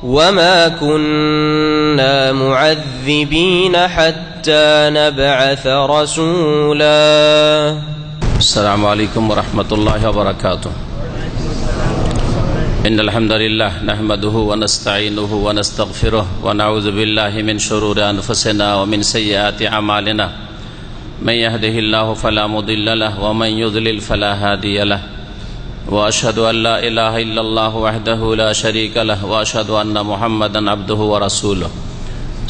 وما كنا معذبين حتى نبعث رسولا. السلام عليكم ورحمة الله وبركاته. إن الحمد لله نحمده ونستعينه ونستغفره ونعوذ بالله من شرور أنفسنا ومن سيئات أعمالنا. من يهده الله فلا مضل له ومن يضلل فلا هادي له. وأشهد أن لا إله إلا الله وحده لا شريك له وأشهد أن محمدا عبده ورسوله.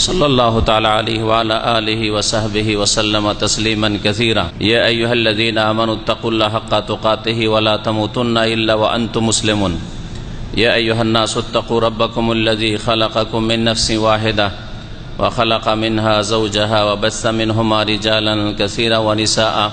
صلى الله تعالى عليه وعلى آله وصحبه وسلم تسليما كثيرا. يا أيها الذين آمنوا اتقوا الله حق تقاته ولا تموتن إلا وأنتم مسلمون. يا أيها الناس اتقوا ربكم الذي خلقكم من نفس واحدة وخلق منها زوجها وبث منهما رجالا كثيرا ونساء.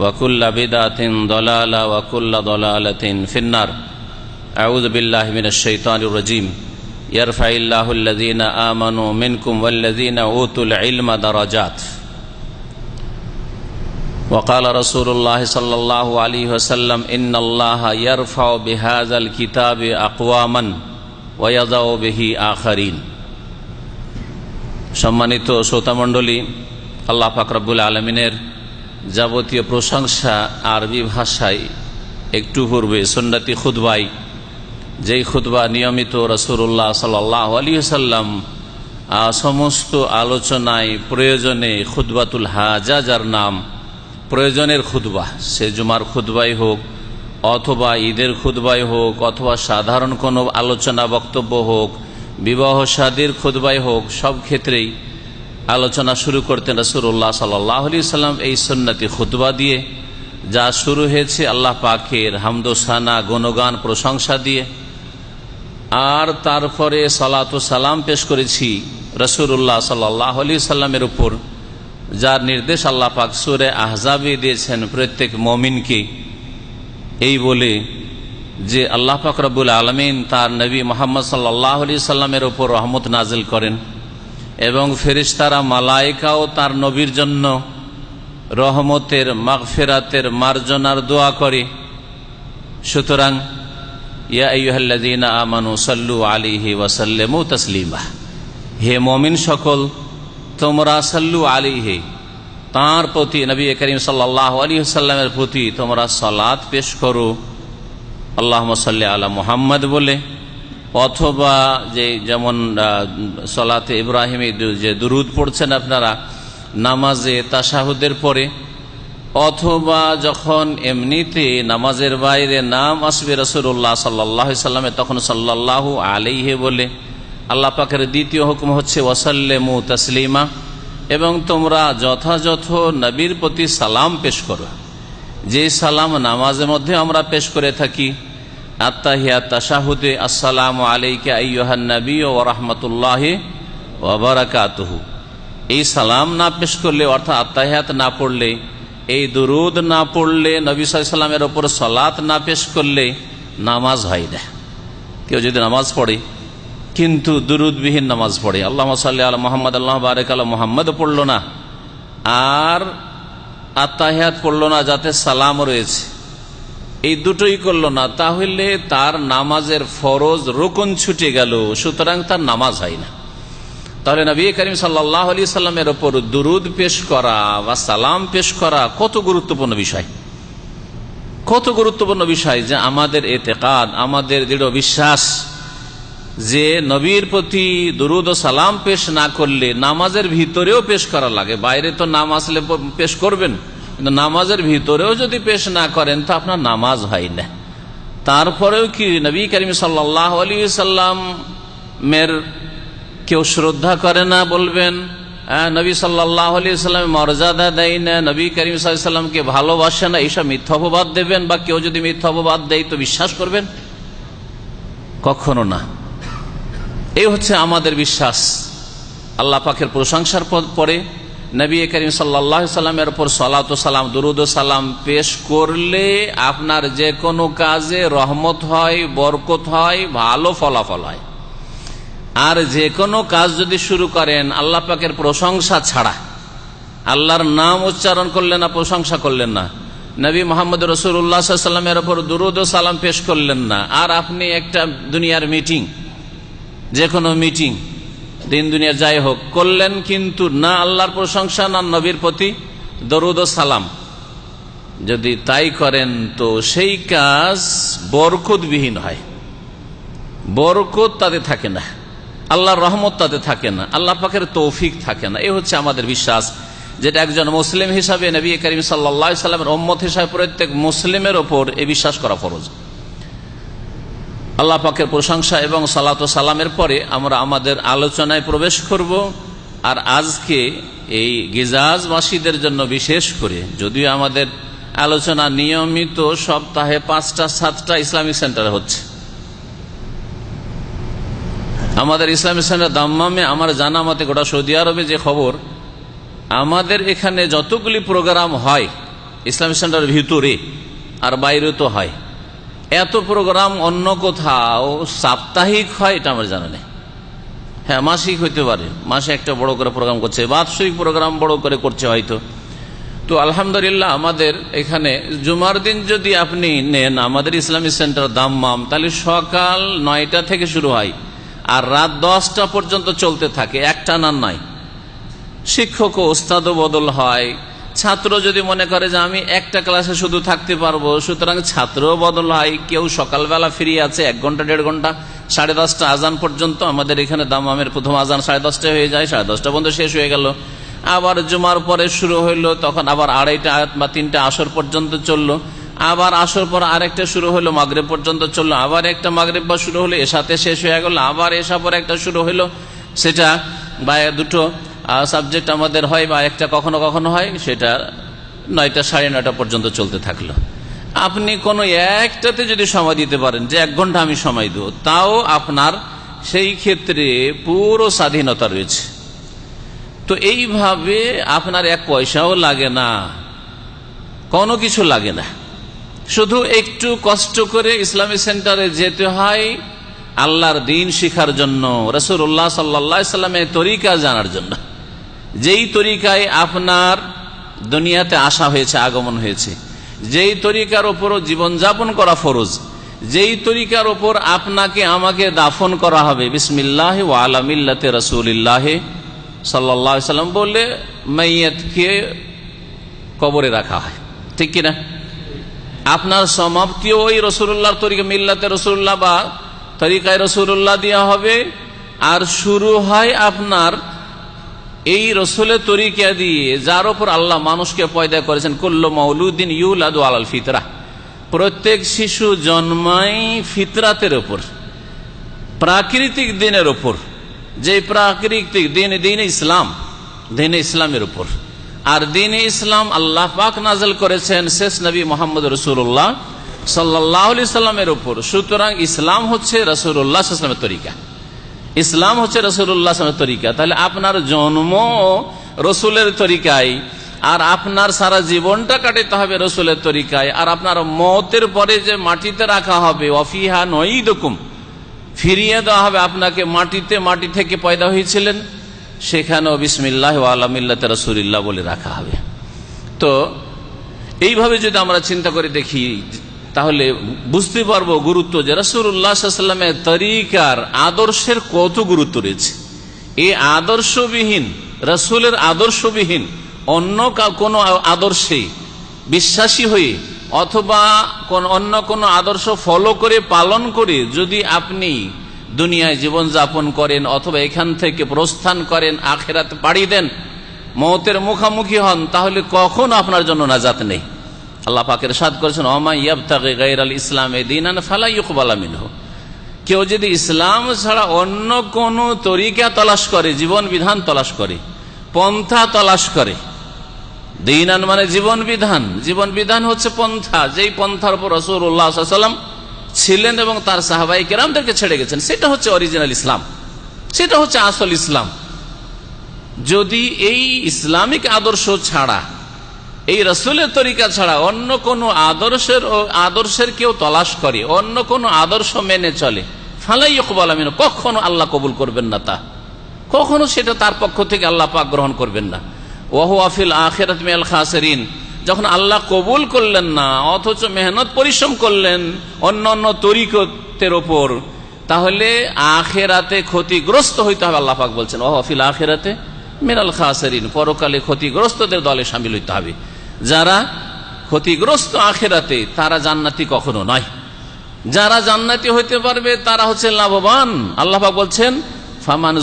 وكل بدعة ضلالة وكل ضلالة في النار أعوذ بالله من الشيطان الرجيم يرفع الله الذين آمنوا منكم والذين أوتوا العلم درجات وقال رسول الله صلى الله عليه وسلم إن الله يرفع بهذا الكتاب أقواما ويضع به آخرين সম্মানিত শ্রোতামণ্ডলী আল্লাহ ফাকরাবুল আলমিনের যাবতীয় প্রশংসা আরবি ভাষায় একটু পূর্বে সন্ন্যাতি খুদবাই যেই খুদবা নিয়মিত রসুল্লাহ সাল্লাহ আলী সাল্লাম সমস্ত আলোচনায় প্রয়োজনে খুদবাতুল হাজা যার নাম, প্রয়োজনের খুদবা সে জুমার খুদবাই হোক, অথবা ঈদের খুদবাই হোক, অথবা সাধারণ কোনো আলোচনা বক্তব্য হোক, বিবাহ সাদীর খুদবাই হোক, সব ক্ষেত্রেই আলোচনা শুরু করতেন রসুল্লাহ সাল্লাহ আলি সাল্লাম এই সন্ন্যতি খুতবা দিয়ে, যা শুরু হয়েছে আল্লাহ পাকের হামদোসানা, গণগান, প্রশংসা দিয়ে। আর তারপরে সালাত সালাম পেশ করেছি রসুল্লাহ সাল্লাহ আলি সাল্লামের উপর, যার নির্দেশ আল্লাহ পাক সুরে আহজাবে দিয়েছেন প্রত্যেক মমিনকে। এই বলে যে আল্লাহ পাক রবুল আলমিন তার নবী মোহাম্মদ সাল্লাহ আলি সাল্লামের ওপর রহমত নাজিল করেন। এবং ফেরিস্তারা মালাইকাও তার নবীর জন্য রহমতের, মাগফেরাতের মার্জনার দোয়া করে। সুতরাং ইয়াহ্লাদিনা আমানু সাল্লু আলিহি ওয়াসাল্লেমু তসলিমা। হে মমিন সকল, তোমরা সাল্লু আলিহে তাঁর প্রতি নবী করিম সাল্লাহ আলী সাল্লামের প্রতি তোমরা সালাত পেশ করো। আল্লাহ সাল্লি আলা মোহাম্মদ বলে। অথবা যে যেমন সলাতে ইব্রাহিমে যে দুরুদ পড়ছেন আপনারা, নামাজে তাসাহুদের পরে, অথবা যখন এমনিতে নামাজের বাইরে নাম আসবে রসুল্লাহ সাল্লাহ সাল্লামে, তখন সাল্লাহ আলিহে বলে, আল্লাহ পাকের দ্বিতীয় হুকুম হচ্ছে, ওয়াসাল্লেমু তসলিমা এবং তোমরা যথাযথ নবীর প্রতি সালাম পেশ করো। যে সালাম নামাজের মধ্যে আমরা পেশ করে থাকি আত্মাহিয়া তাসাহুদে আসসালাম আলাইকে আইয়হান নবী ও রহমতুল্লাহ ওবরাকাতহু এই সালাম না পেশ করলে, অর্থাৎ আত্মাহিয়াত না পড়লে, এই দুরুদ না পড়লে, নবী সাল্লামের ওপর সলাত না পেশ করলে নামাজ হয় না। কেউ যদি নামাজ পড়ে, কিন্তু দুরুদবিহীন নামাজ পড়ে আল্লাহ সাল্লি আল মোহাম্মদ, আল্লাহ বারেক আল্লাহ মোহাম্মদ পড়ল না, আর আত্মাহিয়াত পড়ল না যাতে সালাম রয়েছে। এই দুটোই করল না, তাহলে তার নামাজের ফরজ রোকন ছুটে গেল, সুতরাং তার নামাজ হয় না। তাহলে নবী করিম সাল্লাহ আলি সাল্লামের ওপর দুরুদ পেশ করা বা সালাম পেশ করা কত গুরুত্বপূর্ণ বিষয়। কত গুরুত্বপূর্ণ বিষয় যে আমাদের এতেকাদ, আমাদের দৃঢ় বিশ্বাস যে নবীর প্রতি দুরুদ ও সালাম পেশ না করলে নামাজের ভিতরেও পেশ করা লাগে, বাইরে তো নাম আসলে পেশ করবেন। কিন্তু নামাজের ভিতরেও যদি পেশ না করেন, তো আপনার নামাজ হয় না। তারপরেও কি নবী করিম সাল্লাহ আলী সাল্লামের কেউ শ্রদ্ধা করে না বলবেন নবী সাল্লাহ আলী মর্যাদা দেয় না, নবী করিম সাল্লামকে ভালোবাসে না, এইসব মিথ্যা অপবাদ দেবেন বা কেউ যদি মিথ্যা অপবাদ দেয় তো বিশ্বাস করবেন? কখনো না। এই হচ্ছে আমাদের বিশ্বাস। আল্লাহ পাকের প্রশংসার পরে নবী করিম সাল্লাহ সাল্লামের উপর সালাত সালাম, দুরুদ সালাম পেশ করলে আপনার যে কোনো কাজে রহমত হয়, বরকত হয়, ভালো ফলাফল হয়। আর যে কোনো কাজ যদি শুরু করেন, আল্লাহ পাকের প্রশংসা ছাড়া। আল্লাহর নাম উচ্চারণ করলেন না, প্রশংসা করলেন না। নবী মোহাম্মদ রসুল্লাহামের ওপর দুরুদ সালাম পেশ করলেন না। আর আপনি একটা দুনিয়ার মিটিং যে কোনো মিটিং দিন দুনিয়ার যাই হোক, করলেন কিন্তু না আল্লাহর প্রশংসা, না নবীর প্রতি দরুদ ও সালাম। যদি তাই করেন তো সেই কাজ বরকতবিহীন হয়। বরকত তাতে থাকে না, আল্লাহর রহমত তাতে থাকে না, আল্লাহ পাখের তৌফিক থাকে না। এ হচ্ছে আমাদের বিশ্বাস, যেটা একজন মুসলিম হিসাবে নবী করিম সাল্লা সাল্লামের ওম্মত হিসাবে প্রত্যেক মুসলিমের ওপর এ বিশ্বাস করা ফরজ। আল্লাহ পাকের প্রশংসা এবং সালাত সালামের পরে আমরা আমাদের আলোচনায় প্রবেশ করব। আর আজকে এই গিজাজবাসীদের জন্য বিশেষ করে, যদিও আমাদের আলোচনা নিয়মিত সপ্তাহে পাঁচটা, সাতটা ইসলামিক সেন্টার হচ্ছে। আমাদের ইসলামিক সেন্টার দাম্মামে, আমার জানা মতে গোটা সৌদি আরবে যে খবর, আমাদের এখানে যতগুলি প্রোগ্রাম হয়, ইসলামিক সেন্টারের ভিতরে আর বাইরে তো হয়। এত প্রোগ্রাম অন্য কোথাও সাপ্তাহিক হয়, এটা আমার জানা নেই। হ্যাঁ মাসিক হইতে পারে। মাসে একটা বড় করে প্রোগ্রাম করছে, বাৎসরিক প্রোগ্রাম বড় করে করছে হয়তো। তো আলহামদুলিল্লাহ, আমাদের এখানে জুমার দিন যদি আপনি নেন, আমাদের ইসলামী সেন্টার দাম্মাম, তাহলে সকাল নয়টা থেকে শুরু হয়, আর রাত দশটা পর্যন্ত চলতে থাকে। একটা না নয় শিক্ষক ও ওস্তাদও বদল হয়। ছাত্র যদি মনে করে যে আমি একটা ক্লাসে শুধু থাকতে পারব, সুতরাং ছাত্রও বদল হয়। কেউ সকালবেলা ফ্রি আছে, এক ঘণ্টা, দেড় ঘণ্টা, সাড়ে দশটা আজান পর্যন্ত। আমাদের এখানে দামামের প্রথম আজান সাড়ে দশটা হয়ে যায়, সাড়ে দশটা পর্যন্ত শেষ হয়ে গেল। আবার জুমার পরে শুরু হইল, তখন আবার আড়াইটা বা তিনটা আসর পর্যন্ত চলল। আবার আসর পর আরেকটা শুরু হলো মাগরেব পর্যন্ত চলল। আবার একটা মাগরেব বা শুরু হলো, এসাতে শেষ হয়ে গেল। আবার এসা পর একটা শুরু হলো সেটা বা দুটো সাবজেক্ট আমাদের হয় বা একটা কখনো কখনো হয়, সেটা নয়টা সাড়ে নয়টা পর্যন্ত চলতে থাকল। আপনি কোনো একটাতে যদি সময় দিতে পারেন, যে এক ঘণ্টা আমি সময় দেবো, তাও আপনার সেই ক্ষেত্রে পুরো স্বাধীনতা রয়েছে। তো এইভাবে আপনার এক পয়সাও লাগে না, কোনো কিছু লাগে না। শুধু একটু কষ্ট করে ইসলামী সেন্টারে যেতে হয় আল্লাহর দিন শিখার জন্য রসুল্লাহ সাল্লা সাল্লামের তরিকা জানার জন্য। যেই তরিকায় আপনার দুনিয়াতে আসা হয়েছে, আগমন হয়েছে, যেই তরিকার ওপরও জীবনযাপন করা ফরজ, যেই তরিকার ওপর আপনাকে আমাকে দাফন করা হবে, বিসমিল্লাহ ওয়ালামিল্লাতে রসুলিল্লাহ সাল্লাহ সাল্লাম বললে মাইয়াতকে কবরে রাখা হয়। ঠিক কিনা? আপনার সমাপ্তিও ওই রসুল্লাহর তরিকা, মিল্লাতে রসুল্লাহ বা তরিকায় রসুল্লাহ দেওয়া হবে, আর শুরু হয় আপনার এই রসুলের তরিকা দিয়ে যার ওপর আল্লাহ মানুষকে পয়দা করেছেন, কুল্ল মৌলুদ্দিন ইউল আদু আল ফিতরা। প্রত্যেক শিশু জন্মাই ফিতরাতের ওপর প্রাকৃতিক দিনের ওপর যে প্রাকৃতিক দিন দিন ইসলাম, দিন ইসলামের উপর। আর দিন ইসলাম আল্লাহ পাক নাজল করেছেন শেষ নবী মোহাম্মদ রসুল্লাহ সাল্লাহ সাল্লামের উপর। সুতরাং ইসলাম হচ্ছে রসুল্লাহ ইসলামের তরিকা। ইসলাম হচ্ছে রসুল্লাহ তরিকা। তাহলে আপনার জন্ম রসুলের তরিকায়, আর আপনার সারা জীবনটা কাটাতে হবে রসুলের তরিকায়, আর আপনার মতের পরে যে মাটিতে রাখা হবে অফিহা নই দকুম ফিরিয়ে দেওয়া হবে আপনাকে মাটিতে, মাটি থেকে পয়দা হয়েছিলেন, সেখানেও বিসমিল্লাহ আলমিল্লাতে রসুলিল্লাহ বলে রাখা হবে। তো, এইভাবে যদি আমরা চিন্তা করে দেখি তাহলে বুঝতে পারব গুরুত্ব যে রসুল্লাহামের তরিকার আদর্শের কত গুরুত্ব রয়েছে। এই আদর্শবিহীন, রসুলের আদর্শবিহীন অন্য কোনো আদর্শে বিশ্বাসী হয়ে অথবা অন্য কোনো আদর্শ ফলো করে, পালন করে যদি আপনি দুনিয়ায় জীবন যাপন করেন অথবা এখান থেকে প্রস্থান করেন, আখেরাত পাড়ি দেন, মতের মুখামুখি হন, তাহলে কখন আপনার জন্য নাজাত নেই। আল্লাহ পাকের সাদ করেছেন অমাইয়াবতাল ইসলাম দিন কেউ যদি ইসলাম ছাড়া অন্য কোন তরিকা তলাশ করে, জীবন বিধান তলাশ করে, পন্থা তলাশ করে, দিনান মানে জীবন বিধান জীবন বিধান হচ্ছে পন্থা, যেই পন্থার উপর রসুল্লাহাম ছিলেন এবং তার সাহাবাই কেরামদেরকে ছেড়ে গেছেন, সেটা হচ্ছে অরিজিনাল ইসলাম, সেটা হচ্ছে আসল ইসলাম। যদি এই ইসলামিক আদর্শ ছাড়া এই রসুলের তরিকা ছাড়া অন্য কোন আদর্শের আদর্শের কেউ তলাশ করে, অন্য কোন আদর্শ মেনে চলে। ফালাই ইকবাল আমিন, কখনো আল্লাহ কবুল করবেন না তা। কখনো সেটা তার পক্ষ থেকে আল্লাহ পাক গ্রহণ করবেন না। ওহু আফিল আখেরাত মেল খাসেরিন, যখন আল্লাহ কবুল করলেন না, অথচ মেহনত পরিশ্রম করলেন অন্য অন্য তরিকতের ওপর, তাহলে আখেরাতে ক্ষতিগ্রস্ত হইতে হবে আল্লাহ পাক বলছেন। ওহ আফিল আখেরাতে মেরাল খাসেরিন, পরকালে ক্ষতিগ্রস্তদের দলে সামিল হইতে হবে। যারা ক্ষতিগ্রস্ত আখেরাতে, তারা জান্নাতি কখনো নয়। যারা জান্নাতি হইতে পারবে, তারা হচ্ছে লাভবান। আল্লাহাক বলছেন, ফামান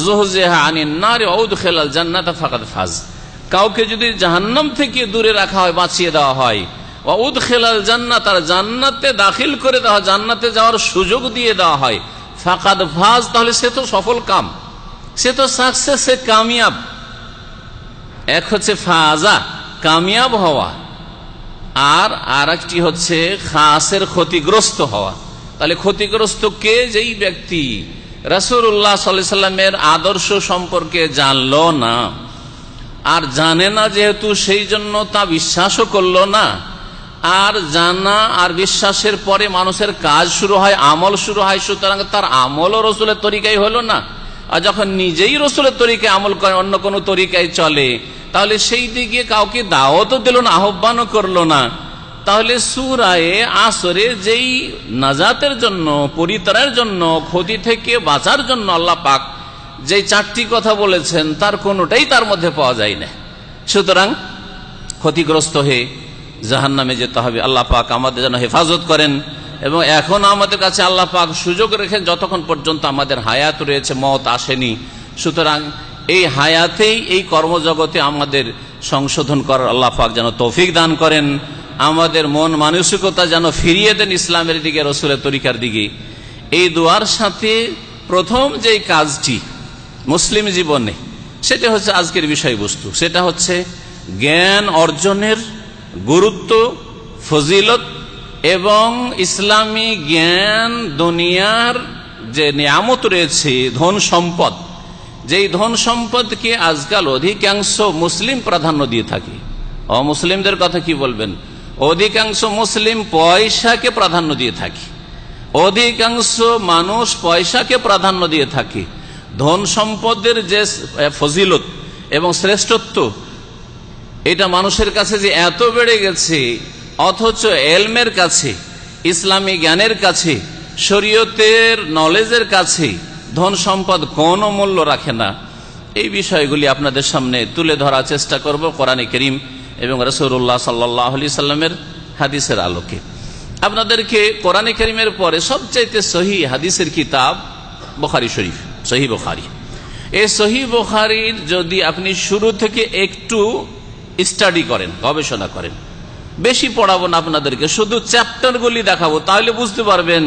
জান্নাতা ফাকাদ ফাজ। কাউকে যদি জাহান্নাম থেকে দূরে রাখা হয়, বাঁচিয়ে দেওয়া হয় উদ খেলাল জান্নাত আর জান্নাতে দাখিল করে দেওয়া, জান্নাতে যাওয়ার সুযোগ দিয়ে দেওয়া হয়, ফাকাদ ফাজ, তাহলে সে তো সফল কাম। সে তো সাকসেস সে কামিয়াব। এক হচ্ছে ফাজা। কামিয়াব হওয়া। আর আর একটি হচ্ছে খাসের ক্ষতিগ্রস্ত হওয়া। তাহলে ক্ষতিগ্রস্ত কে? যেই ব্যক্তি রাসুল্লাহ সাল্লামের আদর্শ সম্পর্কে জানল না। আর জানে না যেহেতু সেই জন্য তা বিশ্বাসও করল না। আর জানা আর বিশ্বাসের পরে মানুষের কাজ শুরু হয়, আমল শুরু হয়, সুতরাং তার আমলও রসুলের তরিকাই হলো না। আর যখন নিজেই রসুলের তরিকায় আমল করে অন্য কোনো তরিকায় চলে। তাহলে সেই দিকে কাউকে দাওয়াতও দিল না, আহ্বানও করল না। তাহলে সুরায়ে আসরে যেই নাজাতের জন্য, পরিত্রাণের জন্য, ক্ষতি থেকে বাঁচার জন্য আল্লাহ পাক যেই চারটি কথা বলেছেন, তার কোনোটাই তার মধ্যে পাওয়া যায় না সুতরাং ক্ষতিগ্রস্ত হয়ে জাহান নামে যেতে হবে। আল্লাহ পাক আমাদের যেন হেফাজত করেন এবং এখন আমাদের কাছে আল্লাহ পাক সুযোগ রেখেন যতক্ষণ পর্যন্ত আমাদের হায়াত রয়েছে, মত আসেনি। সুতরাং এই হায়াতেই, এই কর্মজগতে আমাদের সংশোধন করার আল্লাহ পাক যেন তৌফিক দান করেন, আমাদের মন মানসিকতা যেন ফিরিয়ে দেন ইসলামের দিকে, রসুলের তরিকার দিকে। এই দোয়ার সাথে প্রথম যে কাজটি মুসলিম জীবনে, সেটা হচ্ছে আজকের বিষয়বস্তু। সেটা হচ্ছে জ্ঞান অর্জনের গুরুত্ব, ফজিলত এবং ইসলামী জ্ঞান দুনিয়ার যে নিয়ামত রয়েছে, ধন সম্পদ যেই ধন সম্পদকে আজকাল অধিকাংশ মুসলিম প্রাধান্য দিয়ে থাকে। অমুসলিমদের কথা কি বলবেন? অধিকাংশ মুসলিম পয়সাকে প্রাধান্য দিয়ে থাকে। অধিকাংশ মানুষ পয়সাকে প্রাধান্য দিয়ে থাকে। ধন সম্পদের যে ফজিলত এবং শ্রেষ্ঠত্ব, এটা মানুষের কাছে যে এত বেড়ে গেছে, অথচ এলমের কাছে, ইসলামী জ্ঞানের কাছে, শরীয়তের নলেজের কাছে ধন সম্পদ কোনো মূল্য রাখে না। এই বিষয়গুলি আপনাদের সামনে তুলে ধরার চেষ্টা করব কোরআনে করিম এবং রসৌল্লাহ সাল্লাহ আলি সাল্লামের হাদিসের আলোকে। আপনাদেরকে কোরআনে করিমের পরে সবচাইতে সহি হাদিসের কিতাব বখারি শরীফ, সহি বখারি। এই সহি বখারির যদি আপনি শুরু থেকে একটু স্টাডি করেন, গবেষণা করেন, বেশি পড়াবো না আপনাদেরকে, শুধু চ্যাপ্টারগুলি দেখাবো, তাহলে বুঝতে পারবেন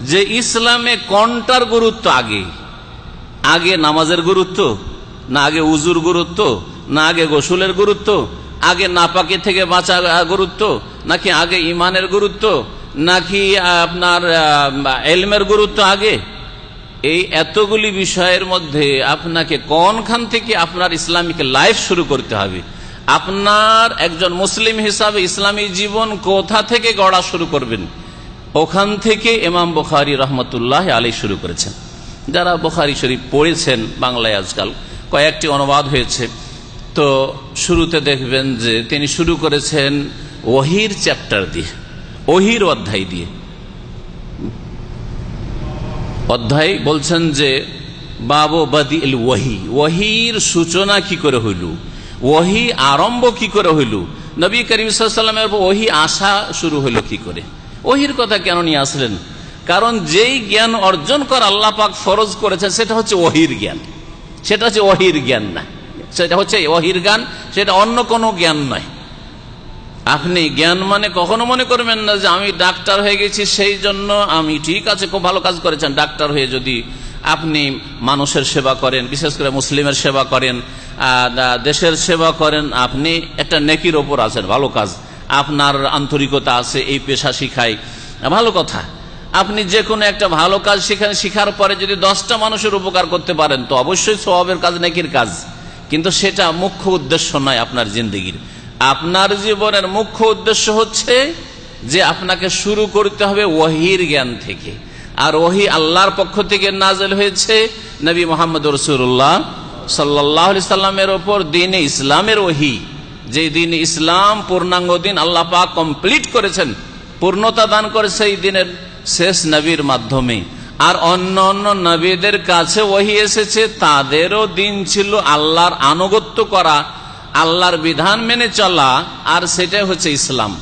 যে ইসলামে কোনটার গুরুত্ব আগে আগে নামাজের গুরুত্ব, না আগে উজুর গুরুত্ব, না আগে গোসুলের গুরুত্ব, আগে নাপাকি থেকে বাঁচা গুরুত্ব, নাকি আগে ইমানের গুরুত্ব, নাকি আপনার এলমের গুরুত্ব আগে? এই এতগুলি বিষয়ের মধ্যে আপনাকে কোনখান থেকে আপনার ইসলামিক লাইফ শুরু করতে হবে? আপনার একজন মুসলিম হিসাবে ইসলামী জীবন কোথা থেকে গড়া শুরু করবেন? ওখান থেকে ইমাম বখারি রহমতুল্লাহ আলী শুরু করেছেন। যারা বখারি শরীফ পড়েছেন বাংলায় আজকাল, কয়েকটি অনুবাদ হয়েছে। তো শুরুতে দেখবেন যে তিনি শুরু করেছেন ওহির চ্যাপ্টার দিয়ে, ওহির অধ্যায় দিয়ে। অধ্যায় বলছেন যে, বাবু বাদি ওয়াহি ওহির সূচনা কি করে হইল? ওহি আরম্ভ কি করে হইল? নবী করিম সাল্লামের ওহি আসা শুরু হইল কি করে? ওহির কথা কেন নিয়ে আসলেন? কারণ যেই জ্ঞান অর্জন করা আল্লাহ পাক ফরজ করেছেন, সেটা হচ্ছে ওহির জ্ঞান। সেটা হচ্ছে ওহির জ্ঞান না। সেটা হচ্ছে ওহির জ্ঞান, সেটা অন্য কোনো জ্ঞান নয়। আপনি জ্ঞান মানে কখনো মনে করবেন না যে আমি ডাক্তার হয়ে গেছি, সেই জন্য আমি ঠিক আছে, খুব ভালো কাজ করেছেন। ডাক্তার হয়ে যদি আপনি মানুষের সেবা করেন, বিশেষ করে মুসলিমের সেবা করেন দেশের সেবা করেন, আপনি একটা নেকির ওপর আছেন, ভালো কাজ। আপনার আন্তরিকতা আছে, এই পেশা শিখাই। ভালো কথা। আপনি যে কোনো একটা ভালো কাজ শিখান, শিখার পরে যদি দশটা মানুষের উপকার করতে পারেন, তো অবশ্যই স্বভাবের কাজ নেকির কাজ। কিন্তু সেটা মুখ্য উদ্দেশ্য নয় আপনার জিন্দগির। আপনার জীবনের মুখ্য উদ্দেশ্য হচ্ছে যে আপনাকে শুরু করতে হবে ওহির জ্ঞান থেকে। আর ওহি আল্লাহর পক্ষ থেকে নাজেল হয়েছে নবী মোহাম্মদ রসুল্লাহ সাল্লাহ সাল্লামের ওপর, দিন ইসলামের ওহি। যে দিন ইসলাম পূর্ণাঙ্গ দিন আল্লাহ পাক কমপ্লিট করেছেন, পূর্ণতা দান করেছে এই দিনের শেষ নবীর মাধ্যমে। আর অন্য অন্য নবীদের কাছে ওহি এসেছে, তাদেরও দিন ছিল আল্লাহর আনুগত্য করা, আল্লাহর বিধান মেনে চলা, আর সেটাই হচ্ছে ইসলাম।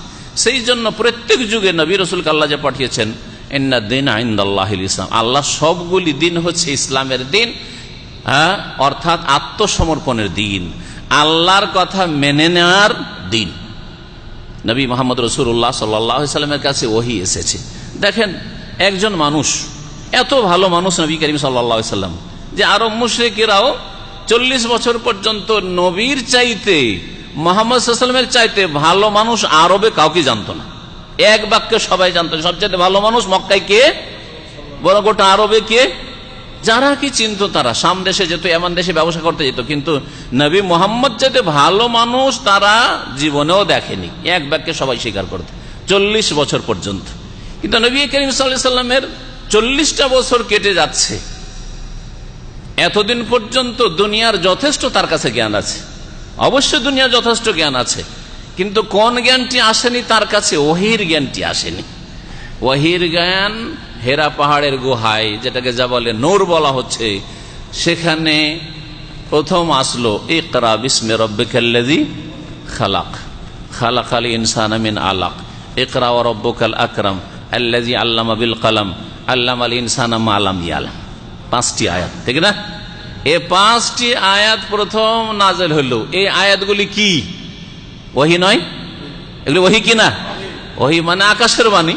সেই জন্য প্রত্যেক যুগে নবী রসুল আল্লাহ যে পাঠিয়েছেন এন্না দিন আইন্দাল্লাহ ইসলাম। আল্লাহ সবগুলি দিন হচ্ছে ইসলামের দিন হ্যাঁ অর্থাৎ আত্মসমর্পণের দিন। আল্লাহর কথা মেনে নেওয়ার দিন। নবী মোহাম্মদ রসুল্লাহ সাল্লামের কাছে ওহি এসেছে। দেখেন, একজন মানুষ, এত ভালো মানুষ নবী করিম সাল্লাম, যে আরব মুশ্রিকেরাও চল্লিশ বছর পর্যন্ত নবীর চাইতে, মোহাম্মদ সাল্লামের চাইতে ভালো মানুষ আরবে কাউকে জানতো না। এক বাক্যে সবাই জানতো সবচেয়ে ভালো মানুষ মক্কায় কে? বড় গোটা আরবে কে? যারা কি চিনত তারা। সাম দেশে যেত, এমন দেশে ব্যবসা করতে যেত, কিন্তু নবী মোহাম্মদ যাতে ভালো মানুষ, তারা জীবনেও দেখেনি। এক বাক্যে সবাই স্বীকার করতে, চল্লিশ বছর পর্যন্ত। কিন্তু নবী করিম সাল্লামের চল্লিশটা বছর কেটে যাচ্ছে। এতদিন পর্যন্ত দুনিয়ার যথেষ্ট তার কাছে জ্ঞান আছে। অবশ্য দুনিয়া যথেষ্ট জ্ঞান আছে। কিন্তু কোন জ্ঞানটি আসেনি তার কাছে? ওহির জ্ঞানটি আসেনি। ওহির জ্ঞান হেরা পাহাড়ের গুহায়, যেটাকে যা বলে নূর বলা হচ্ছে, সেখানে প্রথম আসলো, ইকরা বিসমে রব্বিকাল্লাযী খালাক। খালাক আলী ইনসান আমিন আলাক। ইকরা ও রব্বকাল আকরাম আল্লাজি আল্লামা বিল কালাম আল্লাম আলী ইনসান আলাম ইয়ালাম। পাঁচটি আয়াত, ঠিক না? এ পাঁচটি আয়াত প্রথম নাজেল হলো। এই আয়াতগুলি কি? ওহি নয়? এগুলি ওহি কি না? ওহি মানে আকাশের বাণী।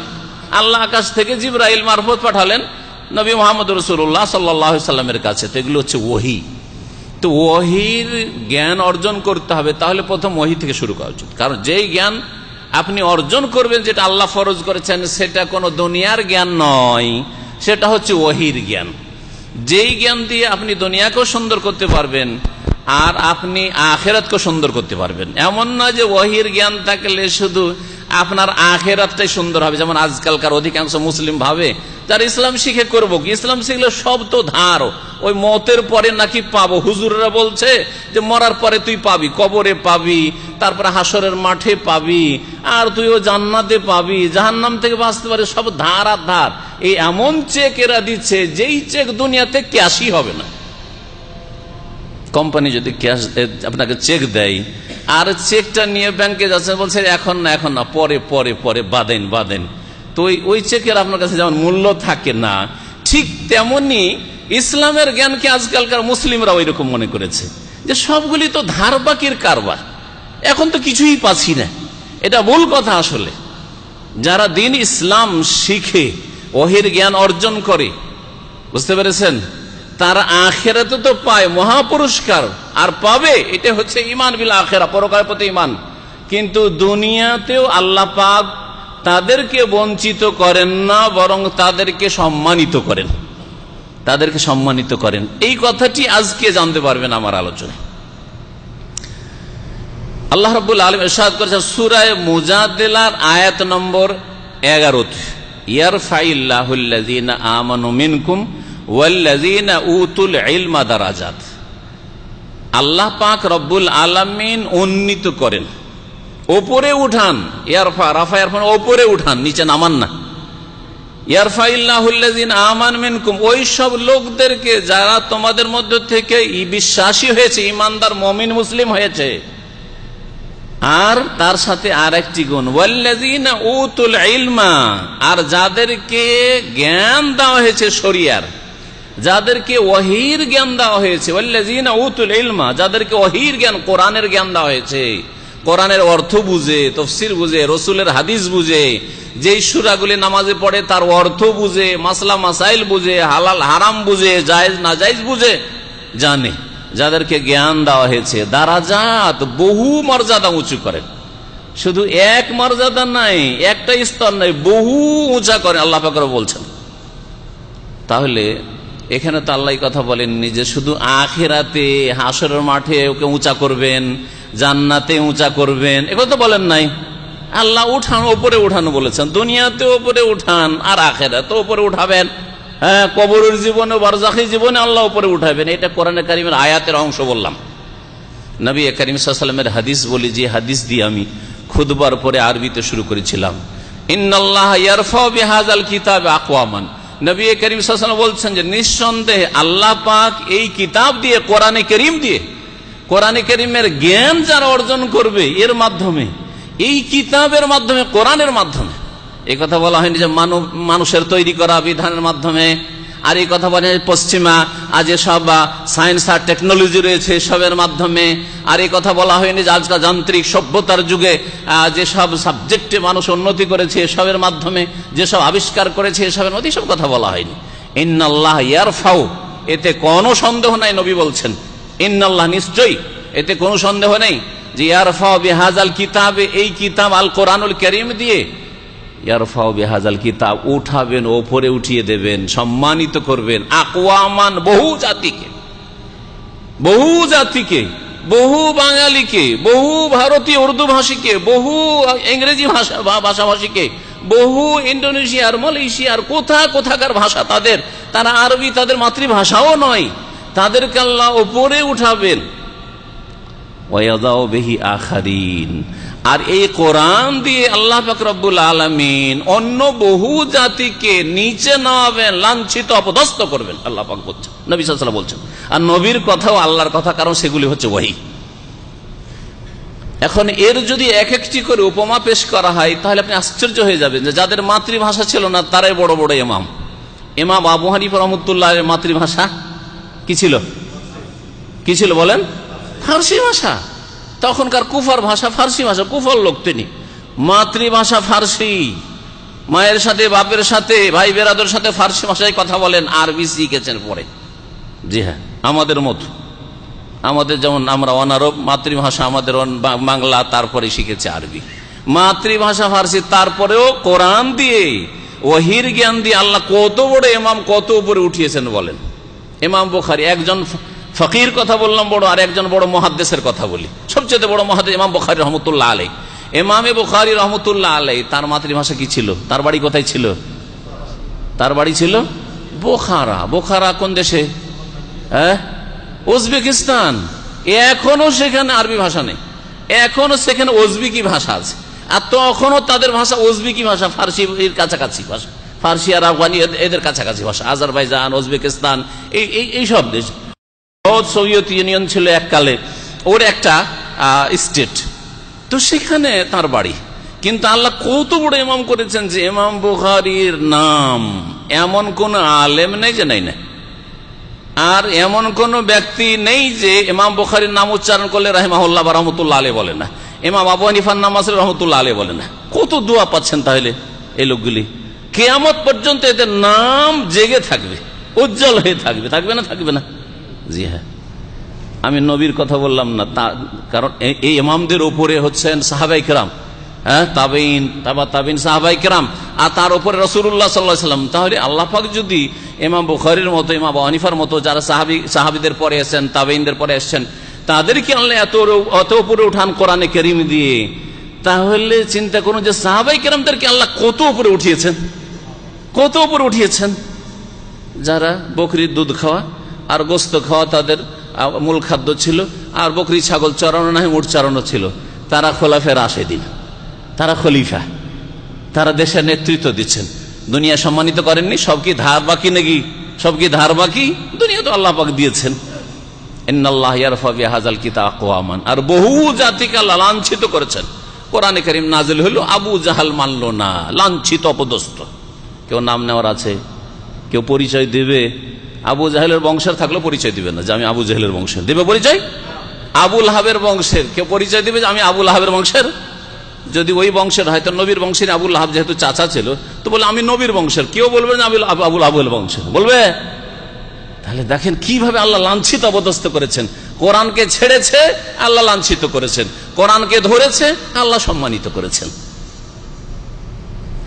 আল্লাহ আকাশ থেকে জিব্রাইল মারফত পাঠালেন নবী মোহাম্মদ রসুল্লাহ সাল্লাহ সাল্লামের কাছে। তো এগুলো হচ্ছে ওহি। তো ওহির জ্ঞান অর্জন করতে হবে, তাহলে প্রথম ওহি থেকে শুরু করা উচিত। কারণ যেই জ্ঞান আপনি অর্জন করবেন, যেটা আল্লাহ ফরজ করেছেন, সেটা কোনো দুনিয়ার জ্ঞান নয়, সেটা হচ্ছে ওহির জ্ঞান। যেই জ্ঞান দিয়ে আপনি দুনিয়াকেও সুন্দর করতে পারবেন, আর আপনি আখেরাতকে সুন্দর করতে পারবেন। এমন না যে ওহির জ্ঞান থাকলে শুধু আপনার আখেরাতটাই সুন্দর হবে। যেমন আজকালকার অধিকাংশ মুসলিম ভাবে তার ইসলাম শিখে করব কি? ইসলাম শিখলে সব তো ধার। ওই মতের পরে নাকি পাবো। হুজুররা বলছে যে, মরার পরে তুই পাবি, কবরে পাবি, তারপরে হাসরের মাঠে পাবি, আর তুইও জান্নাতে পাবি। জাহান্নাম থেকে বাঁচতে পারে সব ধার আর ধার। এই এমন চেক এরা দিচ্ছে, যেই চেক দুনিয়াতে ক্যাশই হবে না। কোম্পানি যদি ক্যাশ আপনাকে চেক দেয় আর চেকটা নিয়ে ব্যাংকে যাচ্ছে, বলছে, এখন না এখন না, পরে পরে পরে, বাদেন বাদেন। তো ওই চেকের আপনার কাছে যেমন মূল্য থাকে না, ঠিক তেমনি ইসলামের জ্ঞানকে আজকালকার মুসলিমরা ওই রকম মনে করেছে, যে সবগুলি তো ধার বাকির কারবার, এখন তো কিছুই পাচ্ছি না। এটা ভুল কথা আসলে। যারা দিন ইসলাম শিখে, ওহির জ্ঞান অর্জন করে, বুঝতে পেরেছেন? তার আখেরাতে তো পায়, মহাপুরস্কার। আর পাবে, এটা হচ্ছে ইমান বিল আখেরা পরকার প্রতি ইমান কিন্তু দুনিয়াতেও আল্লাহ পাক তাদেরকে বঞ্চিত করেন না, বরং তাদেরকে সম্মানিত করেন। তাদেরকে সম্মানিত করেন। এই কথাটি আজকে জানতে পারবেন আমার আলোচনায়। আল্লাহ রবুল আলম এরশাদ করেছেন সুরায় মুজাদিলার আয়াত নম্বর এগারোতে ইয়ার ফাইল্লাহুল্লাদিন আমানু মিনকুম উতুল আল্লাহ পাক রব্বুল আলামিন উন্নীত করেন। ওপরে উঠান, ইয়ারফা, রাফা ইয়ারফান ওপরে উঠান, নিচে নামান না। ওই সব লোকদেরকে যারা তোমাদের মধ্য থেকে বিশ্বাসী হয়েছে ইমানদার মমিন, মুসলিম হয়েছে। আর তার সাথে আর একটি গুণ উতুল ইলমা, আর যাদেরকে জ্ঞান দেওয়া হয়েছে শরিয়ার যাদেরকে ওহির জ্ঞান দেওয়া হয়েছে উতুল ইলমা, যাদেরকে ওহির জ্ঞান, কোরআনের জ্ঞান দেওয়া হয়েছে। কোরআনের অর্থ বুঝে, তফসির বুঝে, রসুলের হাদিস বুঝে, যেই সুরাগুলি নামাজে পড়ে তার অর্থ বুঝে, মাসলা মাসাইল বুঝে, হালাল হারাম বুঝে, জায়েজ না জায়েজ বুঝে, জানে। যাদেরকে জ্ঞান দেওয়া হয়েছে, দারাজাত বহু মর্যাদা উঁচু করেন শুধু এক মর্যাদা নাই, একটা স্তর নাই, বহু উঁচা করে আল্লাহ পাকর বলছেন। তাহলে এখানে তো আল্লাহ কথা বলেননি যে শুধু আখেরাতে, হাসরের মাঠে ওকে উঁচা করবেন, জান্নাতে উঁচা করবেন এগুলো তো বলেন নাই। আল্লাহ উঠান, ওপরে উঠানো বলেছেন, দুনিয়াতে ওপরে উঠান আর আখেরাতে ওপরে উঠাবেন। হ্যাঁ কবরের জীবনে, বারজাখি জীবনে আল্লাহ উপরে উঠাবেন, এটা কোরআনে কারিমের আয়াতের অংশ বললাম। নবী করিম সাল্লামের হাদিস বলি, যে হাদিস দিয়ে আমি খুদবার পরে আরবিতে শুরু করেছিলাম। কিতাব আকওয়ামান। নবী করিম বলছেন যে, নিঃসন্দেহে আল্লাহ পাক এই কিতাব দিয়ে, কোরআনে করিম দিয়ে, কোরআনে করিমের জ্ঞান যারা অর্জন করবে, এর মাধ্যমে, এই কিতাবের মাধ্যমে, কোরআনের মাধ্যমে কথা বলা হয়নি যে মানুষের তৈরি করা বিধানের মাধ্যমে আর এই কথা বলে পশ্চিমা, আজ সব সায়েন্স আর টেকনোলজি রয়েছে সবের মাধ্যমে। আর এই কথা বলা হয়নি যে আজকাল যান্ত্রিক সভ্যতার যুগে যেসব সাবজেক্টে মানুষ উন্নতি করেছে এসবের মাধ্যমে, যেসব আবিষ্কার করেছে এসবের মধ্যে সব কথা বলা হয়নি। ইন্নাল্লাহ ইয়ারফাউ, এতে কোনো সন্দেহ নাই, নবী বলছেন। ইন্নাল্লাহ নিশ্চয়ই, এতে কোনো সন্দেহ নেই যে ইয়ারফাউ বিহাজাল কিতাবে, এই কিতাব আল কোরআনুল করিম দিয়ে ইয়ারফাও বেহাজাল কিতাব, উঠাবেন, ওপরে উঠিয়ে দেবেন, সম্মানিত করবেন। আকওয়ামান বহু জাতিকে বহু জাতিকে, বহু বাঙালিকে, বহু ভারতীয় উর্দু ভাষীকে, বহু ইংরেজি ভাষা ভাষাভাষীকে, বহু ইন্ডোনেশিয়ার মালয়েশিয়ার, কোথা, কোথাকার ভাষা তাদের, তারা আরবি তাদের মাতৃভাষাও নয়। তাদের আল্লাহ ওপরে উঠাবেন। ওয়াদাও বেহি আখারিন। আর এই কোরআন দিয়ে আল্লাহ ফাকরাবুল আলমিন অন্য বহু জাতিকে নিচে নামাবেন লাঞ্ছিত, অপদস্থ করবেন। আল্লাহ পাক বলছেন, নবী বলছেন। আর নবীর কথাও আল্লাহর কথা, কারণ সেগুলি হচ্ছে ওয়াহি। এখন এর যদি এক একটি করে উপমা পেশ করা হয়, তাহলে আপনি আশ্চর্য হয়ে যাবেন যে যাদের মাতৃভাষা ছিল না, তারাই বড় বড় ইমাম। ইমাম আবু হানিফ রহমতুল্লাহ মাতৃভাষা কি ছিল? কি ছিল বলেন? ফার্সি ভাষা। তখনকার কুফার ভাষা ফার্সি ভাষা, কুফর লোক তিনি। মাতৃভাষা ফার্সি। মায়ের সাথে, বাপের সাথে, ভাই বেরাদের সাথে ফার্সি ভাষায় কথা বলেন, আরবি শিখেছেন পরে। জি হ্যাঁ আমাদের মতো। আমাদের যেমন আমরা অনারব, মাতৃভাষা আমাদের বাংলা, তারপরে শিখেছে আরবি। মাতৃভাষা ফার্সি, তারপরেও কোরআন দিয়ে, ওহির জ্ঞান দিয়ে আল্লাহ কত বড় এমাম কত উপরে উঠিয়েছেন বলেন। এমাম বোখারি, একজন ফকির কথা বললাম, বড় আর একজন বড় মহাদ্দেশের কথা বলি। সবচেয়ে বড় মহাদেশ ইমাম বুখারি রহমতুল্লাহ আলাই এমামে বুখারি রহমতুল্লাহ আলাই তার মাতৃভাষা কি ছিল? তার বাড়ি কোথায় ছিল? তার বাড়ি ছিল বোখারা। বোখারা কোন দেশে? হ্যাঁ? উজবেকিস্তান। এখনও সেখানে আরবি ভাষা নেই। এখনও সেখানে উজবেকি ভাষা আছে। আর তখনও তাদের ভাষা উজবেকি ভাষা, ফার্সি কাছাকাছি ভাষা। ফার্সি আর আফগানি এদের- কাছাকাছি ভাষা। আজারবাইজান, উজবেকিস্তান, এই, এই- এই সব দেশ। ভারত সোভিয়েত ইউনিয়ন ছিল এককালে ওর একটা স্টেট তো সেখানে তার বাড়ি। কিন্তু আল্লাহ কত বড় ইমাম করেছেন যে ইমাম বুখারির নাম এমন কোন আলেম নেই যে নাই না। আর এমন কোন ব্যক্তি নেই যে ইমাম বুখারির নাম উচ্চারণ করলে রাহিমাহুল্লাহ বা রহমতুল্লাহ আলী বলে না। ইমাম আবু হানিফার নাম আসলে রহমতুল্লাহ আলী বলে না। কত দোয়া পাচ্ছেন তাহলে এই লোকগুলি? কেয়ামত পর্যন্ত এদের নাম জেগে থাকবে, উজ্জ্বল হয়ে থাকবে থাকবে না থাকবে না। জি হ্যাঁ। আমি নবীর কথা বললাম না, তা, কারণ এই- ইমামদের উপরে হচ্ছেন সাহাবাই কেরাম। হ্যাঁ তাবেইন, তাবা তাবিন সাহাবাই কেরাম। আর তার উপরে রসুল্লাহ সাল্লাহ সাল্লাম। তাহলে আল্লাহ পাক যদি ইমাম বুখারির মতো, ইমাম হানিফার মতো, যারা সাহাবি, সাহাবিদের পরে এসেছেন, তাবেইনদের পরে এসছেন, তাদেরকে আল্লাহ এত অত উপরে উঠান কোরআনে কেরিম দিয়ে, তাহলে চিন্তা করুন যে সাহাবাই কেরামদেরকে আল্লাহ কত উপরে উঠিয়েছেন? কত উপরে উঠিয়েছেন? যারা বকরির দুধ খাওয়া আর গোস্ত খাওয়া তাদের মূল খাদ্য ছিল। আর বকরি, ছাগল চড়ানো না উঠ চড়ানো ছিল। তারা খোলাফের আসে দিন তারা খলিফা। তারা দেশের নেতৃত্ব দিচ্ছেন। দুনিয়া সম্মানিত করেননি, সব কি ধার বাকি নাকি? সব কি ধার বাকি? দুনিয়া তো আল্লাহ পাক দিয়েছেন। কিতাব আকওয়ামান। আর বহু জাতিকে লাঞ্ছিত করেছেন। কোরআনে করিম নাজিল হইল, আবু জাহাল মানলো না, লাঞ্ছিত, অপদস্থ। কেউ নাম নেওয়ার আছে, কেউ পরিচয় দেবে আবু জাহেলের বংশের থাকলেও পরিচয় দিবে না যে আমি আবু জাহেলের বংশের। দেবে পরিচয়? আবুল হাবের বংশের। কেউ পরিচয় দিবে যে আমি আবুল হাবের বংশের? যদি ওই বংশের হয়তো নবীর বংশের আবুল হাব যেহেতু চাচা ছিল, তো বলে আমি নবীর বংশের। কেউ বলবে না আবুল আবুল আবুল বংশের। বলবে? তাহলে দেখেন কীভাবে আল্লাহ লাঞ্ছিত অবদস্ত করেছেন। কোরআনকে ছেড়েছে, আল্লাহ লাঞ্ছিত করেছেন। কোরআনকে ধরেছে, আল্লাহ সম্মানিত করেছেন।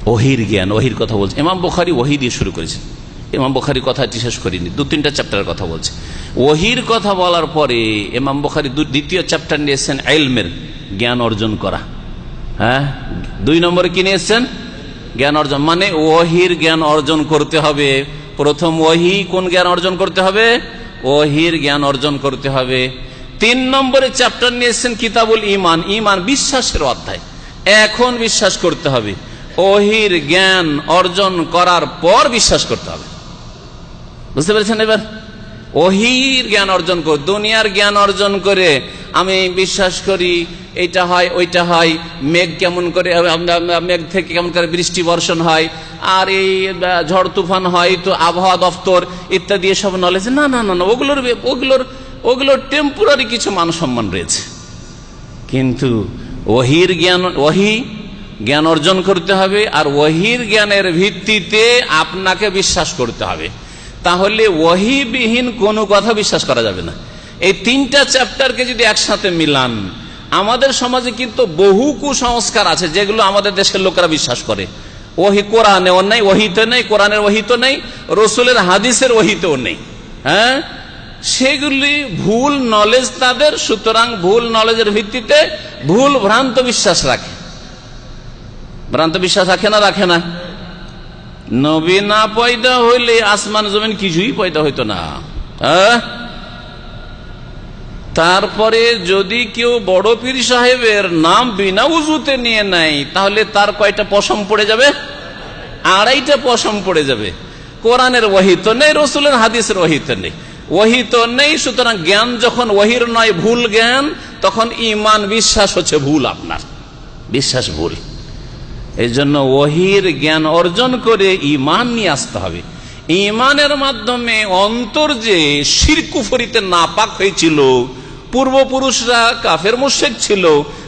ওহির জ্ঞান ওহির কথা বলছে। ইমাম বুখারি ওহি দিয়ে শুরু করেছেন ইমাম বুখারি কথাটি শেষ করিনি, দু তিনটা চ্যাপ্টারের কথা বলছে। ওহির কথা বলার পরে ইমাম বুখারি দ্বিতীয় চ্যাপ্টার নিয়েছেন এলমের জ্ঞান অর্জন করা। হ্যাঁ? দুই নম্বরে কি নিয়েছেন জ্ঞান অর্জন। মানে ওহির জ্ঞান অর্জন করতে হবে। প্রথম ওহি কোন জ্ঞান অর্জন করতে হবে? ওহির জ্ঞান অর্জন করতে হবে। তিন নম্বরে চ্যাপ্টার নিয়েছেন কিতাবুল ইমান ইমান বিশ্বাসের অধ্যায়। এখন বিশ্বাস করতে হবে। ওহির জ্ঞান অর্জন করার পর বিশ্বাস করতে হবে। বুঝতে পেরেছেন এবার? ওহির জ্ঞান অর্জন কর, দুনিয়ার জ্ঞান অর্জন করে আমি বিশ্বাস করি এটা হয়, ওইটা হয়, মেঘ কেমন করে মেঘ থেকে কেমন করে বৃষ্টি বর্ষণ হয়, আর এই ঝড় তুফান হয়, তো আবহাওয়া দপ্তর ইত্যাদি এসব নলেজ না না না ওগুলোর ওগুলোর ওগুলোর টেম্পোরারি কিছু মান সম্মান রয়েছে। কিন্তু ওহির জ্ঞান ওহি জ্ঞান অর্জন করতে হবে, আর ওহির জ্ঞানের ভিত্তিতে আপনাকে বিশ্বাস করতে হবে। তাহলে ওহিবিহীন কোনো কথা বিশ্বাস করা যাবে না। এই তিনটা চ্যাপ্টারকে যদি একসাথে মিলান, আমাদের সমাজে কিন্তু বহু কুসংস্কার আছে যেগুলো আমাদের দেশের লোকেরা বিশ্বাস করে। ওহি কোরআনেও নেই ওহিতে নেই, কোরআনের ওহিত নেই, রসুলের হাদিসের ওহিতেও নেই। হ্যাঁ? সেগুলি ভুল নলেজ তাদের, সুতরাং ভুল নলেজের ভিত্তিতে ভুল ভ্রান্ত বিশ্বাস রাখে। ভ্রান্ত বিশ্বাস রাখে না রাখে না। নবী না পয়দা হইলে আসমান জমিন কিছুই পয়দা হইতো না। হ্যাঁ? তারপরে যদি কেউ বড় পীর সাহেবের নাম বিনা উজুতে নিয়ে নেয়, তাহলে তার কয়টা পশম পড়ে যাবে? আড়াইটা পশম পড়ে যাবে। কোরআনের ওহিত নেই, রসুলের হাদিসের ওহিত নেই। ওহিত নেই, সুতরাং জ্ঞান যখন ওহির নয়, ভুল জ্ঞান, তখন ইমান বিশ্বাস হচ্ছে ভুল আপনার। বিশ্বাস ভুল। এই জন্য ওহির জ্ঞান অর্জন করে ইমান নিয়ে আসতে হবে। ইমানের মাধ্যমে অন্তর যে শিরকুফরিতে নাপাক হয়েছিল, পূর্বপুরুষরা কাফের মুশেক ছিল,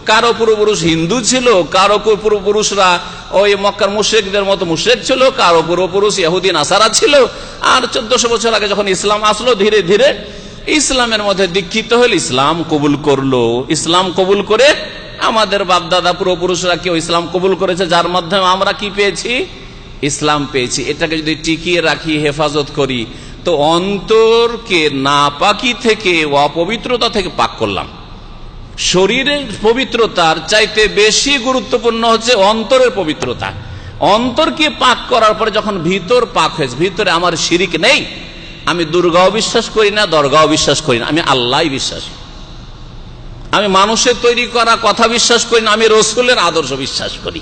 কারও পূর্বপুরুষ হিন্দু ছিল, কারও পূর্বপুরুষরা ওই মক্কার মুশেকদের মতো মুশেক ছিল, কারও পূর্বপুরুষ ইহুদিন আসারা ছিল। আর চোদ্দশো বছর আগে যখন ইসলাম আসলো ধীরে ধীরে, ইসলামের মধ্যে দীক্ষিত হল ইসলাম কবুল করল। ইসলাম কবুল করে আমাদের বাপদাদা পূর্বপুরুষরা কেউ ইসলাম কবুল করেছে, যার মাধ্যমে আমরা কি পেয়েছি? ইসলাম পেয়েছি। এটাকে যদি টিকিয়ে রাখি, হেফাজত করি, তো অন্তরকে না পাকি থেকে, অপবিত্রতা থেকে পাক করলাম। শরীরের পবিত্রতার চাইতে বেশি গুরুত্বপূর্ণ হচ্ছে অন্তরের পবিত্রতা। অন্তরকে পাক করার পরে যখন ভিতর পাক হয়েছে, ভিতরে আমার শিরিক নেই, আমি দুর্গাও বিশ্বাস করি না, দরগাও বিশ্বাস করি না, আমি আল্লাহ বিশ্বাস। আমি মানুষের তৈরি করা কথা বিশ্বাস করি না, আমি রসুলের আদর্শ বিশ্বাস করি।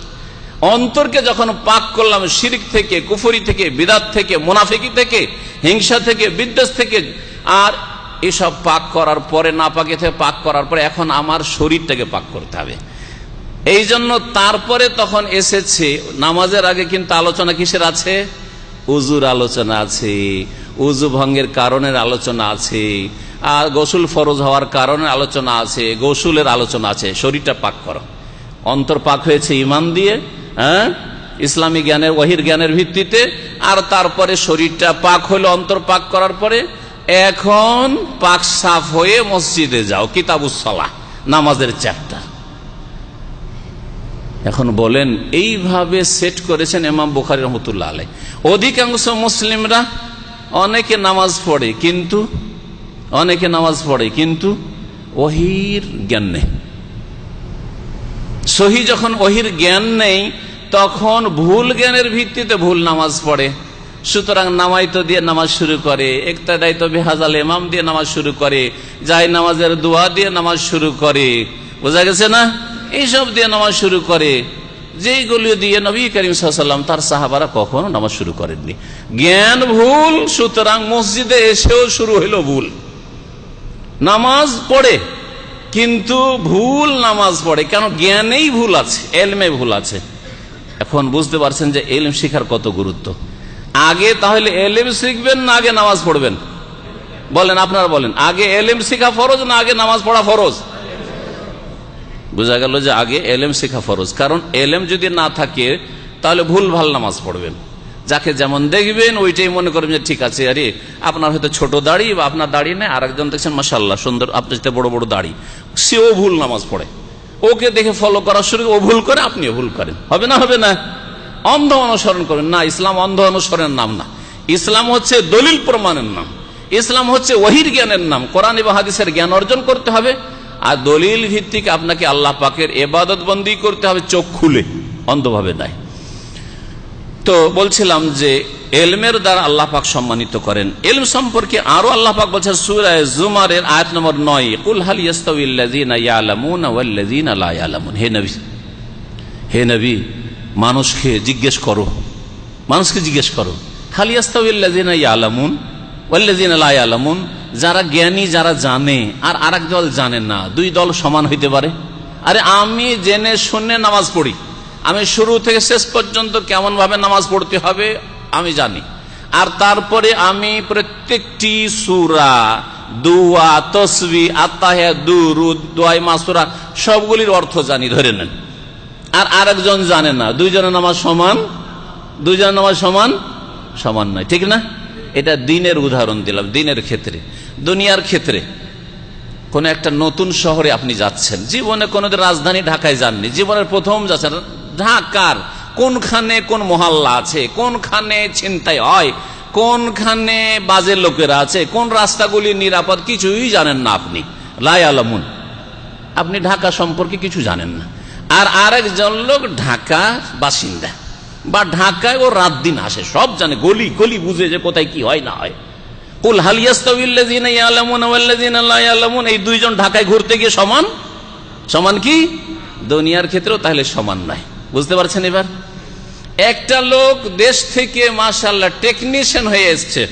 অন্তরকে যখন পাক করলাম, শিরিক থেকে, কুফরি থেকে, বিদাত থেকে, মুনাফিকি থেকে, হিংসা থেকে, বিদ্বেষ থেকে, আর এসব পাক করার পরে না পাকে থেকে পাক করার পরে এখন আমার শরীরটাকে পাক করতে হবে। এই জন্য তারপরে তখন এসেছে, নামাজের আগে কিন্তু আলোচনা কিসের আছে? উজুর আলোচনা আছে, উজু ভঙ্গের কারণের আলোচনা আছে, আর গোসুল ফরজ হওয়ার কারণে আলোচনা আছে, গোসুলের আলোচনা আছে, শরীরটা পাক করো। অন্তর পাক হয়েছে ইমান দিয়ে হ্যাঁ? ইসলামী জ্ঞানের ওহির জ্ঞানের ভিত্তিতে, আর তারপরে শরীরটা পাক হলো অন্তর পাক করার পরে, এখন পাক সাফ হয়ে মসজিদে যাও কিতাবুসলা নামাজের চ্যাপ্টার। এখন বলেন, এইভাবে সেট করেছেন এমাম বুখারি রহমতুল্লাহ আলাই অধিকাংশ মুসলিমরা অনেকে নামাজ পড়ে, কিন্তু, অনেকে নামাজ পড়ে, কিন্তু ওহির জ্ঞান নেই। সহি যখন ওহির জ্ঞান নেই, তখন ভুল জ্ঞানের ভিত্তিতে ভুল নামাজ পড়ে। সুতরাং নামাইতো দিয়ে নামাজ শুরু করে একটা দায়িত্ব বেহাজাল এমাম দিয়ে নামাজ শুরু করে, যাই নামাজের দোয়া দিয়ে নামাজ শুরু করে। বোঝা গেছে না? এইসব দিয়ে নামাজ শুরু করে। যেইগুলি দিয়ে নবী করিম সাল্লাম তার সাহাবারা কখনো নামাজ শুরু করেননি। জ্ঞান ভুল, সুতরাং মসজিদে এসেও শুরু হইল ভুল। নামাজ পড়ে, কিন্তু ভুল নামাজ পড়ে, কেন জ্ঞানেই ভুল আছে, এলমে ভুল আছে। এখন বুঝতে পারছেন যে এলম শিখার কত গুরুত্ব। আগে তাহলে এলেম শিখবেন না আগে নামাজ পড়বেন? বলেন, আপনারা বলেন, আগে এলেম শিখা ফরজ না আগে নামাজ পড়া ফরজ? বোঝা গেল যে আগে এলেম শেখা ফরজ। কারণ এলেম যদি না থাকে, তাহলে ভুল ভালো নামাজ পড়বেন। যাকে যেমন দেখবেন, ওইটাই মনে করবেন যে ঠিক আছে, আরে আপনার হয়তো ছোট দাড়ি বা আপনার দাড়ি নেই আর একজন দেখছেন মাসাল্লাহ সুন্দর, আপনার সাথে বড় বড় দাড়ি। সেও ভুল নামাজ পড়ে। ওকে দেখে ফলো করার শুরু ও ভুল করে, আপনিও ভুল করেন। হবে না হবে না? অন্ধ অনুসরণ করেন না, ইসলাম অন্ধ অনুসরণের নাম না। ইসলাম হচ্ছে দলিল প্রমাণের নাম। ইসলাম হচ্ছে ওহির জ্ঞানের নাম। কোরআন এবং হাদিসের জ্ঞান অর্জন করতে হবে। আর দলিল ভিত্তিক আপনাকে আল্লাহ পাকের এবাদত বন্দি করতে হবে, চোখ খুলে, অন্ধভাবে নাই। তো বলছিলাম যে, এলমের দ্বারা আল্লাহ পাক সম্মানিত করেন। এলম সম্পর্কে আরও আল্লাহ পাক বলছেন সুরায় জুমারের আয়াত নম্বর নয়, কুল হাল ইয়ালামুন হে নবী হে নবী, মানুষকে জিজ্ঞেস করো। মানুষকে জিজ্ঞেস করো হালিয়াস্তাউল্লাযিনা ইয়ালামুন? যারা জ্ঞানী, যারা জানে, আর আরেক দল জানে না, দুই দল সমান হইতে পারে? আরে আমি জেনে শুনে নামাজ পড়ি। আমি শুরু থেকে শেষ পর্যন্ত কেমন ভাবে নামাজ পড়তে হবে, আমি জানি। আর তারপরে আমি প্রত্যেকটি সুরা, দুয়া, তসবি আত্মাহে দুরুদ, দোয়াই, মাসুরা, সবগুলির অর্থ জানি, ধরে নেন। আর আরেকজন জানে না, দুইজনের নামাজ সমান? দুইজনের নামাজ সমান? সমান নয়, ঠিক না? এটা দিনের উদাহরণ দিলাম, দিনের ক্ষেত্রে, দুনিয়ার ক্ষেত্রে। কোন একটা নতুন শহরে আপনি যাচ্ছেন, জীবনে কোনোদিন রাজধানী ঢাকায় যাননি, জীবনের প্রথম যাচ্ছেন, ঢাকার কোনখানে কোন মহল্লা আছে, কোনখানে ছিনতাই হয়, কোনখানে বাজে লোকেরা আছে, কোন রাস্তাগুলি নিরাপদ কিছুই জানেন না আপনি। লাই আলমুন আপনি ঢাকা সম্পর্কে কিছু জানেন না। আর আরেকজন লোক ঢাকা বাসিন্দা। বা ঢাকায় ও রাত দিন আসে, সব জানে, গলি গলি বুঝে যে কোথায় কি হয়, না হয়। কুল ইয়ালামুন এই দুইজন ঢাকায় ঘুরতে গিয়ে সমান? সমান কি? দুনিয়ার ক্ষেত্রেও তাহলে সমান নাই। বুঝতে পারছেন এবার? একটা লোক দেশ থেকে মাশাল্লাহ টেকনিশিয়ান হয়ে এসছে।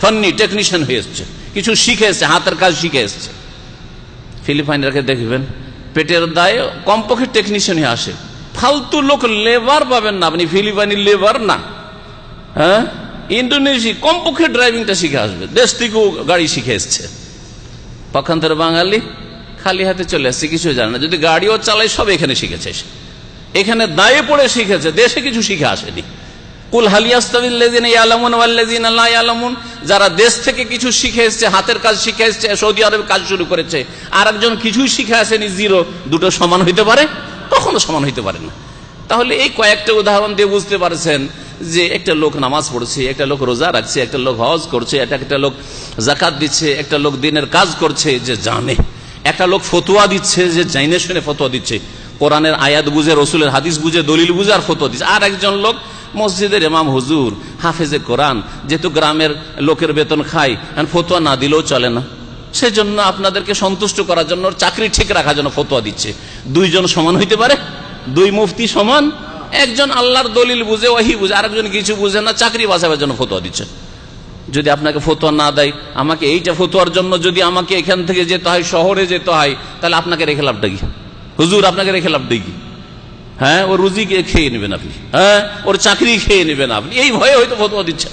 ফন্নি টেকনিশিয়ান হয়ে এসছে। কিছু শিখে এসছে, হাতের কাজ শিখে এসছে। ফিলিপাইনরাকে দেখবেন? পেটের দায়ে কমপক্ষে টেকনিশিয়ান হয়ে আসে। ফালতু লোক লেবার পাবেন না, আপনি ফিলিপাইনি লেবার না। হ্যাঁ? ইন্ডোনেশিয়া কমপক্ষে ড্রাইভিংটা শিখে আসবে, দেশ থেকেও গাড়ি শিখে এসছে। পক্ষান্তরে বাঙালি, খালি হাতে চলে আসছে কিছু জানে না। যদি গাড়িও চালাই সব এখানে শিখেছে এখানে দায়ে পড়ে শিখেছে, দেশে কিছু শিখে আসেনি। কুল ইয়ালামুন যারা দেশ থেকে কিছু শিখে এসছে, হাতের কাজ শিখে এসছে, সৌদি আরবে কাজ শুরু করেছে আর একজন কিছুই শিখে আসেনি, জিরো, দুটো সমান হইতে পারে? কখনো সমান হইতে পারে না। তাহলে এই কয়েকটা উদাহরণ দিয়ে বুঝতে পারছেন যে একটা লোক নামাজ পড়ছে, একটা লোক রোজা রাখছে, একটা লোক হজ করছে, একটা একটা লোক জাকাত দিচ্ছে, একটা লোক দিনের কাজ করছে যে জানে। একটা লোক ফতুয়া দিচ্ছে যে জাইনে শুনে ফতুয়া দিচ্ছে। কোরআনের আয়াত বুঝে, রসুলের হাদিস বুঝে, দলিল বুঝে আর ফতুয়া দিচ্ছে। আর একজন লোক মসজিদের ইমাম হুজুর, হাফেজে কোরআন, যেহেতু গ্রামের লোকের বেতন খায়, ফতুয়া না দিলেও চলে না। সেজন্য আপনাদেরকে সন্তুষ্ট করার জন্য চাকরি ঠিক রাখার জন্য ফতোয়া দিচ্ছে। দুইজন সমান হইতে পারে? দুই মুফতি সমান? একজন আল্লাহর দলিল বুঝে ওহি বুঝে, আরেকজন কিছু বুঝে না, চাকরি বাঁচাবার জন্য ফতোয়া দিচ্ছে। যদি আপনাকে ফতোয়া না দেয়, আমাকে এইটা ফতোয়ার জন্য যদি আমাকে এখান থেকে যেতে হয়, শহরে যেতে হয়, তাহলে আপনাকে রেখে লাভটা কি? হুজুর, আপনাকে রেখে লাভটা কি? হ্যাঁ ওর রুজি খেয়ে নেবেন আপনি? হ্যাঁ ওর চাকরি খেয়ে নেবেন আপনি? এই ভয়ে হয়তো ফতোয়া দিচ্ছে।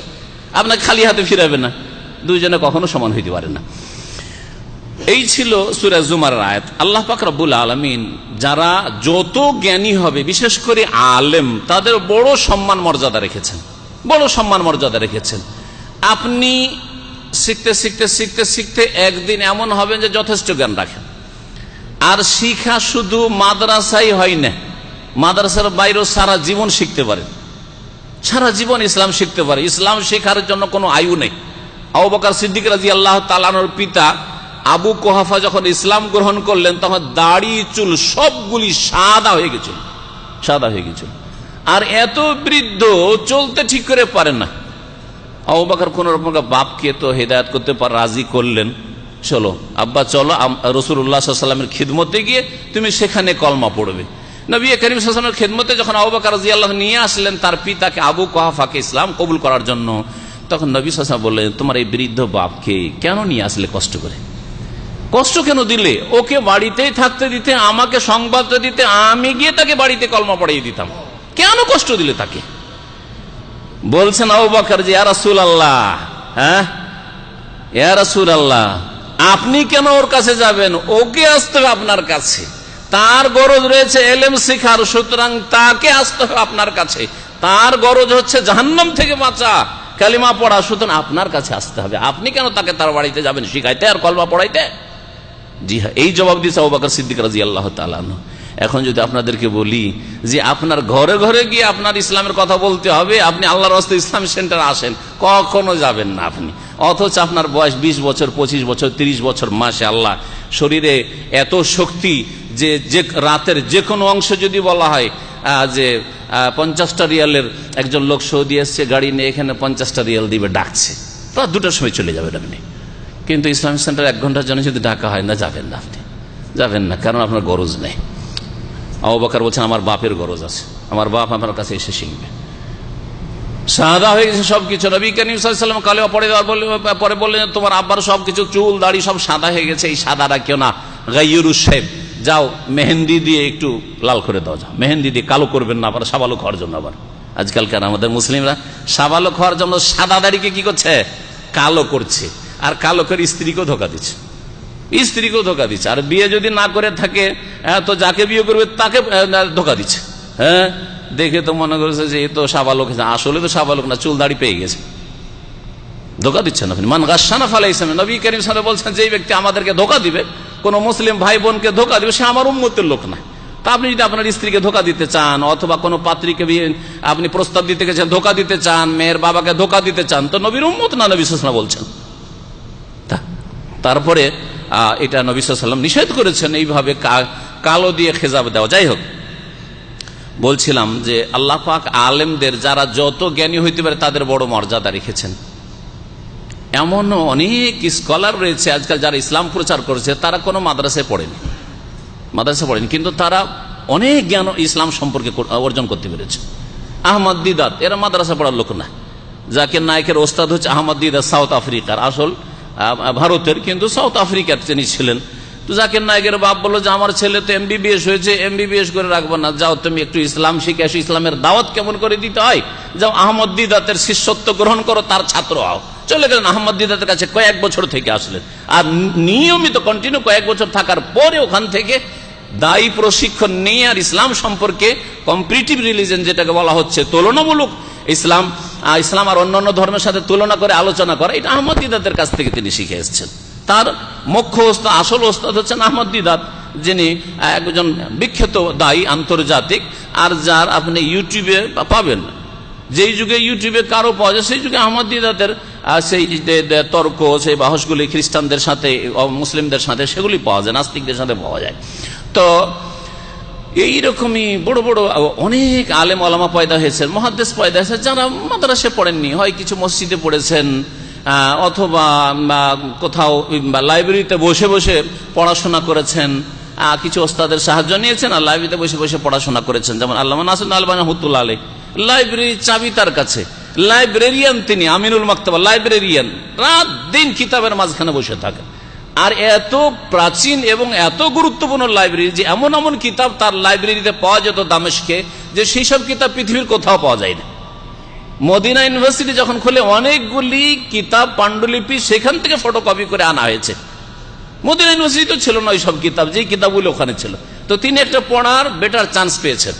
আপনাকে খালি হাতে ফিরাবে না। দুইজনে কখনো সমান হইতে পারে না। এই ছিল সুরাজ জুমার আয়াত। আল্লাহ পাক রব্বুল আলমিন যারা যত জ্ঞানী হবে, বিশেষ করে আলেম, তাদের বড় সম্মান মর্যাদা রেখেছেন। বড় সম্মান মর্যাদা রেখেছেন। আপনি শিখতে শিখতে শিখতে শিখতে একদিন এমন হবেন যে যথেষ্ট জ্ঞান রাখেন। আর শিখা শুধু মাদ্রাসাই হয় না, মাদ্রাসার বাইরেও সারা জীবন শিখতে পারেন। সারা জীবন ইসলাম শিখতে পারে। ইসলাম শেখার জন্য কোনো আয়ু নেই। আবু সিদ্দিক রাজি আল্লাহ তালানোর পিতা আবু কোহাফা যখন ইসলাম গ্রহণ করলেন, তখন দাড়ি, চুল সবগুলি সাদা হয়ে গেছিল, সাদা হয়ে গেছিল। আর এত বৃদ্ধ চলতে ঠিক করে পারে না। আবু বাকর কোন রকম বাপকে তো হেদায়ত করতে পার রাজি করলেন। চলো, আব্বা চলো রসুল্লাহামের খিদমতে গিয়ে তুমি সেখানে কলমা পড়বে। নবী করিম সাল্লামের খেদমতে যখন আবু বাকর রাজি আল্লাহ নিয়ে আসলেন, তার পিতাকে আবু কোহাফাকে ইসলাম কবুল করার জন্য, তখন নবী সাসা বললেন, তোমার এই বৃদ্ধ বাপকে কেন নিয়ে আসলে কষ্ট করে? কষ্ট কেন দিলে? ওকে বাড়িতেই থাকতে দিতে, আমাকে সংবাদটা দিতে, আমি গিয়ে তাকে বাড়িতে কলমা পড়াইয়ে দিতাম। কেন কষ্ট দিলে তাকে? বলছেন ইয়ারাসুল আল্লাহ হ্যাঁ? আল্লাহ আপনি কেন ওর কাছে যাবেন? ওকে আসতে হবে আপনার কাছে। তার গরজ রয়েছে এলেম শিখার, সুতরাং তাকে আসতে হবে আপনার কাছে। তার গরজ হচ্ছে জাহান্নাম থেকে বাঁচা, কালিমা পড়া, সুতরাং আপনার কাছে আসতে হবে। আপনি কেন তাকে তার বাড়িতে যাবেন? শিখাইতে আর কলমা পড়াইতে? জি হ্যাঁ এই জবাব দিয়েছে আবাকর সিদ্দিক রাজি আল্লাহ তালানো এখন যদি আপনাদেরকে বলি যে আপনার ঘরে ঘরে গিয়ে আপনার ইসলামের কথা বলতে হবে, আপনি আল্লাহর হস্তে ইসলাম সেন্টার আসেন, কখনো যাবেন না আপনি। অথচ আপনার বয়স ২০ বছর ২৫ বছর ৩০ বছর মাসে আল্লাহ শরীরে এত শক্তি যে যে রাতের যে কোনো অংশ যদি বলা হয় যে পঞ্চাশটা রিয়ালের একজন লোক সৌদি এসছে, গাড়ি নিয়ে এখানে পঞ্চাশটা রিয়াল দিবে, ডাকছে। রাত দুটার সময় চলে যাবেন আপনি। কিন্তু ইসলামিক সেন্টার এক ঘণ্টার জন্য যদি ডাকা হয়, না, যাবেন না আপনি। যাবেন না, কারণ আপনার গরজ নেই। আবাকার বলছেন, আমার বাপের গরজ আছে। আমার বাপ আমার কাছে এসে শিখবে। সাদা হয়ে গেছে সবকিছু। নবী করিম সাল্লাম কালে পরে পরে বললেন, তোমার আব্বার সবকিছু, চুল, দাড়ি সব সাদা হয়ে গেছে, এই সাদা রাখিও না। গাইয়ুরু সাহেব যাও, মেহেন্দি দিয়ে একটু লাল করে দাও, যাও। মেহেন্দি দিয়ে কালো করবেন না, আবার সাবালক হওয়ার জন্য আবার। আজকালকার আমাদের মুসলিমরা সাবালক হওয়ার জন্য সাদা দাড়িকে কি করছে? কালো করছে। আর কালো করে স্ত্রীকেও ধোকা দিচ্ছে। স্ত্রীকেও ধোকা দিচ্ছে। আর বিয়ে যদি না করে থাকে তো যাকে বিয়ে করবে তাকে ধোকা দিচ্ছে। হ্যাঁ দেখে তো মনে করেছে যে এ তো সাবালক আসলে তো সাবালক না, চুল দাড়ি পেয়ে গেছে। ধোকা দিচ্ছেন আপনি মান গাছানা ফালাই ইসলাম। নবী করিম সাহেব বলছেন যে ব্যক্তি আমাদেরকে ধোকা দিবে, কোন মুসলিম ভাই বোনকে ধোকা দিবে, সে আমার উন্মতের লোক না। তা আপনি যদি আপনার স্ত্রীকে ধোকা দিতে চান, অথবা কোনো পাত্রীকে আপনি প্রস্তাব দিতে গেছেন, ধোকা দিতে চান, মেয়ের বাবাকে ধোকা দিতে চান, তো নবীর উম্মত না, নবী সুসনা বলছেন। তারপরে এটা নবী সাল্লাম নিষেধ করেছেন এইভাবে কালো দিয়ে খেজাব দেওয়া। যাই হোক, বলছিলাম যে আল্লাহ পাক আলেমদের যারা যত জ্ঞানী হইতে পারে তাদের বড় মর্যাদা রেখেছেন। এমন অনেক স্কলার রয়েছে আজকাল যারা ইসলাম প্রচার করেছে, তারা কোনো মাদ্রাসায় পড়েনি। মাদ্রাসা পড়েনি, কিন্তু তারা অনেক জ্ঞান ইসলাম সম্পর্কে অর্জন করতে পেরেছে। আহমদ দিদাত, এরা মাদ্রাসা পড়ার লোক না। যাকে নায়কের ওস্তাদ হচ্ছে আহমদ দিদাত, সাউথ আফ্রিকার। আসল ভারতের, কিন্তু সাউথ আফ্রিকার তিনি ছিলেন, তো জাকির নায়কের বাপ বলল যে, আমার ছেলে তো এমবিবিএস হয়েছে এমবিবিএস করে রাখব না। যাও তুমি একটু ইসলাম শিখে আসো, ইসলামের দাওয়াত কেমন করে দিতে হয়? যাও আহমদ দিদাতের শিষ্যত্ব গ্রহণ করো, তার ছাত্র হও। চলে গেলেন। আহমদ দিদাতের কাছে কয়েক বছর থেকে আসলেন। আর নিয়মিত কন্টিনিউ কয়েক বছর থাকার পরে ওখান থেকে দায়ী প্রশিক্ষণ নিয়ে আর ইসলাম সম্পর্কে কম্পিটিভ রিলিজন যেটাকে বলা হচ্ছে, তুলনামূলক ইসলাম ইসলাম আর অন্যান্য ধর্মের সাথে তুলনা করে, আলোচনা করা, এটা আহমদ দিদাতের কাছ থেকে তিনি শিখে এসেছেন। তার মুখ্য ওস্তাদ, আসল ওস্তাদ হচ্ছেন আহমদ দিদাত যিনি একজন বিখ্যাত দায়ী, আন্তর্জাতিক, আর যার আপনি ইউটিউবে পাবেন। যেই যুগে ইউটিউবে কারও পাওয়া যায়, সেই যুগে আহমদ দিদাতের সেই তর্ক, সেই বাহসগুলি খ্রিস্টানদের সাথে মুসলিমদের সাথে, সেগুলি পাওয়া যায়, নাস্তিকদের সাথে পাওয়া যায়। তো এইরকমই বড় বড় অনেক আলেম আলামা পয়দা হয়েছে মহাদেশ পয়দা হয়েছে যারা মাদ্রাসে পড়েননি, হয় কিছু মসজিদে পড়েছেন অথবা কোথাও লাইব্রেরিতে বসে বসে পড়াশোনা করেছেন কিছু ওস্তাদের সাহায্য নিয়েছেন আর লাইব্রেরিতে বসে বসে পড়াশোনা করেছেন। যেমন আল্লাহ নাসুন আলবান রহমতুল্লাহ আলী লাইব্রেরির চাবি তার কাছে। লাইব্রেরিয়ান তিনি, আমিনুল মাক্তাবা, লাইব্রেরিয়ান। রাত দিন কিতাবের মাঝখানে বসে থাকেন। আর এত প্রাচীন এবং এত গুরুত্বপূর্ণ লাইব্রেরি যে এমন এমন কিতাব তার লাইব্রেরিতে পাওয়া যেত দামেশকে, যে সেই সব কিতাব পৃথিবীর কোথাও পাওয়া যায় না মদিনা ইউনিভার্সিটি যখন খুলে, অনেকগুলি কিতাব পাণ্ডুলিপি সেখান থেকে ফটোকপি করে আনা হয়েছে। মদিনা ইউনিভার্সিটি তো ছিল না ওই সব কিতাব, যেই কিতাবগুলো ওখানে ছিল। তো তিনি একটা পড়ার বেটার চান্স পেয়েছেন।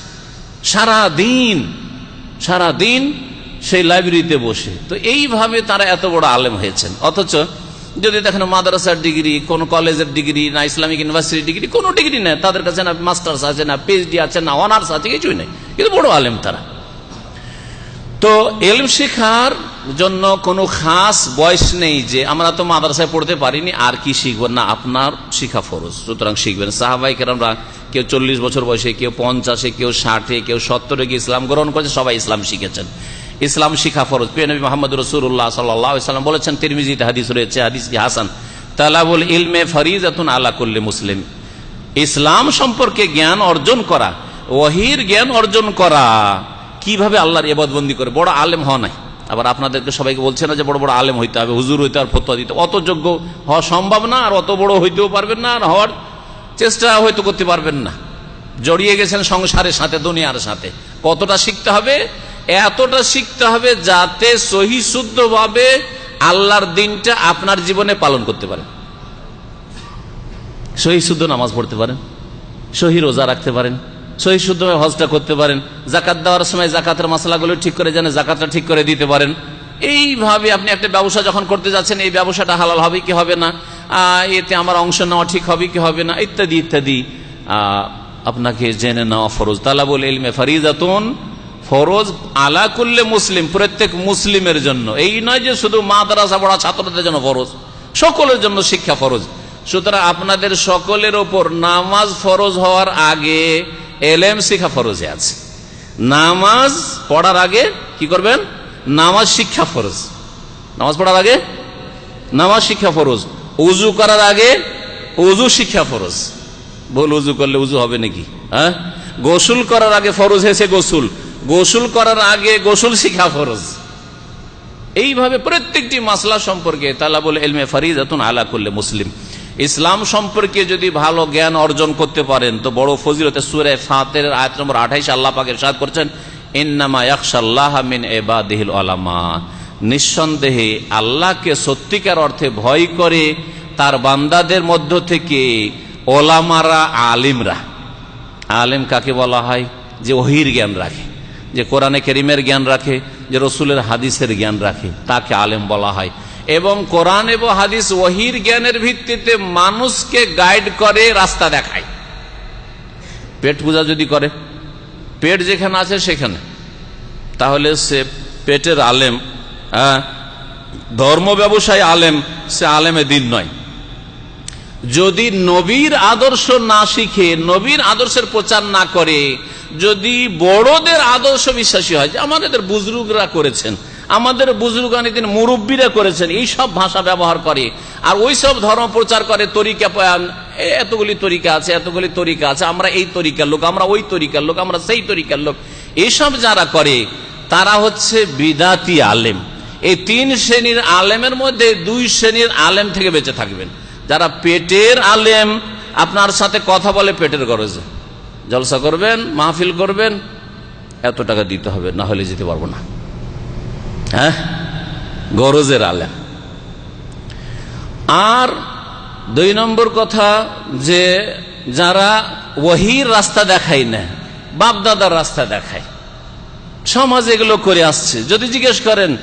সারা দিন সারা দিন সেই লাইব্রেরিতে বসে। তো এইভাবে তারা এত বড় আলেম হয়েছেন। অথচ যদি দেখেন মাদ্রাসার ডিগ্রি, কোন কলেজের ডিগ্রি, না ইসলামিক ইউনিভার্সিটি ডিগ্রি, কোনো ডিগ্রি নেই। তাদের কাছে না মাস্টার্স আছে, না পিএইচডি আছে, না অনার্স আছে, কিছুই নেই। কিন্তু বড় আলেম তারা। তো এলম শেখার জন্য কোনো খাস বয়স নেই যে আমরা তো মাদ্রাসায় পড়তে পারিনি, আর কি শিখব? না, আপনার শিখা ফরজ। সুতরাং শিখবেন। সাহাবাই কেরামরা কেউ চল্লিশ বছর বয়সে, কেউ পঞ্চাশে, কেউ ষাটে, কেউ সত্তরে গিয়ে ইসলাম গ্রহণ করেছে, সবাই ইসলাম শিখেছেন। ইসলাম শিখা ফরজ। প্রিয় নবী মোহাম্মদ রসুল্লাহ সাল্লাম বলেছেন, তিরমিজিতে হাদিস রয়েছে হাদিস হাসান। তালাবুল ইলমে ফরিজাতুন আলা করলে মুসলিম। ইসলাম সম্পর্কে জ্ঞান অর্জন করা ওহির জ্ঞান অর্জন করা, কীভাবে আল্লাহর এবাদবন্দি করে? বড় আলেম হওয়া নাই। আবার আপনাদেরকে সবাইকে বলছে না যে বড় বড় আলেম হইতে হবে, হুজুর হইতে আর ফতোয়া দিতে অত যোগ্য হওয়া সম্ভব না, আর অত বড় হইতেও পারবেন না, আর হওয়ার চেষ্টা হয়তো করতে পারবেন না। জড়িয়ে গেছেন সংসারের সাথে, দুনিয়ার সাথে। কতটা শিখতে হবে? এতটা শিখতে হবে যাতে সহি শুদ্ধভাবে আল্লাহর দিনটা আপনার জীবনে পালন করতে পারেন। সহি শুদ্ধ নামাজ পড়তে পারেন, সহি রোজা রাখতে পারেন, সহি শুদ্ধভাবে হজটা করতে পারেন জাকাত দেওয়ার সময় জাকাতের মশলাগুলো ঠিক করে জানে জাকাতটা ঠিক করে দিতে পারেন। এইভাবে আপনি একটা ব্যবসা যখন করতে যাচ্ছেন, এই ব্যবসাটা হালাল হবে কি হবে না? এতে আমার অংশ নেওয়া ঠিক হবে কি হবে না? ইত্যাদি ইত্যাদি। আপনাকে জেনে নেওয়া ফরজ। তালাবুল ইলমে ফরিজাতুন ফরজ আলা করলে মুসলিম, প্রত্যেক মুসলিমের জন্য। এই নয় যে শুধু মাদ্রাসা পড়া ছাত্রদের জন্য ফরজ, সকলের জন্য শিক্ষা ফরজ। সুতরাং আপনাদের সকলের ওপর নামাজ ফরজ হওয়ার আগে এলেম শিক্ষা ফরজে আছে। নামাজ পড়ার আগে কি করবেন? নামাজ শিক্ষা ফরজ। নামাজ পড়ার আগে? নামাজ শিক্ষা ফরজ। উজু করার আগে উজু শিক্ষা ফরজ। ভুল উজু করলে উজু হবে নাকি? হ্যাঁ? গোসল করার আগে ফরজ হয়েছে গোসল। গোসল করার আগে গোসল শিখা ফরজ। এইভাবে প্রত্যেকটি মাসলা সম্পর্কে তালা বলে এলমে ফারিজাতুন আলা করলে মুসলিম। ইসলাম সম্পর্কে যদি ভালো জ্ঞান অর্জন করতে পারেন, তো বড় ফজিলতে সুরে ফাতের আয়াত নম্বর আঠাইশ আল্লাহ পাকের সাদ করছেন, ইন্নামা ইয়াকশাল্লাহ মিন এবাদিহিল আলামা নিঃসন্দেহে আল্লাহকে সত্যিকার অর্থে ভয় করে তার বান্দাদের মধ্য থেকে ওলামারা আলিমরা। আলেম কাকে বলা হয়? যে ওহির জ্ঞান রাখে। যে কোরআনে কেরিমের জ্ঞান রাখে যে রসুলের হাদিসের জ্ঞান রাখে তাকে আলেম বলা হয়। এবং কোরআন এবং হাদিস ওহির জ্ঞানের ভিত্তিতে মানুষকে গাইড করে রাস্তা দেখায়। পেট পূজা যদি করে পেট যেখানে আছে সেখানে। তাহলে সে পেটের আলেম হ্যাঁ, ধর্ম ব্যবসায়ী আলেম সে আলেমে দিন নয়। যদি নবীর আদর্শ না শিখে, নবীর আদর্শের প্রচার না করে, যদি বড়দের আদর্শ বিশ্বাসী হয়, যে আমাদের বুজরুগরা করেছেন, আমাদের বুজুর্গানি দিন মুরব্বীরা করেছেন, এই সব ভাষা ব্যবহার করে, আর ওই সব ধর্ম প্রচার করে, তরিকা এতগুলি তরিকা আছে, এতগুলি তরিকা আছে, আমরা এই তরিকার লোক, আমরা ওই তরিকার লোক, আমরা সেই তরিকার লোক। এইসব যারা করে, তারা হচ্ছে বিদাতি আলেম। এই তিন শ্রেণির আলেমের মধ্যে দুই শ্রেণির আলেম থেকে বেঁচে থাকবেন। যারা পেটের আলেম, আপনার সাথে কথা বলে পেটের গরজে। জলসা করবেন, মাহফিল করবেন, এত টাকা দিতে হবে, না হলে যেতে পারব না। হ্যাঁ? গরজের আলেম। আর দুই নম্বর কথা যে যারা ওহির রাস্তা দেখায় না, বাপদাদার রাস্তা দেখায়, সমাজ এগুলো করে আসছে। যদি জিজ্ঞেস করেন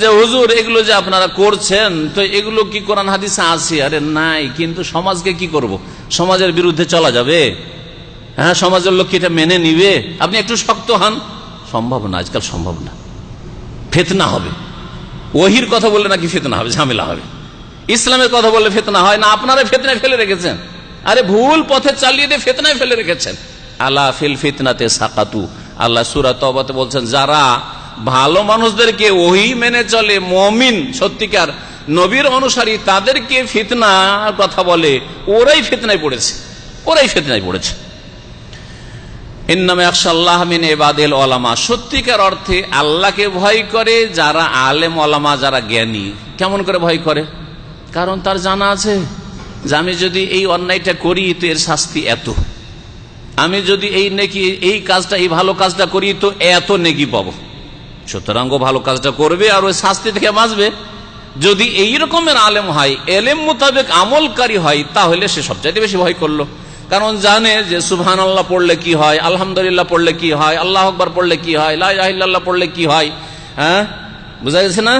যে হুজুর, এগুলো যে আপনারা করছেন, তো এগুলো কি কোরআন হাদিসে আছে? আরে নাই, কিন্তু সমাজকে কি করব? সমাজের বিরুদ্ধে চলা যাবে? হ্যাঁ সমাজের লোক এটা মেনে নিবে? আপনি একটু শক্ত হন। সম্ভব না, আজকাল সম্ভব না। ফেতনা হবে। ওহির কথা বললে নাকি ফেতনা হবে, ঝামেলা হবে। ইসলামের কথা বললে ফেতনা হয় না, আপনারা ফেতনায় ফেলে রেখেছেন। আরে ভুল পথে চালিয়ে দিয়ে ফেতনায় ফেলে রেখেছেন। আল্লাহ ফিল ফিতনাতে সাকাতু। আল্লাহ সুরা তবাতে বলছেন, যারা ভালো মানুষদেরকে ওহি মেনে চলে, মমিন, সত্যিকার নবীর অনুসারী, তাদেরকে ফিতনা কথা বলে। ওরাই ফিতনায় পড়েছে, ওরাই ফিতনায় পড়েছে। ইন্নামে আকশাল্লাহ মিন এবাদেল সত্যিকার অর্থে আল্লাহকে ভয় করে যারা আলেম ওলামা যারা জ্ঞানী। কেমন করে ভয় করে? কারণ তার জানা আছে যে আমি যদি এই অন্যায়টা করি, তো এর শাস্তি এত। আমি যদি এই নেকি, এই কাজটা, এই ভালো কাজটা করি, তো এত নেকি পাবো। সুতরাং ও ভালো কাজটা করবে আর ওই শাস্তি থেকে বাঁচবে। যদি এই রকমের আলেম হয়, এলেম মোতাবেক আমলকারী হয়, তাহলে সে সবচাইতে বেশি ভয় করল। কারণ জানে যে সুবহান আল্লাহ পড়লে কি হয়, আলহামদুলিল্লাহ পড়লে কি হয়, আল্লাহ আকবর পড়লে কি হয় লাহ পড়লে কি হয় হ্যাঁ? বুঝা গেছে না?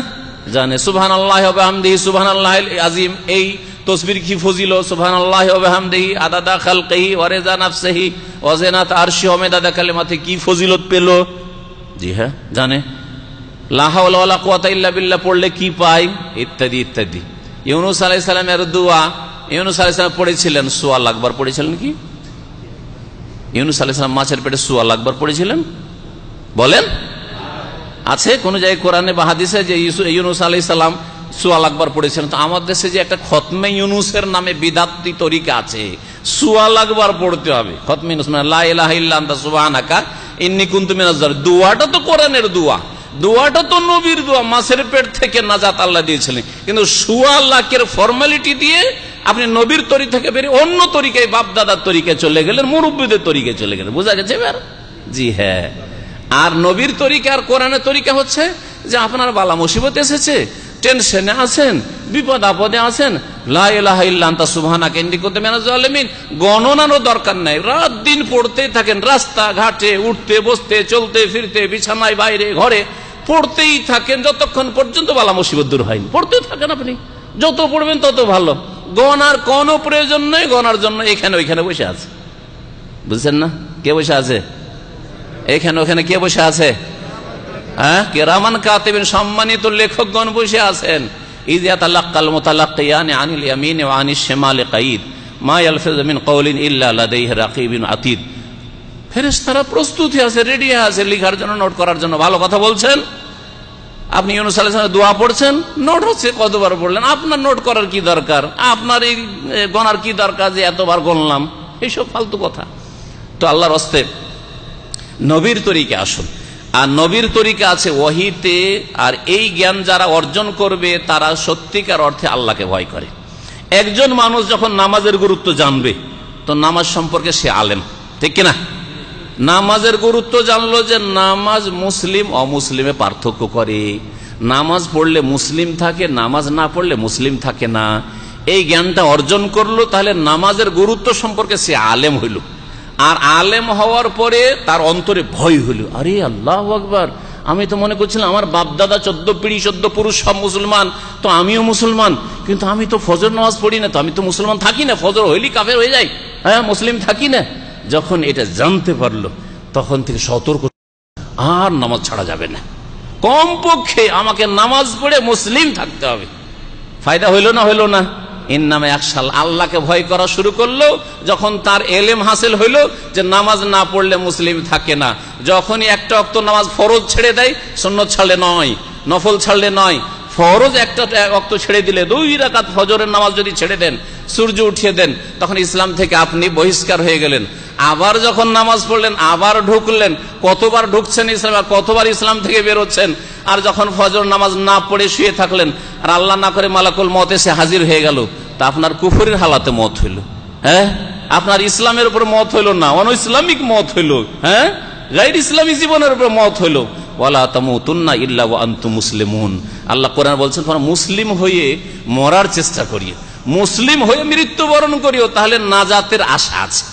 জানে সুবহান আল্লাহ হামদিহি সুবহান আল্লাহ আজিম এই তসবির কি ফজিল সুবহান আল্লাহ হামদিহি আদাদা খালকেহি ওয়ারেজা নাফসেহি ওয়াজেনাত আরশি ওমেদাদা কালেমাতে কি ফজিলত পেল? জি হ্যাঁ জানে। লাহাওয়ালা কুয়াতা ইল্লা বিল্লাহ পড়লে কি পাই ইত্যাদি ইত্যাদি ইউনুস আলাই সালামের দোয়া ইউনুস আলাই পড়েছিলেন সোয়া লাখবার পড়েছিলেন কি ইউনুস আলাই মাছের পেটে সোয়া লাখবার পড়েছিলেন বলেন। আছে কোন জায়গায় কোরআনে বা হাদিসে যে ইউনুস আলাই সালাম সুয়াল আকবর পড়েছিলেন, তো আমার দেশে যে একটা খতমে ইউনুসের নামে বিদাত্তি তরিকা আছে, সুয়াল আকবর পড়তে হবে। খতমে ইউনুস মানে লা ইলাহা ইল্লা আনতা সুবহানাকা, ইন্নী কুনতু মিনাজ দুয়াটা তো কোরআনের দোয়া। দোয়াটা তো নবীর দোয়া, মাছের পেট থেকে নাজাত আল্লাহ দিয়েছিলেন। কিন্তু সুয়া লাখের ফর্মালিটি দিয়ে আপনি নবীর তরি থেকে বেরিয়ে অন্য তরিকায় বাপ দাদার তরিকায় চলে গেলেন, মুরব্বীদের তরিকায় চলে গেলেন। বোঝা গেছে এবার? জি হ্যাঁ। আর নবীর তরিকা আর কোরআনের তরিকা হচ্ছে যে আপনার বালা মুসিবত এসেছে টেনশনে আছেন, বিপদ আপদে আছেন। গণনারও দরকার নাই। রাত দিন থাকেন রাস্তা ঘাটে উঠতে, বসতে, চলতে, ফিরতে, বিছানায়, বাইরে, ঘরে পড়তেই থাকেন, যতক্ষণ পর্যন্ত বালা মুসিবত দূর হয়নি। পড়তে থাকেন আপনি। যত পড়বেন তত ভালো। গনার কোনো প্রয়োজন নেই গনার জন্য এখানে ওইখানে বসে আছে। বুঝছেন না? কে বসে আছে? এখানে ওখানে কে বসে আছে? হ্যাঁ? কেরামান কাতেবেন সম্মানিত লেখকগণ বসে আছেন। ফেরেশতারা প্রস্তুত আছে রেডি আছে, লেখার জন্য নোট করার জন্য। ভালো কথা বলছেন? আপনি দোয়া পড়ছেন? নোট হচ্ছে, কতবার পড়লেন? আপনার নোট করার কি দরকার? আপনার এই গনার কি দরকার যে এতবার গণলাম? এইসব ফালতু কথা। তো আল্লাহর হস্তে নবীর তরিকে আসুন। আর নবীর তরিকা আছে ওহিতে আর এই জ্ঞান যারা অর্জন করবে, তারা সত্যিকার অর্থে আল্লাহকে ভয় করে। একজন মানুষ যখন নামাজের গুরুত্ব জানবে, তো নামাজ সম্পর্কে সে আলেম, ঠিক কিনা? নামাজের গুরুত্ব জানলো যে নামাজ মুসলিম অমুসলিমে পার্থক্য করে। নামাজ পড়লে মুসলিম থাকে, নামাজ না পড়লে মুসলিম থাকে না। এই জ্ঞানটা অর্জন করল, তাহলে নামাজের গুরুত্ব সম্পর্কে সে আলেম হইল। আর আলেম হওয়ার পরে তার অন্তরে ভয় হলো। আরে আল্লাহ আকবর। আমি তো মনে করছিলাম আমার বাপদাদা চোদ্দ পিড়ি, চোদ্দ পুরুষ সব মুসলমান, তো আমিও মুসলমান। কিন্তু আমি তো ফজর নামাজ পড়ি না, তো আমি তো মুসলমান থাকি না। ফজর হইলি কাফের হয়ে যাই। হ্যাঁ মুসলিম থাকি না। যখন এটা জানতে পারল, তখন থেকে সতর্ক। আর নামাজ ছাড়া যাবে না। কমপক্ষে আমাকে নামাজ পড়ে মুসলিম থাকতে হবে। ফায়দা হইল না হইল না? এর নামে একসাল আল্লাহকে ভয় করা শুরু করল, যখন তার এলেম হাসিল হইল যে নামাজ না পড়লে মুসলিম থাকে না। যখনই একটা অক্ত নামাজ ফরজ ছেড়ে দেয় সন্ন্যত ছাড়লে নয়, নফল ছাড়লে নয়। ফরজ একটা অক্ত ছেড়ে দিলে দুই রাকাত ফজরের নামাজ যদি ছেড়ে দেন, সূর্য উঠিয়ে দেন, তখন ইসলাম থেকে আপনি বহিষ্কার হয়ে গেলেন। আবার যখন নামাজ পড়লেন, আবার ঢুকলেন, কতবার ঢুকছেন ইসলাম আর কতবার ইসলাম থেকে বেরোচ্ছেন আর যখন ফজর নামাজ না পড়ে শুয়ে থাকলেন আর আল্লাহ না করে মালাকুল মত এসে হাজির হয়ে গেল, তা আপনার কুফুরের হালাতে মত হইল। হ্যাঁ? আপনার ইসলামের উপর মত হইল না অন ইসলামিক মত হইল। হ্যাঁ? গাইড ইসলামী জীবনের উপর মত হইল। আল্লাহ মুসলিম হয়ে মরার চেষ্টা মুসলিম হয়ে করিও, তাহলে নাজাতের আশা আছে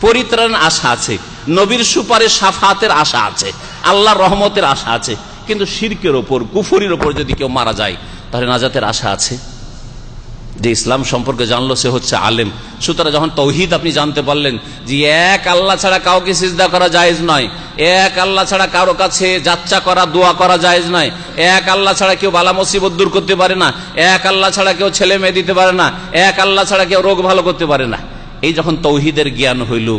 পরিত্রাণ আশা আছে, নবীর সুপারে সাফাতের আশা আছে, আল্লাহর রহমতের আশা আছে। কিন্তু শিরকের ওপর, কুফুরির ওপর যদি কেউ মারা যায়, তাহলে নাজাতের আশা আছে? যে ইসলাম সম্পর্কে জানলো সে হচ্ছে আলেম। সুতরাং যখন তৌহিদ আপনি জানতে পারলেন যে এক আল্লাহ ছাড়া কাউকে সিজদা করা জায়েজ নয়, এক আল্লাহ ছাড়া কারও কাছে যাত্রা করা, দোয়া করা জায়েজ নয়, এক আল্লাহ ছাড়া কেউ বালা মুসিবত দূর করতে পারে না, এক আল্লাহ ছাড়া কেউ ছেলে মেয়ে দিতে পারে না, এক আল্লাহ ছাড়া কেউ রোগ ভালো করতে পারে না। এই যখন তৌহিদের জ্ঞান হইল,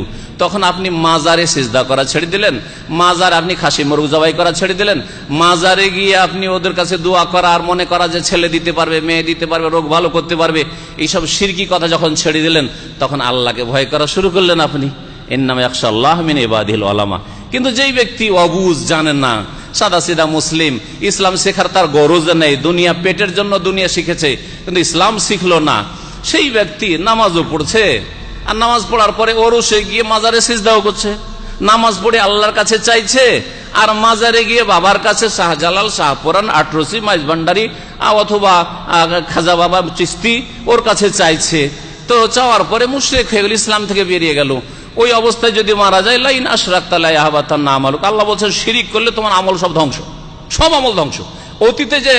তখন আপনি মাজারে সিজদা করা ছেড়ে দিলেন, মাজার আপনি খাসি মরু জবাই করা ছেড়ে দিলেন, মাজারে গিয়ে আপনি ওদের কাছে দোয়া করা আর মনে করা যে ছেলে দিতে পারবে, মেয়ে দিতে পারবে, রোগ ভালো করতে পারবে, এইসব সিরকি কথা যখন ছেড়ে দিলেন, তখন আল্লাহকে ভয় করা শুরু করলেন আপনি। এর নামে একশো আল্লাহ মিন এবাদিল আলামা কিন্তু যেই ব্যক্তি অবুজ জানেন না, সাদা সিদা মুসলিম, ইসলাম শেখার তার গরজ নেই, দুনিয়া পেটের জন্য দুনিয়া শিখেছে, কিন্তু ইসলাম শিখলো না, সেই ব্যক্তি নামাজও পড়ছে। আর নামাজ পড়ার পরে ওরও সে গিয়ে মাজারে সিজদাও করছে। নামাজ পড়ে আল্লাহর কাছে চাইছে, আর মাজারে গিয়ে বাবার কাছে শাহজালাল, শাহপুরান, আটরসি মাইজ ভান্ডারি অথবা খাজা বাবা চিস্তি ওর কাছে চাইছে। তো চাওয়ার পরে মুশ্রেক হয়ে গেল, ইসলাম থেকে বেরিয়ে গেল। ওই অবস্থায় যদি মারা যায়, লাইন আশরাক তালাই আহবাতার না আমালুক। আল্লাহ বলছেন, শিরিক করলে তোমার আমল সব ধ্বংস। সব আমল ধ্বংস। অতীতে যে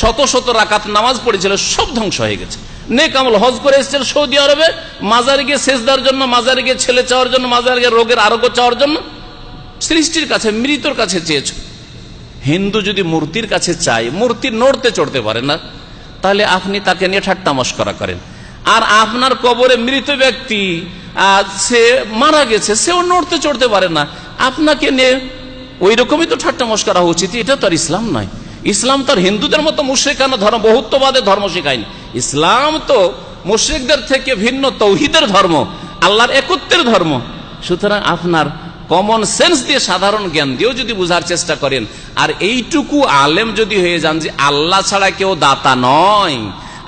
শত শত রাকাত নামাজ পড়েছিল, সব ধ্বংস হয়ে গেছে। নেক আমল, হজ করে এসেছেন সৌদি আরবে, মাজারে গিয়ে সেজদার জন্য, মাজারে গিয়ে ছেলে চাওয়ার জন্য, মাজারে গিয়ে রোগের আরোগ্য চাওয়ার জন্য সৃষ্টির কাছে, মৃতর কাছে চেয়েছ। হিন্দু যদি মূর্তির কাছে চায়, মূর্তি নড়তে চড়তে পারে না, তাহলে আপনি তাকে নিয়ে ঠাট্টা মস্করা করেন। আর আপনার কবরে মৃত ব্যক্তি সে মারা গেছে, সেও নড়তে চড়তে পারে না। আপনাকে নিয়ে ওই রকমই তো ঠাট্টা মস্করা উচিত, এটা তো আর ইসলাম নয়। ইসলাম তো হিন্দুদের মতো মুশ্রিকানা ধর্ম বহুত্ববাদের ধর্ম শেখায়নি। ইসলাম তো মুশ্রিকদের থেকে ভিন্ন, তৌহিদের ধর্ম, আল্লাহর একত্রের ধর্ম। সুতরাং আপনার কমন সেন্স দিয়ে সাধারণ জ্ঞান দিয়েও যদি বুঝার চেষ্টা করেন, আর এইটুকু আলেম যদি হয়ে যান যে আল্লাহ ছাড়া কেউ দাতা নয়,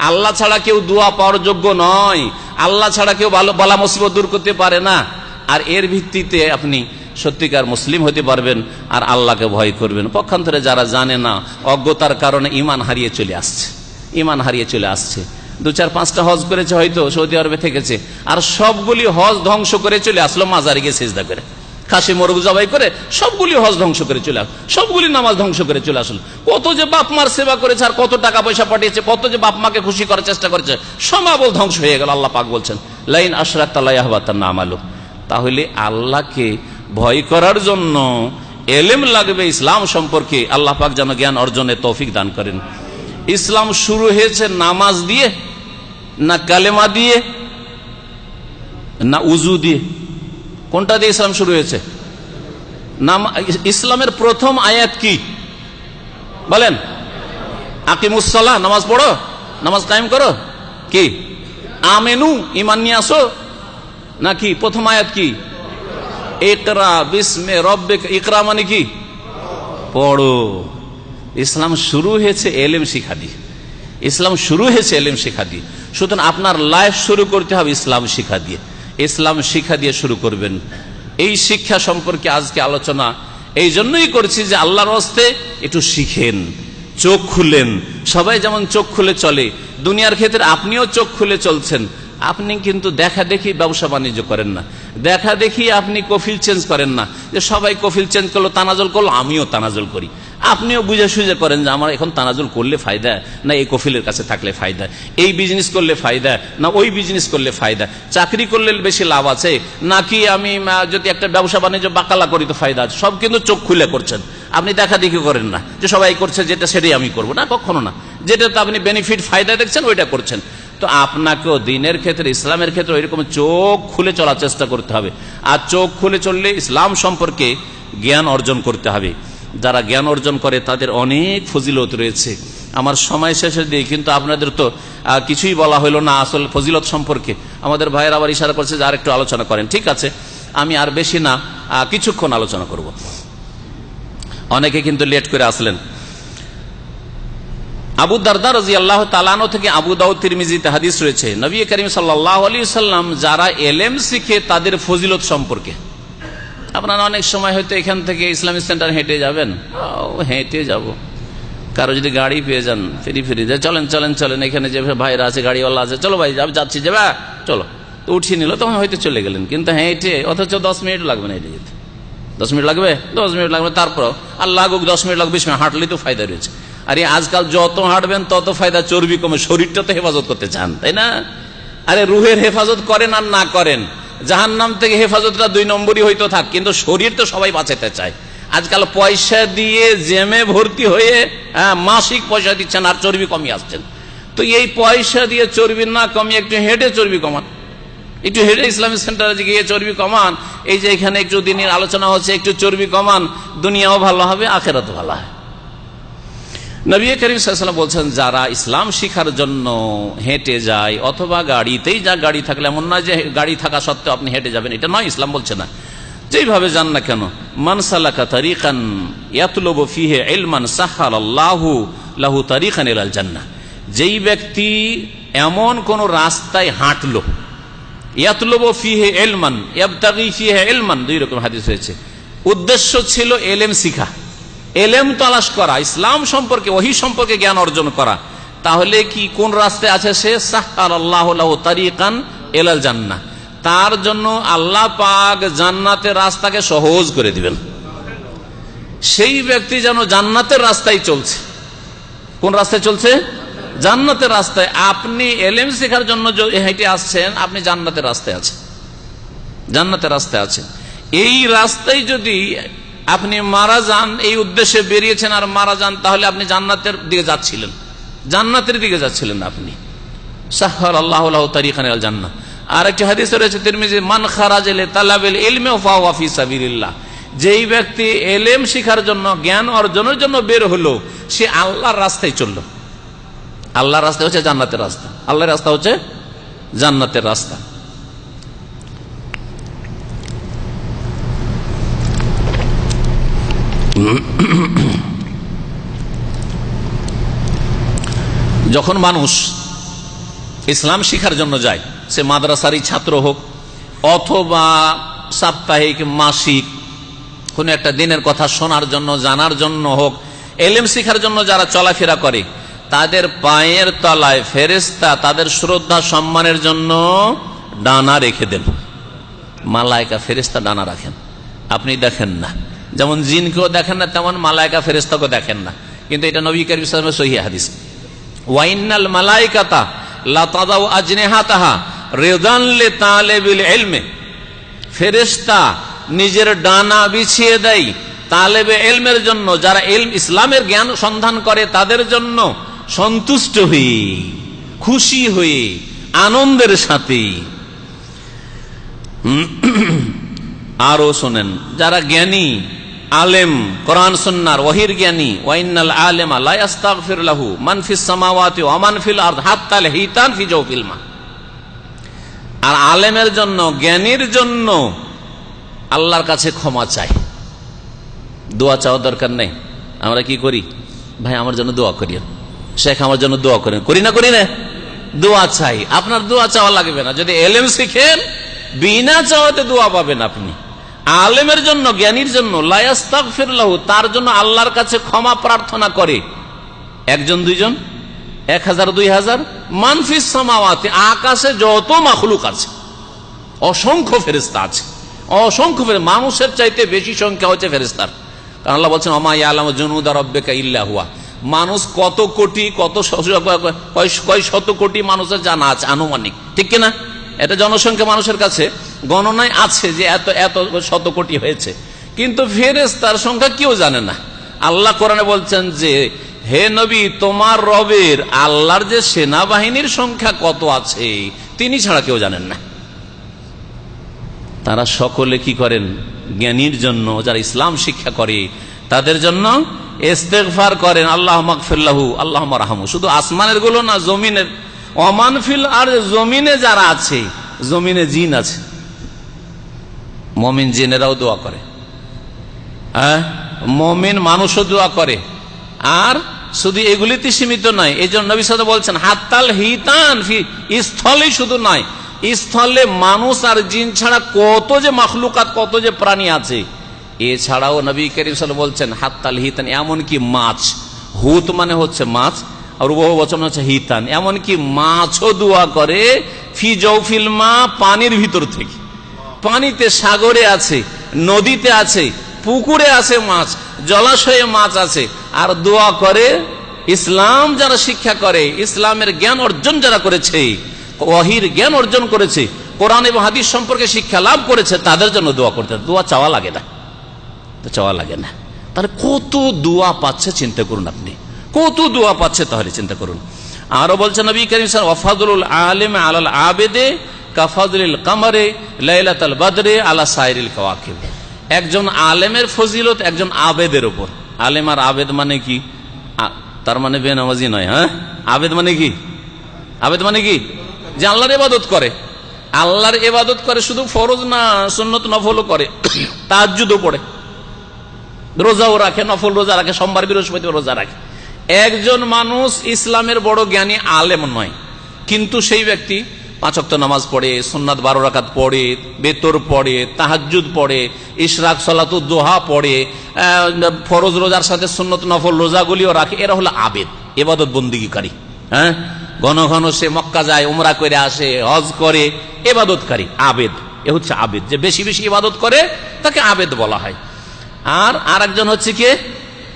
আল্লাহ ছাড়া কেউ দোয়া পাওয়ার যোগ্য নয়, আল্লাহ ছাড়া কেউ ভালো, বলা মুসিবত দূর করতে পারে না, আর এর ভিত্তিতে আপনি সত্যিকার মুসলিম হতে পারবেন আর আল্লাহকে ভয় করবেন। পক্ষান্তরে যারা জানে না, অজ্ঞতার কারণে ইমান হারিয়ে চলে আসছে। ইমান হারিয়ে চলে আসছে। দু চার পাঁচটা হজ করেছে হয়তো, সৌদি আরবে থেকেছে। আর সবগুলি হজ ধ্বংস করে চলে আসলো মাজারে গিয়ে সেজদা করে। খাসি মরগ জবাই করে সবগুলি হজ ধ্বংস করে চলে আসলো। সবগুলি নামাজ ধ্বংস করে চলে আসলো। কত যে বাপ মার সেবা করেছে আর কত টাকা পয়সা পাঠিয়েছে, কত যে বাপ মাকে খুশি করার চেষ্টা করেছে, সমাবল ধ্বংস হয়ে গেল, আল্লাহ পাক বলছেন, লাইন আশরাক তাল্লাহবাতার নাম আলো তাহলে আল্লাহকে ভয় করার জন্য এলেম লাগবে ইসলাম সম্পর্কে আল্লাহ পাক যেন জ্ঞান অর্জনে তৌফিক দান করেন। ইসলাম শুরু হয়েছে নামাজ দিয়ে, না কালেমা দিয়ে, না উজু দিয়ে। কোনটা দিয়ে ইসলাম শুরু হয়েছে? ইসলামের প্রথম আয়াত কি? বলেন। আকিমুসাল্লাহ নামাজ পড়ো, নামাজ কায়েম করো। কি? আমেনু ইমান নিয়ে আসো। নাকি প্রথম আয়াত কি? একরা বিসমে রব্বে ইকরা মানে কি? পড়ো। ইসলাম শুরু হয়েছে এলেম শিখা দিয়ে ইসলাম শুরু হয়েছে এলেম শিখা দিয়ে সুতরাং আপনার লাইফ শুরু করতে হবে ইসলাম শিখা দিয়ে। ইসলাম শিক্ষা দিয়ে শুরু করবেন। এই শিক্ষা সম্পর্কে আজকে আলোচনা এই জন্যই করছি যে আল্লাহর হস্তে একটু শিখেন, চোখ খুলেন। সবাই যেমন চোখ খুলে চলে, দুনিয়ার ক্ষেত্রে আপনিও চোখ খুলে চলছেন। আপনি কিন্তু দেখা দেখি ব্যবসা বাণিজ্য করেন না। দেখা দেখি আপনি কফিল চেঞ্জ করেন না। যে সবাই কফিল চেঞ্জ করল, তানাজল করল, আমিও তানাজল করি। আপনিও বুঝে সুঝে করেন যে আমার এখন তানাজুল করলে ফায়দা, না এই কফিলের কাছে থাকলে ফায়দা, এই বিজনেস করলে ফায়দা, না ওই বিজনেস করলে ফায়দা। চাকরি করলে বেশি লাভ আছে, নাকি আমি যদি একটা ব্যবসা বাণিজ্য বাকালা করি তো ফায়দা আছে। সব কিন্তু চোখ খুলে করছেন। আপনি দেখা দেখি করেন না। যে সবাই করছে, যেটা সেটাই আমি করব। না, কখনো না। যেটাতে আপনি বেনিফিট ফায়দা দেখছেন, ওইটা করছেন। তো আপনাকেও দিনের ক্ষেত্রে, ইসলামের ক্ষেত্রে ওইরকম চোখ খুলে চলার চেষ্টা করতে হবে। আর চোখ খুলে চললে ইসলাম সম্পর্কে জ্ঞান অর্জন করতে হবে। যারা জ্ঞান অর্জন করে, তাদের অনেক ফজিলত রয়েছে। আমার সময় শেষে দিয়ে কিন্তু আপনাদের তো কিছুই বলা হলো না আসল ফজিলত সম্পর্কে। আমাদের ভাইয়ের আবার ইশারা করছে যে আর একটু আলোচনা করেন। ঠিক আছে, আমি আর বেশি না কিছুক্ষণ আলোচনা করব। অনেকে কিন্তু লেট করে আসলেন। আবু দারদা রাজি আল্লাহ তালানো থেকে আবু দাউদ তিরমিজিতে হাদিস রয়েছে, নবী করিম সাল্লাহ আলী সাল্লাম যারা এলেম শিখে তাদের ফজিলত সম্পর্কে। আপনারা অনেক সময় হয়তো এখান থেকে ইসলামিক সেন্টার হেঁটে যাবেন। হেঁটে যাব। কারও যদি গাড়ি পেয়ে যান, ফেরি ফেরি যায় চলেন চলেন চলেন, এখানে যে ভাইরা আছে, গাড়িওয়ালা আছে, চলো ভাই যাচ্ছি, যাবা, চলো। তো উঠিয়ে নিল, তখন হয়তো চলে গেলেন, কিন্তু হেঁটে, অথচ দশ মিনিট লাগবে না হেঁটে যেতে। দশ মিনিট লাগবে? দশ মিনিট লাগবে তারপর আর লাগুক দশ মিনিট লাগবে, বিশ হাঁটলেই তো ফায়দা রয়েছে। আর আজকাল যত হাঁটবেন তত ফায়দা চর্বি কমে। শরীরটা তো হেফাজত করতে চান তাই না? আরে রুহের হেফাজত করেন আর না করেন। জাহান নাম থেকে হেফাজতটা দুই নম্বরই হয়তো থাক কিন্তু শরীর তো সবাই বাঁচাতে চায়। আজকাল পয়সা দিয়ে জেমে ভর্তি হয়ে হ্যাঁ, মাসিক পয়সা দিচ্ছেন আর চর্বি কমিয়ে আসছেন। তো এই পয়সা দিয়ে চর্বি না কমিয়ে একটু হেঁটে চর্বি কমান। একটু হেঁটে ইসলামিক সেন্টারে গিয়ে চর্বি কমান এই যে এখানে একটু দিনের আলোচনা হচ্ছে একটু চর্বি কমান দুনিয়াও ভালো হবে আখেরাত ভালো হয় নবী করিম সাল্লাম বলছেন, যারা ইসলাম শিখার জন্য হেঁটে যায় অথবা গাড়িতেই যা গাড়ি থাকলে, এমন নয় যে গাড়ি থাকা সত্ত্বেও আপনি হেঁটে যাবেন, এটা নয়, ইসলাম বলছে না। যেইভাবে যান না কেন মানসালাকা তারিকান ইয়াতলবু ফিহে ইলমান সাহার আল্লাহু লাহু তারিকান ইলাল জান্না যেই ব্যক্তি এমন কোন রাস্তায় হাঁটলো, ইয়াতলবু ফিহে ইলমান, ইয়াবতাগি ফিহে ইলমান, দুই রকম হাদিস হয়েছে উদ্দেশ্য ছিল এলেম শিখা। এলেম তালাশ করা, ইসলাম সম্পর্কে, ওহি সম্পর্কে জ্ঞান অর্জন করা, তাহলে কি কোন রাস্তায় আছে সে? আল্লাহ তারিকান এলাল জান্না তার জন্য আল্লাহ পাক জান্নাতের রাস্তাকে সহজ করে দিবেন। সেই ব্যক্তি যেন জান্নাতের রাস্তায় চলছে। কোন রাস্তায় চলছে? জান্নাতের রাস্তায়। আপনি এলেম শেখার জন্য হেঁটে আসছেন, আপনি জান্নাতের রাস্তায় আছেন। জান্নাতের রাস্তায় আছেন। এই রাস্তায় যদি আপনি মারা যান, এই উদ্দেশ্যে বেরিয়েছেন আর মারা যান, তাহলে আপনি জান্নাতের দিকে যাচ্ছিলেন। জান্নাতের দিকে যাচ্ছিলেন আপনি। হাদিস রয়েছে তিরমিজি, মান খারাজেলে তালাবেল ব্যক্তি এলেম শিখার জন্য, জ্ঞান অর্জনের জন্য বের সে আল্লাহর রাস্তায় হচ্ছে জান্নাতের রাস্তা। আল্লাহর রাস্তা হচ্ছে জান্নাতের রাস্তা। যখন মানুষ ইসলাম শিখার জন্য যায়, সে মাদ্রাসারই ছাত্র হোক অথবা সাপ্তাহিক, মাসিক, কোন একটা দিনের কথা শোনার জন্য, জানার জন্য হোক, এলেম শিখার জন্য যারা চলাফেরা করে, তাদের পায়ের তলায় ফেরেস্তা তাদের শ্রদ্ধা, সম্মানের জন্য ডানা রেখে দেন। মালায়কা ফেরেস্তা ডানা রাখেন। আপনি দেখেন না। যেমন জিনকেও দেখেন না, তেমন মালায়কা ফেরেস্তাকেও দেখেন না। কিন্তু এটা নবী করিম ইসলামের সহি হাদিস। ওয়াইনাল মালাইকাতা লাতাদাউ আজনেহাতাহা রেদান লে তালেবিল ইলমে। ফেরেশতা নিজের ডানা বিছিয়ে দেয় তালেবে এলমের জন্য। যারা এলম ইসলামের জ্ঞান সন্ধান করে তাদের জন্য সন্তুষ্ট হয়ে খুশি হয়ে আনন্দের সাথে। আরও শোনেন, যারা জ্ঞানী আলেম, কোরআন সন্ন্যার ওহির জ্ঞানী ওয়াইনাল আলেমা লা ইস্তাগফির লাহু, মান ফিস সামাওয়াতি ওয়া আরদ হাত্তা হিতান ফি জাওফিল মা আর আলেমের জন্য, জ্ঞানীর জন্য আল্লাহর কাছে ক্ষমা চাই। দোয়া চাওয়ার দরকার নেই। আমরা কি করি? ভাই, আমার জন্য দোয়া করিও শেখ, আমার জন্য দোয়া করেন। করি না করি না? দোয়া চাই। আপনার দোয়া চাওয়া লাগবে না। যদি এলেম শিখেন, বিনা চাওয়াতে দোয়া পাবেন আপনি। আলেমের জন্য, জ্ঞানীর জন্য লায়াস্তাক ফিরলাহু তার জন্য আল্লাহর কাছে ক্ষমা প্রার্থনা করে। একজন, দুইজন? এক হাজার, দুই হাজার? মানফিস সামাওয়াতে, আকাশে যত মাখলুক আছে, অসংখ্য ফেরিস্তা আছে। অসংখ্য মানুষের চাইতে বেশি সংখ্যা হচ্ছে ফেরিস্তার কারণ আল্লাহ বলছেন অমাই আলম জনুদা রব্বেকা ইল্লা হুয়া। মানুষ কত কোটি, কত কয় শত কোটি মানুষের জানা আছে, আনুমানিক। ঠিক কিনা? এটা জনসংখ্যা মানুষের কাছে গণনায় আছে যে এত এত শত কোটি হয়েছে। কিন্তু ফেরেস তার সংখ্যা কেউ জানে না। আল্লাহ কোরআনে বলছেন যে, হে নবী, তোমার রবের আল্লাহর যে সেনাবাহিনীর সংখ্যা কত আছে, তিনি ছাড়া কেউ জানেন না। তারা সকলে কি করেন? জ্ঞানীর জন্য, যারা ইসলাম শিক্ষা করে, তাদের জন্য ইস্তেগফার করেন। আল্লাহ আল্লাহ শুধু আসমানেরগুলো না, জমিনের অমানফিল আর জমিনে যারা আছে, জমিনে জিন আছে। মমিন জিনেরাও দোয়া করে। হ্যাঁ? মমিন মানুষও দোয়া করে। আর শুধু এগুলিতে সীমিত নয় এই জন্য নবী বলছেন, হাততাল হিতান স্থলে শুধু নয়, স্থলে মানুষ আর জিন ছাড়া কত যে মখলুকাত, কত যে প্রাণী আছে। এছাড়াও নবী করিম সাল বলছেন, হাততাল হিতান, এমনকি মাছ। হুত মানে হচ্ছে মাছ আর বহু বচন হচ্ছে হিতান। এমনকি মাছও দোয়া করে, ফি পানির ভিতর থেকে। পানিতে সাগরে আছে, নদীতে আছে, পুকুরে আছে মাছ, জলাশয়ে মাছ আছে। আর দোয়া করে, ইসলাম যারা শিক্ষা করে, ইসলামের জ্ঞান অর্জন যারা করেছে, ওয়াহির জ্ঞান অর্জন করেছে, কোরআন এবং হাদিস সম্পর্কে শিক্ষা লাভ করেছে, তাদের জন্য দোয়া করতে। দোয়া চাওয়া লাগে না। তো চাওয়া লাগে না। তাহলে কত দোয়া পাচ্ছে চিন্তা করুন আপনি। কত দোয়া পাচ্ছে তাহলে চিন্তা করুন। আরও বলছে নবী করিম ওয়াফাদুল আলেম আলাল আবেদে কাফাদুল কামারে লাইলাতাল বাদরে আলা সাইরিল কাওয়াকিব। একজন আলেমের ফজিলত একজন আবেদের উপর। আলেম আর আবেদ মানে কি? তার মানে বেনামাজি নয় হ্যাঁ? আবেদ মানে কি? আবেদ মানে কি? যে আল্লাহর ইবাদত করে। আল্লাহর ইবাদত করে শুধু ফরজ না, সুন্নত নফলও করে। তাহাজ্জুদও পড়ে। রোজাও রাখে, নফল রোজা রাখে, সোমবার বৃহস্পতিবার রোজা রাখে। একজন মানুষ ইসলামের বড় জ্ঞানী আলেম নয়। কিন্তু সেই ব্যক্তি পাঁচক্ত নামাজ পড়ে, সুন্নাত বারো রাকাত পড়ে, বেতর পড়ে তাহাজুদ পড়ে, ইশরাক, সলাতু, দোহা পড়ে ফরজ রোজার সাথে সুন্নত, নফল রোজাগুলিও রাখে। এরা হলো আবেদ, এবাদত বন্দিগিকারী হ্যাঁ? ঘন ঘন সে মক্কা যায়, উমরা করে আসে, হজ করে, এবাদতকারী, আবেদ। এ হচ্ছে আবেদ। যে বেশি বেশি ইবাদত করে, তাকে আবেদ বলা হয়। আর আর একজন হচ্ছে কি?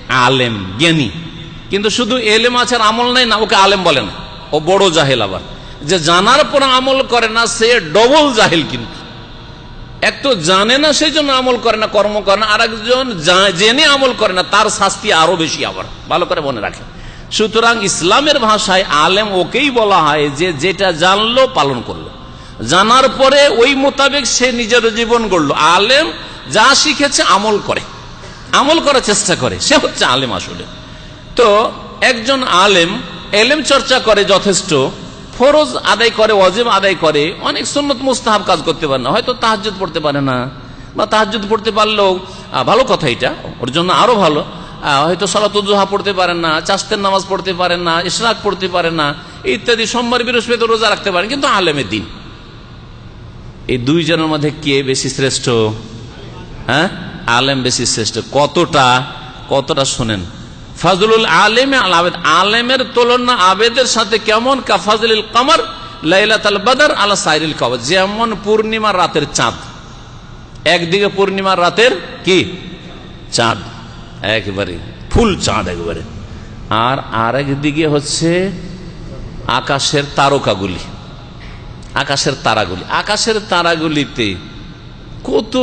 আলেম, জ্ঞানী। কিন্তু শুধু এলেম আছে আর আমল নাই না, ওকে আলেম বলে না। ও বড় জাহেল আবার। যে জানার পর আমল করে না, সে ডবল জাহেল কিন্তু। এক তো জানে না, সেই জন্য আমল করে না, কর্ম করে না। আর একজন জেনে আমল করে না, তার শাস্তি আরও বেশি আবার। ভালো করে মনে রাখে সুতরাং ইসলামের ভাষায় আলেম ওকেই বলা হয় যে, যেটা জানলো পালন করল। জানার পরে ওই মোতাবেক সে নিজের জীবন গড়লো। আলেম যা শিখেছে আমল করে। আমল করার চেষ্টা করে। সে হচ্ছে আলেম আসলে। তো একজন আলেম এলেম চর্চা করে যথেষ্ট, ফরজ আদায় করে অজিব আদায় করে, অনেক সুন্নত মুস্তাহাব কাজ করতে পারে না, হয়তো তাহাজুদ পড়তে পারে না, বা তাহাজুদ পড়তে পারলেও ভালো কথা এটা, ওর জন্য আরও ভালো হয়তো সলাতুজোহা পড়তে পারেন না চাস্তের নামাজ পড়তে পারেন না, ইশরাক পড়তে পারেন না, ইত্যাদি, সোমবার বৃহস্পতি রোজা রাখতে পারেন কিন্তু আলেমের দিন। এই দুইজনের মধ্যে কে বেশি শ্রেষ্ঠ? হ্যাঁ? আলেম বেশি শ্রেষ্ঠ। কতটা কতটা শোনেন? ফাজলুল আলেমে আল আবেদ আলেমের তুলনা আবেদের সাথে কেমন কাফাজুল কামার? লাইলাতাল আলা সাইরিল কাবার। যেমন পূর্ণিমার রাতের চাঁদ। একদিকে পূর্ণিমার রাতের কি? চাঁদ। একবারে ফুল চাঁদ একবারে। আর আরেক দিকে হচ্ছে আকাশের তারকাগুলি। আকাশের তারাগুলি। আকাশের তারাগুলিতে কত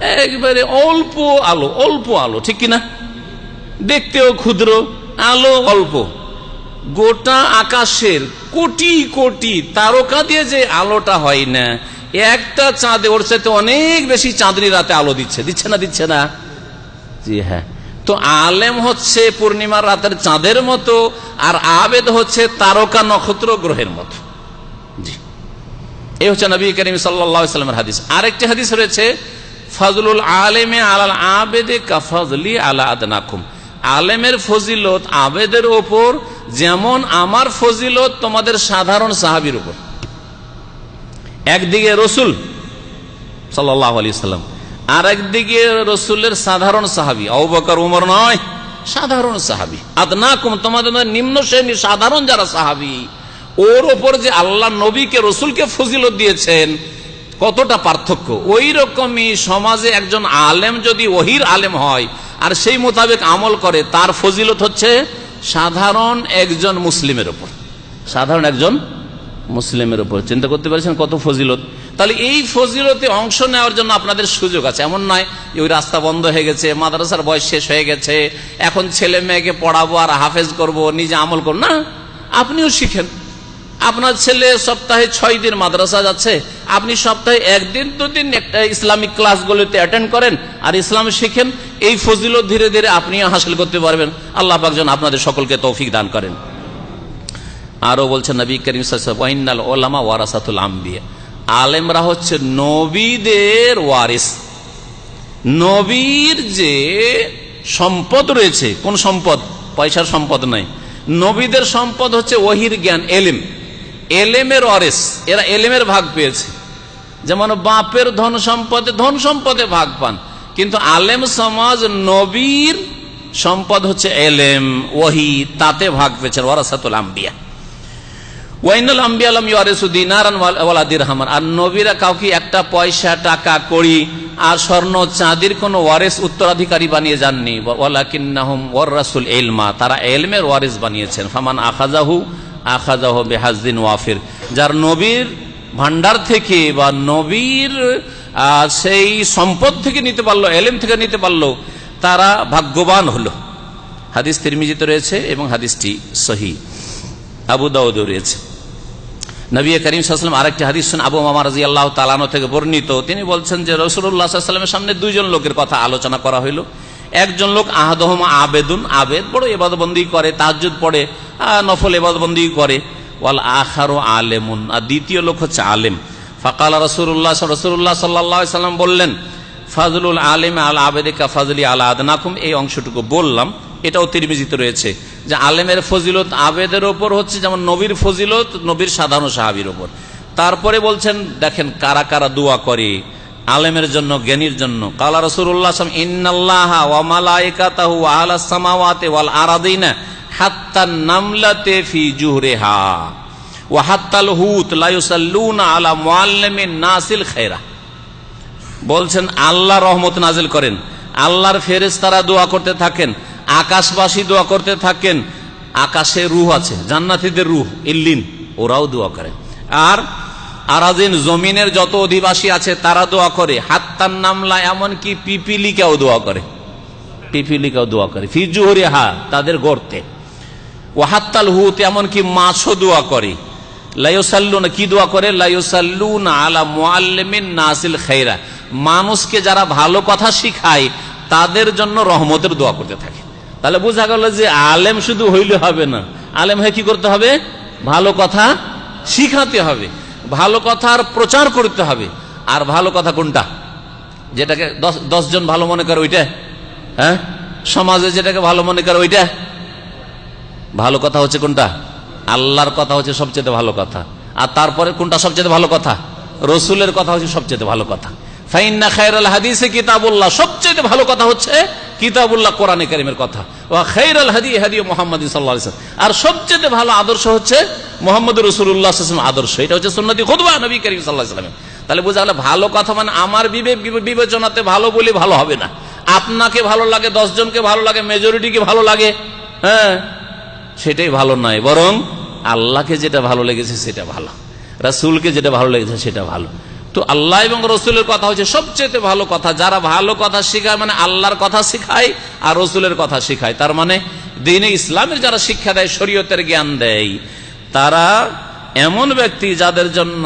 একবারে অল্প আলো অল্প আলো, ঠিক কিনা? দেখতেও ক্ষুদ্র, আলো অল্প। গোটা আকাশের কোটি কোটি তারকা দিয়ে যে আলোটা হয় না, একটা চাঁদে, ওর সাথে অনেক বেশি চাঁদনি রাতে আলো দিচ্ছে। দিচ্ছে না দিচ্ছে না। জি হ্যাঁ। তো আলেম হচ্ছে পূর্ণিমার রাতের চাঁদের মতো, আর আবেদ হচ্ছে তারকা নক্ষত্র গ্রহের মতো। জি। এই হচ্ছে নবী করিম সাল্লামের হাদিস। আরেকটি হাদিস রয়েছে, ফজলুল আলেমে আলাল আবেদে কাফজলি আলা আদনাকুম। আলেমের ফজিলত আবেদের ওপর, যেমন আমার ফজিলত তোমাদের সাধারণ সাহাবির উপর। একদিকে রসুল সাল্লাম আর একদিকে রসুলের সাধারণ সাহাবি। অবকর উমর নয়, সাধারণ সাহাবি। আদনাকুম, তোমাদের নিম্ন শ্রেণি সাধারণ যারা সাহাবি, ওর ওপর যে আল্লাহ নবীকে, রসুলকে ফজিলত দিয়েছেন, কতটা পার্থক্য? ওই রকমই সমাজে একজন আলেম যদি ওহির আলেম হয় আর সেই মোতাবেক আমল করে, তার ফজিলত হচ্ছে সাধারণ একজন মুসলিমের ওপর সাধারণ একজন মুসলিমের উপর। চিন্তা করতে পারছেন কত ফজিলত? তাহলে এই ফজিলতে অংশ নেওয়ার জন্য আপনাদের সুযোগ আছে। এমন নয় ওই রাস্তা বন্ধ হয়ে গেছে, মাদ্রাসার বয়স শেষ হয়ে গেছে, এখন ছেলে মেয়েকে পড়াবো আর হাফেজ করব, নিজে আমল করব। না, আপনিও শিখেন। আপনার ছেলে সপ্তাহে ছয় দিন মাদ্রাসা যাচ্ছে, আপনি সপ্তাহে একদিন, দুদিন একটা ইসলামিক ক্লাসগুলিতে অ্যাটেন্ড করেন, আর ইসলাম শিখেন, এই ফজিলত ধীরে ধীরে আপনিও হাসিল করতে পারবেন। আল্লাহ পাক যেন আপনাদের সকলকে তৌফিক দান করেন। আরও বলছেন নবী করিম ওয়াইনাল ওলামা ওয়ারাসাতুল আম্বিয়া। আলেমরা হচ্ছে নবীদের ওয়ারিস। নবীর যে সম্পদ রয়েছে, কোন সম্পদ? পয়সার সম্পদ নাই। নবীদের সম্পদ হচ্ছে ওহির জ্ঞান, এলিম। এলেমের অরেস এরা এলেমের ভাগ পেয়েছে। যেমন বাপের ধন সম্পদে ধন সম্পদে ভাগ পান। কিন্তু আলেম সমাজ নবীর সম্পদ হচ্ছে এলেম ওহি তাতে ভাগ পেয়েছেন ওয়ারাসাতুল আম্বিয়া। আলম আর নবীরা কাউকে একটা পয়সা, টাকা করি আর স্বর্ণ, চাঁদির কোন ওয়ারেস উত্তরাধিকারী বানিয়ে যাননি। এলমা তারা এলমের ওয়ারেস বানিয়েছেন। ফামান আখাজাহু আখাজাহু বেহাজদিন ওয়াফির। যার নবীর ভান্ডার থেকে বা নবীর সেই সম্পদ থেকে নিতে পারল, এলেম থেকে নিতে পারল, তারা ভাগ্যবান হলো। হাদিস তিরমিজিতে রয়েছে এবং হাদিসটি সহি। আবু দাউদ রয়েছে। নবী করিম সাল্লাম আরেকটি হাদিস আবু মামা রাজি আল্লাহ তালানো থেকে বর্ণিত। তিনি বলছেন যে রসুল্লাহ সাল্লামের সামনে দুইজন লোকের কথা আলোচনা করা হইল। একজন লোক আহাদহম আবেদুন, আবেদ, বড় এবাদবন্দি করে তাহাজুদ পড়ে নফল এবাদবন্দি করে। ওয়াল আখারো আলেমুন, আর দ্বিতীয় লোক হচ্ছে আলেম। ফাকাল রসুল্লাহ রসুল্লাহ সাল্লাহ সাল্লাম বললেন, ফাজলুল আলেম আল আবেদিকা ফাজলি আল আদনাকুম, এই অংশটুকু বললাম, এটাও তিরমিজিত রয়েছে, যে আলেমের ফজিলত আবেদের ওপর হচ্ছে, যেমন নবীর ফজিলত, নবীর সাধারণ সাহাবির ওপর। তারপরে বলছেন, দেখেন কারা কারা দোয়া করে আলেমের জন্য, জ্ঞানীর জন্য। কালা রসুল্লাহ আহলাস সামাওয়াতি ফি আলা খায়রা। বলছেন, আল্লাহ রহমত নাজিল করেন। আল্লাহর ফেরেস তারা দোয়া করতে থাকেন, আকাশবাসী দোয়া করতে থাকেন। আকাশে রুহ আছে, জান্নাতিদের রুহ, ইল্লিন, ওরাও দোয়া করে। আর আরাজিন জমিনের যত অধিবাসী আছে তারা দোয়া করে। হাত্তার নামলা এমনকি পিপিলিকাও দোয়া করে। পিপিলিকাও দোয়া করে। ফিজুহরি হা তাদের গর্তে। ওয়াহাত্তাল হুত এমনকি মাছও দোয়া করে। লাইসাল্লুন কি দোয়া করে? লাইসাল্লুন আলা মুআল্লিমিন নাসিল খাইরা। মানুষকে যারা ভালো কথা শিখায়, তাদের জন্য রহমতের দোয়া করতে থাকে। তাহলে বোঝা গেল যে আলেম শুধু হইলে হবে না। আলেম হয়ে কি করতে হবে? ভালো কথা শিখাতে হবে। ভালো কথার প্রচার করতে হবে। আর ভালো কথা কোনটা? যেটাকে দশ জন ভালো মনে করে ওইটা? হ্যাঁ? সমাজে যেটাকে ভালো মনে করে ওইটা? ভালো কথা হচ্ছে কোনটা? আল্লাহর কথা হচ্ছে সবচেয়ে ভালো কথা। আর তারপরে কোনটা সবচেয়ে ভালো কথা? রসুলের কথা হচ্ছে সবচেয়ে ভালো কথা। ফাইন্না খায়রাল হাদিসে কিতাবুল্লাহ, সবচেয়ে ভালো কথা হচ্ছে কিতাবুল্লাহ কোরআনে কারিমের কথা। ও হাদি হাদি মোহাম্মদ সাল্লাহ আর সবচেয়ে ভালো আদর্শ হচ্ছে মোহাম্মদ রসুল্লাহ আদর্শ। এটা হচ্ছে সুন্নতি খুদবা নবী করিম সাল্লাহ সাল্লামের তাহলে বোঝা গেল ভালো কথা মানে আমার বিবেক বিবেচনাতে ভালো বলে ভালো হবে না। আপনাকে ভালো লাগে, দশ জনকে ভালো লাগে মেজরিটিকে ভালো লাগে হ্যাঁ? সেটাই ভালো নয়, বরং আল্লাহকে যেটা ভালো লেগেছে সেটা ভালো। রাসুলকে যেটা ভালো লেগেছে সেটা ভালো। তো আল্লাহ এবং রসুলের কথা হচ্ছে সবচেয়ে ভালো কথা। যারা ভালো কথা শিখায় মানে আল্লাহর কথা শিখায় আর রসুলের কথা শিখায়। তার মানে দিনে ইসলামের যারা শিক্ষা দেয়, শরীয়তের জ্ঞান দেয়, তারা এমন ব্যক্তি যাদের জন্য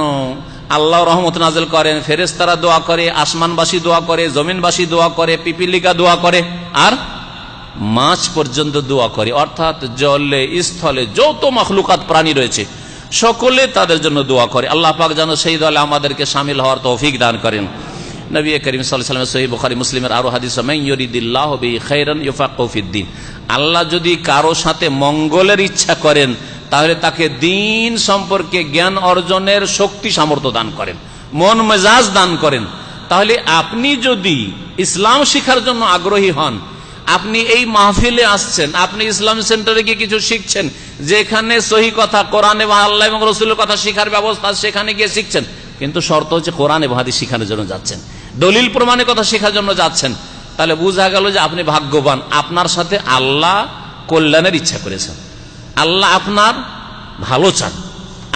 আল্লাহ রহমত নাজেল করেন ফেরেস্তারা দোয়া করে, আসমানবাসী দোয়া করে, জমিনবাসী দোয়া করে, পিপিলিকা দোয়া করে, আর মাছ পর্যন্ত দোয়া করে। অর্থাৎ জলে, স্থলে যত মখলুকাত প্রাণী রয়েছে সকলে তাদের জন্য দোয়া করে। আল্লাহ পাক যেন সেই দলে আমাদেরকে সামিল হওয়ার তৌফিক দান করেন। নবী করিম সাল্লামের সহি বুখারি মুসলিমের আরও হাদিস খৈরন আল্লাহ যদি কারও সাথে মঙ্গলের ইচ্ছা করেন, তাহলে তাকে দিন সম্পর্কে জ্ঞান অর্জনের শক্তি সামর্থ্য দান করেন, মন মেজাজ দান করেন। তাহলে আপনি যদি ইসলাম শিখার জন্য আগ্রহী হন আপনি এই মাহফিলে আসছেন, আপনি ইসলাম সেন্টারে গিয়ে কিছু শিখছেন, যেখানে সহি কথা, কোরআন এবং আল্লাহ এবং রসুলের কথা শিখার ব্যবস্থা সেখানে গিয়ে শিখছেন, কিন্তু শর্ত হচ্ছে কোরআন এবং হাদিস শিখানোর জন্য যাচ্ছেন। দলিল প্রমাণের কথা শেখার জন্য যাচ্ছেন। তাহলে বোঝা গেল যে আপনি ভাগ্যবান, আপনার সাথে আল্লাহ কল্যাণের ইচ্ছা করেছেন। আল্লাহ আপনার ভালো চান।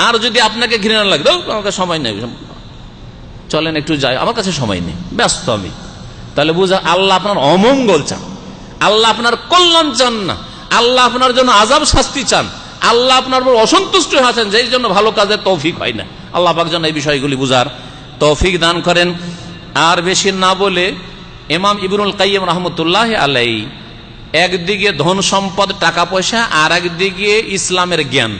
আর যদি আপনাকে ঘৃণা লাগে আমাকে সময় নেই, চলেন একটু যাই, আমার কাছে সময় নেই, ব্যস্ত আমি। তাহলে বুঝা, আল্লাহ আপনার অমঙ্গল চান। আল্লাহ আপনার কল্যাণ চান না। আল্লাহ আপনার জন্য আজাব শাস্তি চান। আল্লাহ আপনার উপর অসন্তুষ্ট আছেন, যেই জন্য ভালো কাজের তৌফিক হয় না। আল্লাহ পাক যেন এই বিষয়গুলি বুঝার তৌফিক দান করেন। আর বেশি না বলে এমাম ইবনুল কাইম রহমতুল্লাহ আলাই একদিকে ধন সম্পদ, টাকা পয়সা, আর একদিকে ইসলামের জ্ঞান।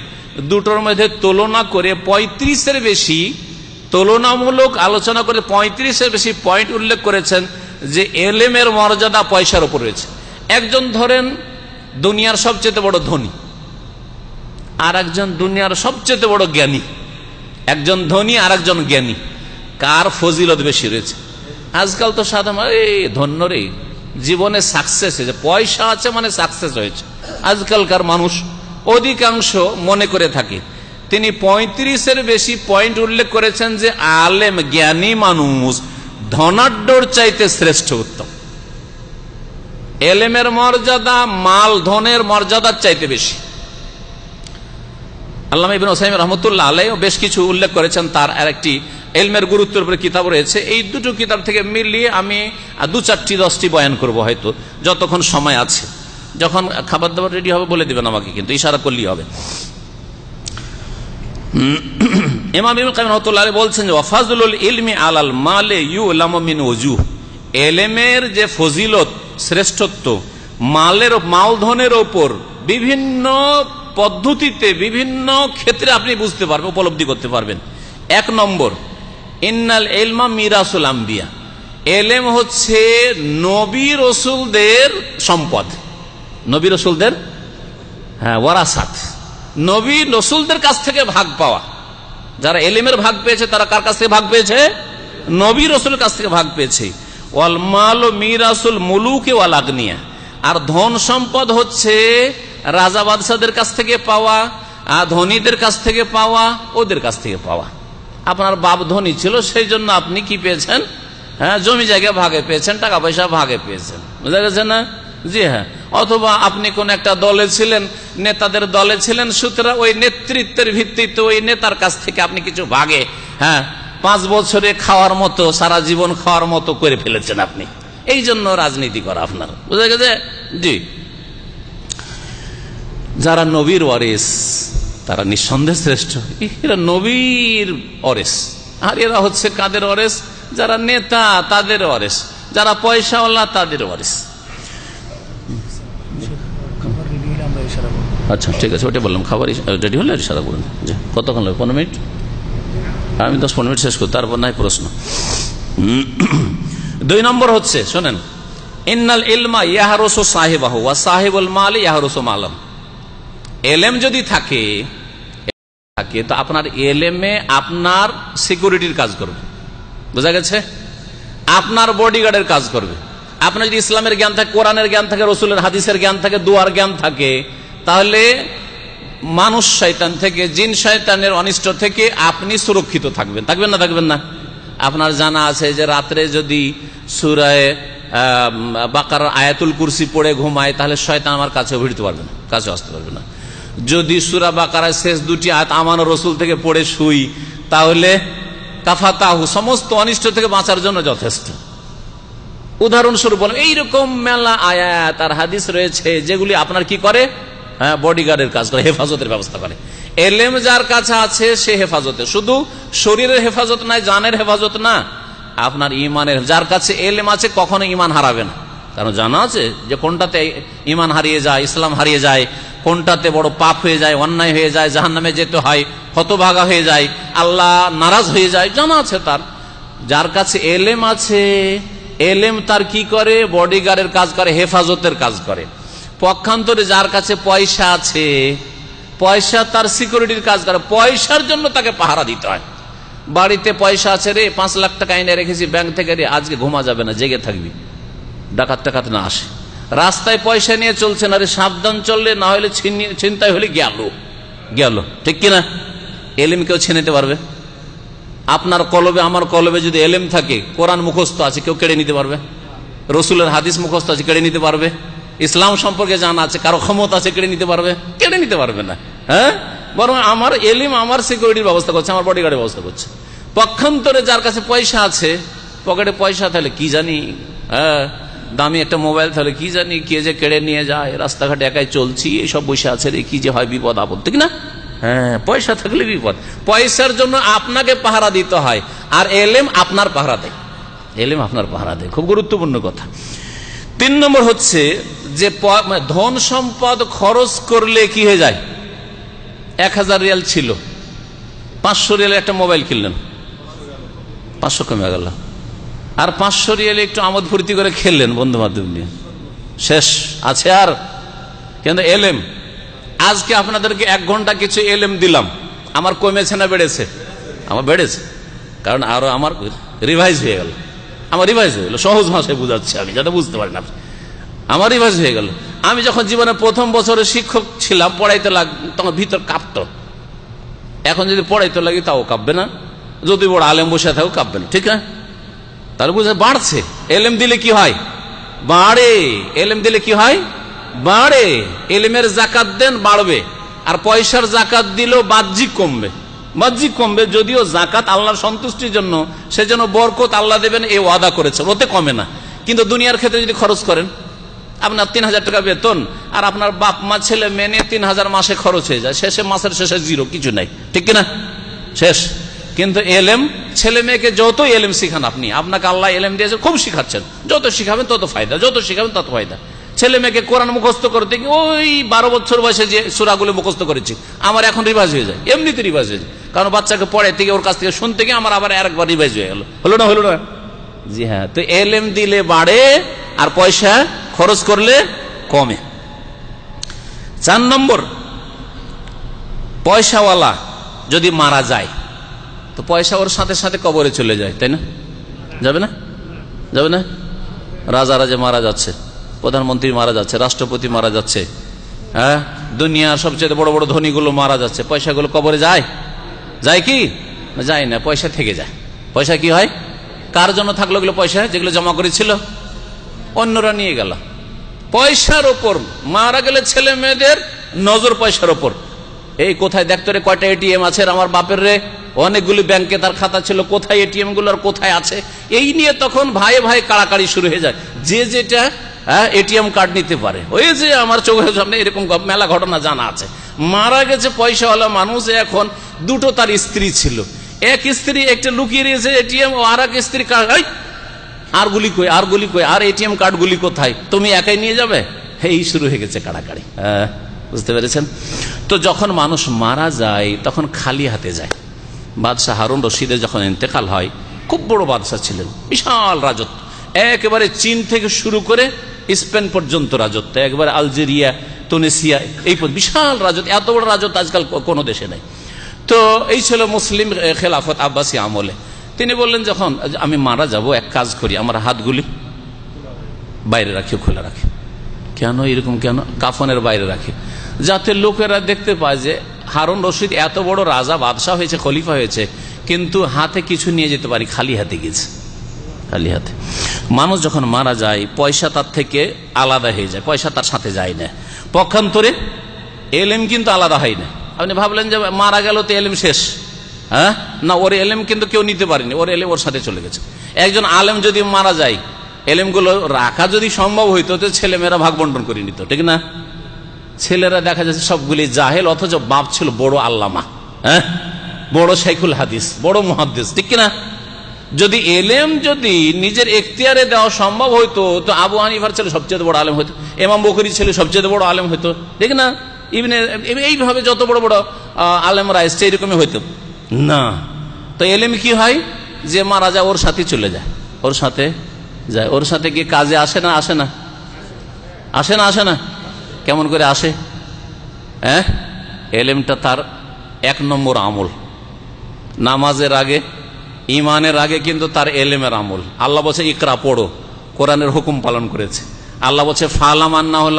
দুটোর মধ্যে তুলনা করে পঁয়ত্রিশের বেশি তুলনামূলক আলোচনা করে পঁয়ত্রিশের বেশি পয়েন্ট উল্লেখ করেছেন যে এলেমের মর্যাদা পয়সার উপর রয়েছে। একজন ধরেন দুনিয়ার সবচেয়ে বড় ধনী, আর একজন দুনিয়ার সবচেয়ে বড় জ্ঞানী। একজন ধনী, আর একজন জ্ঞানী। কার ফজিলত বেশি রয়েছে? আজকাল তো সাধারণ এই ধন্য রে, জীবনে সাকসেস হয়েছে, পয়সা আছে মানে সাকসেস হয়েছে। আজকালকার মানুষ অধিকাংশ মনে করে থাকে, তিনি পঁয়ত্রিশের বেশি পয়েন্ট উল্লেখ করেছেন যে আলেম, জ্ঞানী মানুষ ধনাঢ্যর চাইতে শ্রেষ্ঠ উত্তম। এলেমের মর্যাদা, মাল ধনের মর্যাদার চাইতে বেশি। আল্লাহ ইবিন ওসাইম রহমতুল্লাহ আলাইও বেশ কিছু উল্লেখ করেছেন তার আর একটি এলমের গুরুত্বের উপরে কিতাব রয়েছে। এই দুটো কিতাব থেকে মিলিয়ে আমি দু চারটি, দশটি বয়ান করব হয়তো, যতক্ষণ সময় আছে। যখন খাবার দাবার রেডি হবে, বলে দেবেন আমাকে, কিন্তু ইশারা করলেই হবে। ইমাম ইবুল কাইম রহমতুল্লাহ বলছেন যে ওয়াফাজুল ইলমি আলাল মালে ইউ মিন ওজু এলেমের যে ফজিলত শ্রেষ্ঠত্ব, মালের, মালধনের ওপর বিভিন্ন পদ্ধতিতে, বিভিন্ন ক্ষেত্রে আপনি বুঝতে পারবেন, উপলব্ধি করতে পারবেন। এক নম্বর, ইন্নাল এলমা মিরাসুল আম্বিয়া। এলেম হচ্ছে নবী রসুলদের সম্পদ। নবী রসুলদের? হ্যাঁ ওয়ারাসাত। নবী রসুলদের কাছ থেকে ভাগ পাওয়া। যারা এলেমের ভাগ পেয়েছে, তারা কার কাছ থেকে ভাগ পেয়েছে? নবী রসুলের কাছ থেকে ভাগ পেয়েছে। আর ধন সম্পদ হচ্ছে রাজা বাদশাদের কাছ থেকে পাওয়া, আর ধনীদের কাছ থেকে পাওয়া, ওদের কাছ থেকে পাওয়া। আপনার বাপ ধনী ছিল, সেই জন্য আপনি কি পেয়েছেন? হ্যাঁ জমি জায়গা ভাগে পেয়েছেন, টাকা পয়সা ভাগে পেয়েছেন। বুঝা গেছে না? জি হ্যাঁ। অথবা আপনি কোন একটা দলে ছিলেন, নেতাদের দলে ছিলেন, সুতরাং ওই নেতৃত্বের ভিত্তিতে ওই নেতার কাছ থেকে আপনি কিছু ভাগে হ্যাঁ পাঁচ বছরে খাওয়ার মতো, সারা জীবন খাওয়ার মতো করে ফেলেছেন আপনি। এই জন্য রাজনীতি করা আপনার। বুঝা গেছে? জি। যারা নবীর ওয়ারেস, তারা নিঃসন্দেহ শ্রেষ্ঠ। এরা নবীর অরেস আর এরা হচ্ছে কাদের অরেস যারা নেতা, তাদের অরেস যারা পয়সাওয়ালা, তাদের অরেস আচ্ছা ঠিক আছে, ওটা বললাম। খাবার রেডি হলে করুন। জি, কতক্ষণ লাগবে? পনেরো মিনিট? আমি দশ পনেরো মিনিট শেষ করি, তারপর নাই প্রশ্ন। দুই নম্বর হচ্ছে, শোনেন, ইন্নাল ইলমা ইয়াহারস সাহেবাহ ওয়া সাহেবুল মাল ইয়াহারস মালাম। এলেম যদি থাকে থাকে, তো আপনার এলেমে আপনার সিকিউরিটির কাজ করবে। বোঝা গেছে? আপনার বডিগার্ডের কাজ করবে। আপনার যদি ইসলামের জ্ঞান থাকে, কোরআনের জ্ঞান থাকে, রসুলের হাদিসের জ্ঞান থাকে, দুয়ার জ্ঞান থাকে, তাহলে মানুষ শয়তান থেকে, জিন শয়তানের অনিষ্ট থেকে আপনি সুরক্ষিত থাকবেন। থাকবেন না থাকবেন না? আপনার জানা আছে যে রাত্রে যদি সুরায় বাকার আয়াতুল কুরসি পড়ে ঘুমায়, তাহলে শয়তান আমার কাছে ভিড়তে পারবে না, কাছে আসতে পারবে না। যদি সুরা বাকারায় শেষ দুটি আয়াত আমানো রসুল থেকে পড়ে শুই, তাহলে কাফা তাহু সমস্ত অনিষ্ট থেকে বাঁচার জন্য যথেষ্ট। উদাহরণস্বরূপ বলেন, এইরকম মেলা আয়াত আর হাদিস রয়েছে, যেগুলি আপনার কি করে? হ্যাঁ বডিগার্ডের কাজ করে, হেফাজতের ব্যবস্থা করে। এলেম যার কাছে আছে, সে হেফাজতে। শুধু শরীরের হেফাজত নাই, জানের হেফাজত না। আপনার ইমানের, যার কাছে এলেম আছে, কখনো ইমান হারাবে না। কারণ জানা আছে যে কোনটাতে ইমান হারিয়ে যায়, ইসলাম হারিয়ে যায়, কোনটাতে বড় পাপ হয়ে যায়, অন্যায় হয়ে যায় জাহান নামে যেতে হয়, হতভাগা হয়ে যায়, আল্লাহ নারাজ হয়ে যায়, জানা আছে তার। যার কাছে এলেম আছে, এলেম তার কি করে? বডিগার্ডের কাজ করে, হেফাজতের কাজ করে। পক্ষান্তরে যার কাছে পয়সা আছে, পয়সা তার সিকিউরিটির কাজ করে, পয়সার জন্য তাকে পাহারা দিতে হয়। বাড়িতে পয়সা আছে রে, পাঁচ লাখ টাকা এনে রেখেছি, ব্যাংক থেকে রে, আজকে ঘুমা যাবে না, জেগে থাকবি। ডাকাত টাকাত না আসে। রাস্তায় পয়সা নিয়ে চলছে না রে, সাবধান চললে না হলে ছিনতাই হলে গেল। গেল, ঠিক কিনা? এলিম কেউ ছিনাইতে পারবে? আপনার কলবে, আমার কলবে যদি এলেম থাকে, কোরআন মুখস্থ আছে, কেউ কেড়ে নিতে পারবে? রসুলের হাদিস মুখস্থ আছে, কেড়ে নিতে পারবে? ইসলাম সম্পর্কে জানা আছে, কারও ক্ষমতা আছে, কেড়ে নিতে পারবে? কেড়ে নিতে পারবে না। হ্যাঁ? বরং আমার এলিম, আমার সিকিউরিটির ব্যবস্থা করছে, আমার বডিগার্ডের ব্যবস্থা করছে। পক্ষান্তরে যার কাছে পয়সা আছে, পকেটে পয়সা, তাহলে কি জানি? হ্যাঁ? দামি একটা মোবাইল তাহলে কি জানি? কে যে কেড়ে নিয়ে যায়, রাস্তাঘাটে একাই চলছি এইসব বসে আছে রে, কি যে হয় বিপদ আপদ, ঠিক না? হ্যাঁ পয়সা থাকলে বিপদ। পয়সার জন্য আপনাকে পাহারা দিতে হয়, আর এলেম আপনার পাহারা দেয়। এলেম আপনার পাহারা দেয়। খুব গুরুত্বপূর্ণ কথা। তিন নম্বর হচ্ছে যে মানে ধন সম্পদ খরচ করলে কি হয়ে যায়? এক হাজার রিয়াল ছিল। পাঁচশো রিয়ালে একটা মোবাইল কিনলেন। পাঁচশো কমে গেল। আর পাঁচশো রিয়ালে একটু আমোদ ফুর্তি করে খেললেন বন্ধু বান্ধব নিয়ে। শেষ। আছে আর? কিন্তু এলেম। আজকে আপনাদেরকে এক ঘণ্টা কিছু এলেম দিলাম। আমার কমেছে না বেড়েছে? আমার বেড়েছে। কারণ আরও আমার রিভাইজ হয়ে গেল। আমার রিভাইজ হয়ে গেল, সহজ ভাষায় বুঝাচ্ছি আমি যাতে বুঝতে পারেন আপনি। আমার রিভাইজ হয়ে গেল। আমি যখন জীবনে প্রথম বছরে শিক্ষক ছিলাম, পড়াইতে লাগ, তখন ভিতর কাঁপত। এখন যদি পড়াইতে লাগি, তাও কাঁপবে না। যদি বড় আলেম বসে থাকো, কাঁপবে না, ঠিক না? তাহলে বুঝে বাড়ছে। এলেম দিলে কি হয়? বাড়ে। এলেম দিলে কি হয়? বাড়ে। এলেমের জাকাত দেন, বাড়বে। আর পয়সার জাকাত দিলেও বাহ্যিক কমবে। বাহ্যিক কমবে, যদিও জাকাত আল্লাহর সন্তুষ্টির জন্য, সে যেন বরকত আল্লাহ দেবেন এই ওয়াদা করেছে। ওতে কমে না। কিন্তু দুনিয়ার ক্ষেত্রে যদি খরচ করেন, আপনার তিন হাজার টাকা বেতন, আর আপনার বাপ মা, ছেলে মেনে তিন হাজার মাসে খরচ হয়ে যায়, শেষে মাসের শেষে জিরো, কিছু নাই। ঠিক কিনা? শেষ। কিন্তু এলেম, ছেলে মেয়েকে যত এলেম শিখান আপনি, আপনাকে আল্লাহ এলেম দিয়েছে, খুব শিখাচ্ছেন। যত শিখাবেন তত ফায়দা, যত শিখাবেন তত ফায়দা। ছেলে মেয়েকে কোরআন মুখস্থ করতে ওই বারো বছর বয়সে যে সুরাগুলো মুখস্থ করেছি, আমার এখন রিভাইজ হয়ে যায়, এমনিতে রিভাইজ হয়ে যায়। কারণ বাচ্চাকে পড়ে থেকে ওর কাছ থেকে শুনতে গিয়ে আমার আবার আরেকবার রিভাইজ হয়ে গেল। হলো না হলো না? জি হ্যাঁ তো এলেম দিলে বাড়ে আর পয়সা খরচ করলে কমে। চার নম্বর, পয়সাওয়ালা যদি মারা যায়, তো পয়সা ওর সাথে সাথে কবরে চলে যায়, তাই না? যাবে না? যাবে না? রাজা রাজা মারা যাচ্ছে। প্রধানমন্ত্রী মারা যাচ্ছে, রাষ্ট্রপতি মারা যাচ্ছে হ্যাঁ? দুনিয়ার সবচেয়ে বড় বড় ধনীগুলো মারা যাচ্ছে। পয়সাগুলো কবরে যায়? যায় কি? যায় না, পয়সা থেকে যায়। পয়সা কি হয়? কার জন্য থাকল ওগুলো পয়সা? যেগুলো জমা করেছিল? অন্যরা নিয়ে গেল। পয়সার ওপর, মারা গেলে ছেলে মেয়েদের নজর পয়সার ওপর। এই কোথায় দেখতো রে কয়টা এটিএম আছে আমার বাপের রে? অনেকগুলি ব্যাংকে তার খাতা ছিল, কোথায় এটিএমগুলো আর কোথায় আছে? এই নিয়ে তখন ভাই ভাই কাড়াকাড়ি শুরু হয়ে যায়। যে যেটা এটিএম কার্ড নিতে পারে। যে আমার চোখের সামনে এরকম মেলা ঘটনা জানা আছে। মারা গেছে পয়সাওয়ালা মানুষ এখন দুটো তার স্ত্রী ছিল। এক স্ত্রী একটা লুকিয়ে রয়েছে এটিএম ও আর এক স্ত্রী কার্ড আর গুলি কই আর গুলি কই আর এটিএম কার্ড গুলি কোথায়? তুমি একাই নিয়ে যাবে? এই শুরু হয়ে গেছে কাড়াকাড়ি। হ্যাঁ, বুঝতে পেরেছেন? তো যখন মানুষ মারা যায় তখন খালি হাতে যায়। বাদশাহ হারুন রশিদের যখন ইন্তেকাল হয় খুব বড় বাদশাহ ছিলেন। বিশাল রাজত্ব। একেবারে চীন থেকে শুরু করে স্পেন পর্যন্ত রাজত্ব, একবার আলজেরিয়া, তুনেসিয়া, এই বিশাল রাজত্ব, এত বড় রাজত্ব আজকাল কোনো দেশে নেই। তো এই ছিল মুসলিম খেলাফত আব্বাসী আমলে। তিনি বললেন যখন আমি মারা যাব, এক কাজ করি, আমার হাতগুলি বাইরে রাখি, খোলা রাখি। কেন এরকম কেন? কাফনের বাইরে রাখি। যাতে লোকেরা দেখতে পায় যে হারুন রশিদ এত বড় রাজা, বাদশাহ হয়েছে, খলিফা হয়েছে, কিন্তু হাতে কিছু নিয়ে যেতে পারি, খালি হাতে গেছে। খালি হাতে। মানুষ যখন মারা যায়, পয়সা তার থেকে আলাদা হয়ে যায়, পয়সা তার সাথে যায় না। পক্ষান্তরে এলেম কিন্তু আলাদা হয় না। আপনি ভাবলেন যে মারা গেল তো এলেম শেষ। হ্যাঁ? না, ওর এলেম কিন্তু কেউ নিতে পারেনি, ওর এলেম ওর সাথে চলে গেছে। একজন আলেম যদি মারা যায়, এলেমগুলো রাখা যদি সম্ভব হইতো, তো ছেলেমেয়েরা ভাগ বন্টন করে নিত, ঠিক না? ছেলেরা দেখা যাচ্ছে সবগুলি জাহেল, অথচ বাপ ছিল বড় আল্লামা। হ্যাঁ? বড় শাইখুল হাদিস, বড় মহাদিস ঠিক কিনা? যদি এলেম যদি নিজের এখতিয়ারে দেওয়া সম্ভব হইতো, তো আবু হানিফার ছেলে সবচেয়ে বড় আলেম হইতো এমাম বকরি ছেলে সবচেয়ে বড় আলেম হইতো, ঠিক না? এইভাবে যত বড় বড় আলেমরা এসছে, এরকমই হইতো। না। তো এলেম কি হয়? যে মারা যায়, ওর সাথে চলে যায়। ওর সাথে যায়। ওর সাথে গিয়ে কাজে আসে না আসে না? আসে না আসে না? কেমন করে আসে? হ্যাঁ? এলেমটা তার এক নম্বর আমল। নামাজের আগে ইমানের আগে কিন্তু তার এলেমের আমল। আল্লাহ বলছে, ইকরা, পড়ো। কোরআনের হুকুম পালন করেছে। আল্লাহ বলছে, ফালামান্নাহ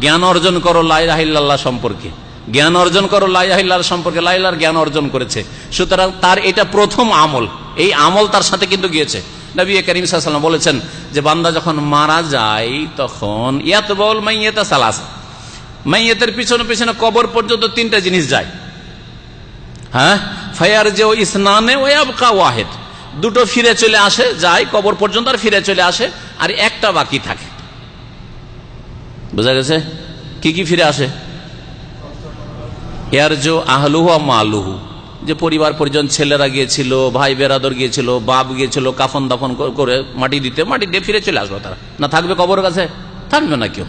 জ্ঞান অর্জন করো লাইলাহিল্লাহ সম্পর্কে। জ্ঞান অর্জন করো লাইলাহিল্লাহ সম্পর্কে। লাইলার জ্ঞান অর্জন করেছে। সুতরাং তার এটা প্রথম আমল। এই আমল তার সাথে কিন্তু গিয়েছে। নবী করিম সাল্লাম বলেছেন যে, বান্দা যখন মারা যায়, তখন ইয়াত বল মাইয়েতা সালাস। মাইয়েতের পিছনে পিছনে কবর পর্যন্ত তিনটা জিনিস যায়। হ্যাঁ? ফায়ার যে ইসনানে ওয়াবকা ওয়াহেদ। দুটো ফিরে চলে আসে, যায়, কবর পর্যন্ত আর ফিরে চলে আসে, আর একটা বাকি থাকে। বোঝা গেছে? কি কি ফিরে আসে? এর যে আহলুহু মালুহু। যে পরিবার, পরিজন, ছেলেরা গিয়েছিল, ভাই, বেরাদর গিয়েছিল, বাপ গিয়েছিল, কাফন দাফন করে মাটি দিতে, মাটি দিয়ে ফিরে চলে আসলো তারা। না থাকবে কবরের কাছে? থাকবে না কেউ।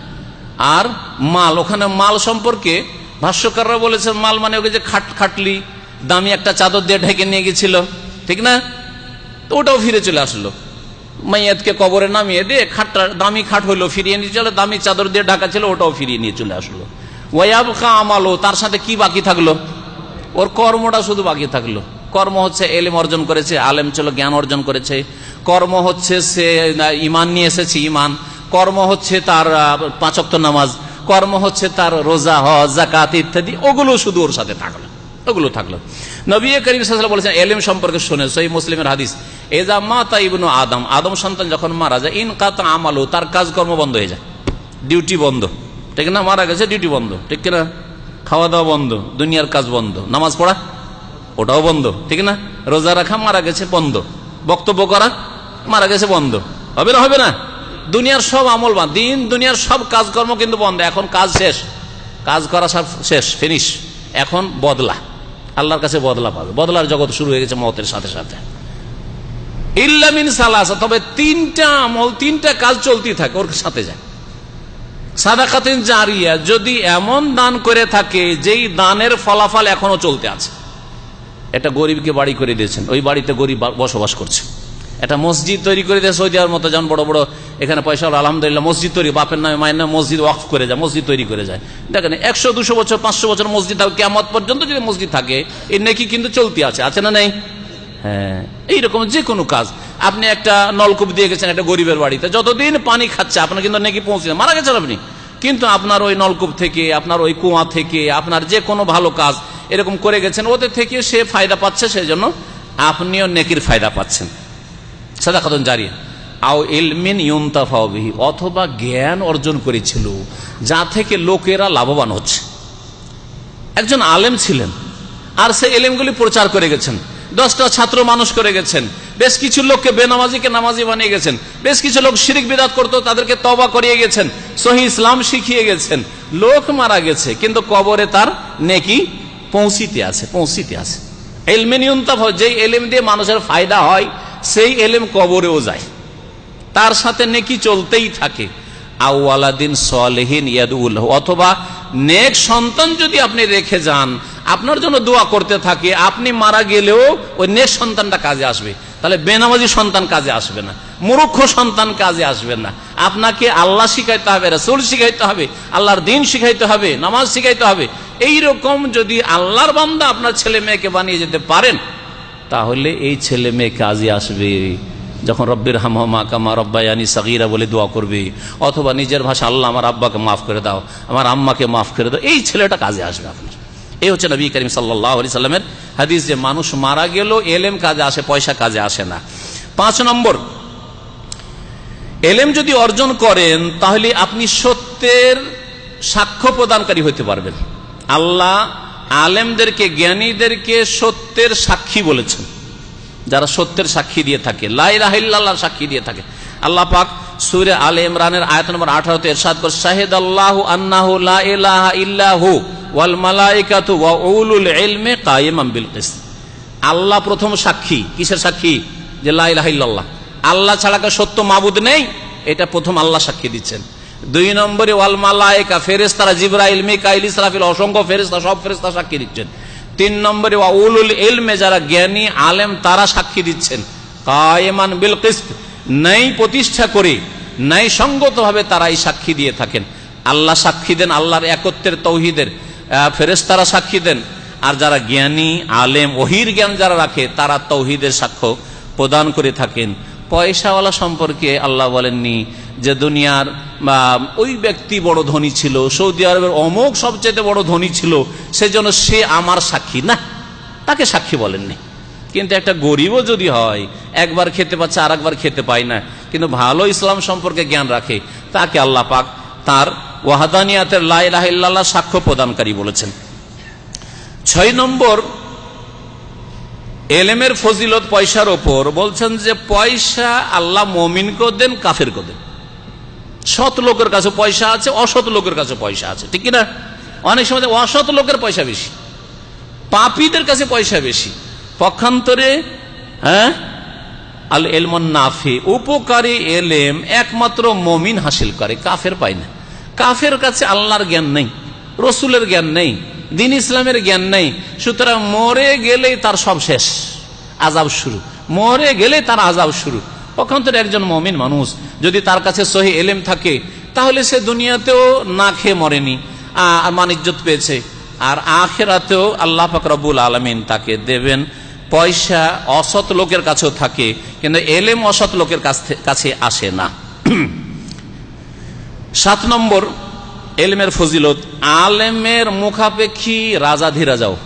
আর মাল, ওখানে মাল সম্পর্কে ভাষ্যকাররা বলেছেন মাল মানে ওকে যে খাট খাটলি দামি একটা চাদর দিয়ে ঢেকে নিয়ে গেছিল। ঠিক না? তো ওটাও ফিরে চলে আসলো। মাইয়াতকে কবরে নামিয়ে দিয়ে খাটটা দামি খাট হইল ফিরিয়ে নিয়ে চলে, দামি চাদর দিয়ে ঢাকা ছিল, ওটাও ফিরিয়ে নিয়ে চলে আসলো। ওয়াব খা আমালো, তার সাথে কি বাকি থাকল? ওর কর্মটা শুধু বাকি থাকল। কর্ম হচ্ছে এলেম অর্জন করেছে, আলেম ছিল, জ্ঞান অর্জন করেছে। কর্ম হচ্ছে সে ইমান নিয়ে এসেছে ইমান কর্ম হচ্ছে তার পাঁচক্ত নামাজ। কর্ম হচ্ছে তার রোজা, হজ জাকাত ইত্যাদি, ওগুলো শুধু ওর সাথে থাকল। ওগুলো থাকল। নবী করিম বলেছেন, এলেম সম্পর্কে শুনে সই মুসলিমের হাদিস, এজা মা তাইবনু আদম আদম সন্তান যখন মারা যায়, ইন কাতা আমালু, তার কাজকর্ম বন্ধ হয়ে যায়। ডিউটি বন্ধ। ঠিক না? মারা গেছে, ডিউটি বন্ধ। ঠিক কিনা? খাওয়া দাওয়া বন্ধ, দুনিয়ার কাজ বন্ধ। নামাজ পড়া, ওটাও বন্ধ। ঠিক না? রোজা রাখা, মারা গেছে, বন্ধ। বক্তব্য করা, মারা গেছে, বন্ধ। হবে না হবে না? দুনিয়ার সব আমল বা দিন, দুনিয়ার সব কাজকর্ম কিন্তু বন্ধ। এখন কাজ শেষ। কাজ করা সব শেষ ফিনিশ এখন বদলা। আল্লাহর কাছে বদলা পাবে। বদলার জগৎ শুরু হয়ে গেছে মতের সাথে সাথে। ইল্লামিন সালাসা, তবে তিনটা আমল, তিনটা কাজ চলতে থাকে, ওর সাথে যায়। সাদাকাতিন জারিয়া, যদি এমন দান করে থাকে, যেই দানের ফলাফল এখনও চলতে আছে। এটা গরিবকে বাড়ি করে দিয়েছেন, ওই বাড়িতে গরিব বসবাস করছে। একটা মসজিদ তৈরি করে দেয় সৌদি আরবের মতো, যেমন বড় বড় এখানে পয়সা হলো, আলহামদুলিল্লাহ মসজিদ তৈরি, বাপের নামে, মায়ের নামে মসজিদ ওয়াকফ করে যায়, মসজিদ তৈরি করে যায়। দেখেন, একশো, দুশো বছর, পাঁচশো বছর মসজিদ থাকে কেমন পর্যন্ত যদি মসজিদ থাকে, এর নাকি কিন্তু চলতি আছে আছে না নেই? হ্যাঁ এইরকম যে কোনো কাজ। আপনি একটা নলকূপ দিয়ে গেছেন একটা গরিবের বাড়িতে, যতদিন পানি খাচ্ছে, আপনার কিন্তু নাকি পৌঁছে মারা গেছেন আপনি। কিন্তু আপনার ওই নলকূপ থেকে, আপনার ওই কুয়া থেকে, আপনার যে কোনো ভালো কাজ এরকম করে গেছেন, ওদের থেকে সে ফায়দা পাচ্ছে সেই জন্য আপনিও নেকির ফায়দা পাচ্ছেন। সাদাকাতন জারি আও অথবা জ্ঞান অর্জন করেছিল, যা থেকে লোকেরা লাভবান হচ্ছে। একজন আলেম ছিলেন, আর সে এলেমগুলি প্রচার করে গেছেন। দশটা ছাত্র মানুষ করে গেছেন। বেশ কিছু লোককে বেনামাজিকে নামাজি বানিয়ে গেছেন। বেশ কিছু লোক শিরিক বিদাত করতো তাদেরকে তবা করিয়ে গেছেন। সহি ইসলাম শিখিয়ে গেছেন। লোক মারা গেছে, কিন্তু কবরে তার নেকি পৌঁছিতে আছে পৌঁছিতে আছে। এলমেনিয়ন্তাফ যেই এলেম দিয়ে মানুষের ফায়দা হয় সেই এলেম কবরেও যায়। তার সাথে নেকি চলতেই থাকে। আউআলাদিন সলেহিন ইয়াদুল অথবা নেক সন্তান যদি আপনি রেখে যান, আপনার জন্য দোয়া করতে থাকে, আপনি মারা গেলেও ওই নেক সন্তানটা কাজে আসবে। তাহলে বেনামাজি সন্তান কাজে আসবে না, মূর্খ সন্তান কাজে আসবে না। আপনাকে আল্লাহ শিখাইতে হবে, রসুল শিখাইতে হবে, আল্লাহর দিন শিখাইতে হবে, নামাজ শিখাইতে হবে। এই রকম যদি আল্লাহর বান্দা আপনার ছেলে মেয়েকে বানিয়ে যেতে পারেন তাহলে এই ছেলে মেয়ে কাজে আসবে। যখন রব্বির হামা কামা রব্বায়ানি সাগিরা বলে দোয়া করবে, অথবা নিজের ভাষা আল্লাহ আমার আব্বাকে মাফ করে দাও, আমার আম্মাকে মাফ করে দাও। এই ছেলেটা কাজে আসবে আপনার। এই হচ্ছে নবী করিম সাল্লাহ আলি সাল্লামের হাদিস যে মানুষ মারা গেল, এলেম কাজে আসে, পয়সা কাজে আসে না। পাঁচ নম্বর, এলেম যদি অর্জন করেন, তাহলে আপনি সত্যের সাক্ষ্য প্রদানকারী হতে পারবেন। আল্লাহ আলেমদেরকে, জ্ঞানীদেরকে সত্যের সাক্ষী বলেছেন। যারা সত্যের সাক্ষী দিয়ে থাকে লাই রাহিল্লাহ সাক্ষী দিয়ে থাকে। আল্লাহ পাক সুরে আলে ইমরানের আয়ত নম্বর আঠারোতে এরশাদ করে শাহেদ আল্লাহ আন্নাহু লা ইলাহা ইল্লাহু ওয়াল ওয়া উলুল আল্লাহ প্রথম সাক্ষী, কিসের সাক্ষী? যে লা ইলাহা ইল্লাল্লাহ। আল্লাহ ছাড়া সত্য মাবুদ নেই, এটা প্রথম আল্লাহ সাক্ষী দিচ্ছেন। দুই নম্বরে, ওয়াল মালাইকা ফেরেশতারা জিবরাইল, মিকাইল, ইসরাফিল, অসংখ্য ফেরেশতা, সব ফেরেশতা সাক্ষী দিচ্ছেন। তিন নম্বরে উলুল ইলমে, যারা জ্ঞানী, আলেম, তারা সাক্ষী দিচ্ছেন। কায়েমান বিল কিসত নাই প্রতিষ্ঠা করে নাই সঙ্গতভাবে তারা এই সাক্ষী দিয়ে থাকেন। আল্লাহ সাক্ষী দেন, আল্লাহর একত্রের তৌহিদের ফেরেশতারা সাক্ষী দেন। আর যারা জ্ঞানী, আলেম ওহির জ্ঞান যারা রাখে, তারা তৌহিদের সাক্ষ্য প্রদান করে থাকেন। পয়সাওয়ালা সম্পর্কে আল্লাহ বলেননি যে দুনিয়ার, বা ওই ব্যক্তি বড় ধনী ছিল, সৌদি আরবের অমুক সবচেয়ে বড় ধনী ছিল, সেজন্য সে আমার সাক্ষী। না, তাকে সাক্ষী বলেননি। কিন্তু একটা গরিবও যদি হয়, একবার খেতে পাচ্ছে আর একবার খেতে পায় না, কিন্তু ভালো ইসলাম সম্পর্কে জ্ঞান রাখে, তাকে আল্লাহ পাক তার ওয়াহাদানিয়াতের লাইলাহ সাক্ষ্য প্রদানকারী বলেছেন। ছয় নম্বর এলেমের ফজিলত পয়সার ওপর বলছেন যে পয়সা আল্লাহ মমিনকেও দেন কাফেরকেও দেন। সৎ লোকের কাছে পয়সা আছে, অসৎ লোকের কাছে পয়সা আছে, ঠিক না অনেক সময় অসৎ লোকের পয়সা বেশি, পাপীদের কাছে পয়সা বেশি। পক্ষান্তরে হ্যাঁ? আল এলমন নাফি, উপকারী এলেম একমাত্র মমিন হাসিল করে, কাফের পায় না। কাফের কাছে আল্লাহর জ্ঞান নেই, রসুলের জ্ঞান নেই। দিন ইসলামের জ্ঞান নেই, সুতরাং মরে গেলেই তার সব শেষ আজাব শুরু। মরে গেলে তার আজাব শুরু। পক্ষান্তরে একজন মমিন মানুষ যদি তার কাছে সহি এলেম থাকে, তাহলে সে দুনিয়াতেও না খেয়ে মরেনি আর মানিজ্যত পেয়েছে। আর আখেরাতেও আল্লাহ ফাকরাবুল আলমিন তাকে দেবেন। পয়সা অসৎ লোকের কাছেও থাকে, কিন্তু এলেম অসৎ লোকের কাছে আসে না। সাত নম্বর এলমের ফজিলত, আলেমের মুখাপেক্ষী রাজাধিরাজাও।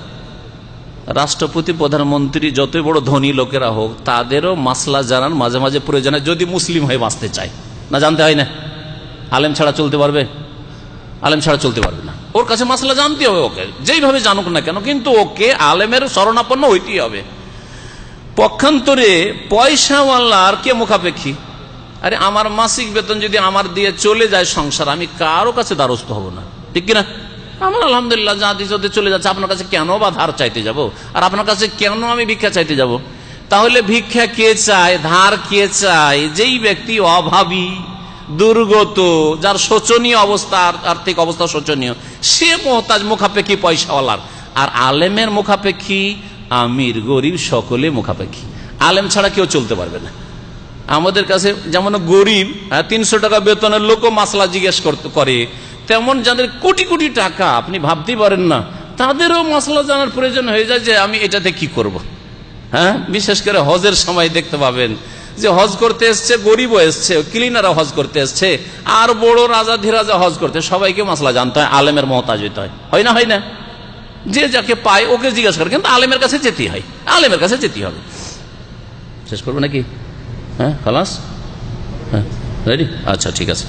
রাষ্ট্রপতি, প্রধানমন্ত্রী যত বড় ধনী লোকেরা হোক, তাদেরও মাসলা জানান, মাঝে মাঝে প্রয়োজনে যদি মুসলিম হয়ে বাঁচতে চায়। না জানতে হয় না। আলেম ছাড়া চলতে পারবে? আলেম ছাড়া চলতে পারবে না। ওর কাছে মাসলা জানতে হবে ওকে। যেইভাবে জানুক না কেন, কিন্তু ওকে আলেমের শরণাপন্ন হইতেই হবে। পক্ষান্তরে পয়সাওয়ালার কে মুখাপেক্ষী? আরে আমার মাসিক বেতন যদি আমার দিয়ে চলে যায় সংসার, আমি কারও কাছে দ্বারস্থ হব না। ঠিক কিনা? আমার আলহামদুলিল্লাহ, যা দিতে চলে যাচ্ছে। আপনার কাছে কেন বা ধার চাইতে যাব? আর আপনার কাছে কেন আমি ভিক্ষা চাইতে যাব? তাহলে ভিক্ষা কে চায়, ধার কে চায়? যেই ব্যক্তি অভাবী, দুর্গত, যার শোচনীয় অবস্থা আর্থিক অবস্থা শোচনীয়, সে মহতাজ মুখাপেক্ষী পয়সাওয়ালার। আর আলেমের মুখাপেক্ষী আমির গরিব সকলে মুখাপেক্ষী। আলেম ছাড়া কেউ চলতে পারবে না। আমাদের কাছে যেমন গরিব তিনশো টাকা বেতনের লোকও মাসলা জিজ্ঞেস করে তেমন যাদের কোটি কোটি টাকা, আপনি ভাবতেই পারেন না, তাদেরও মশলা জানার প্রয়োজন হয়ে যায় যে আমি এটাতে কি করব। হ্যাঁ বিশেষ করে হজের সময় দেখতে পাবেন যে হজ করতে এসছে, গরিবও এসছে ক্লিনারও হজ করতে এসছে, আর বড় রাজা ধীরাজা হজ করতে, সবাইকে মশলা জানতে হয়, আলেমের মহতাজ হইতে হয়। হয় না হয় না? যে যাকে পায় ওকে জিজ্ঞাসা করে, কিন্তু আলেমের কাছে যেতেই হয়, আলেমের কাছে যেতেই হবে। শেষ করব নাকি? হ্যাঁ খালাস? হ্যাঁ রেডি আচ্ছা ঠিক আছে।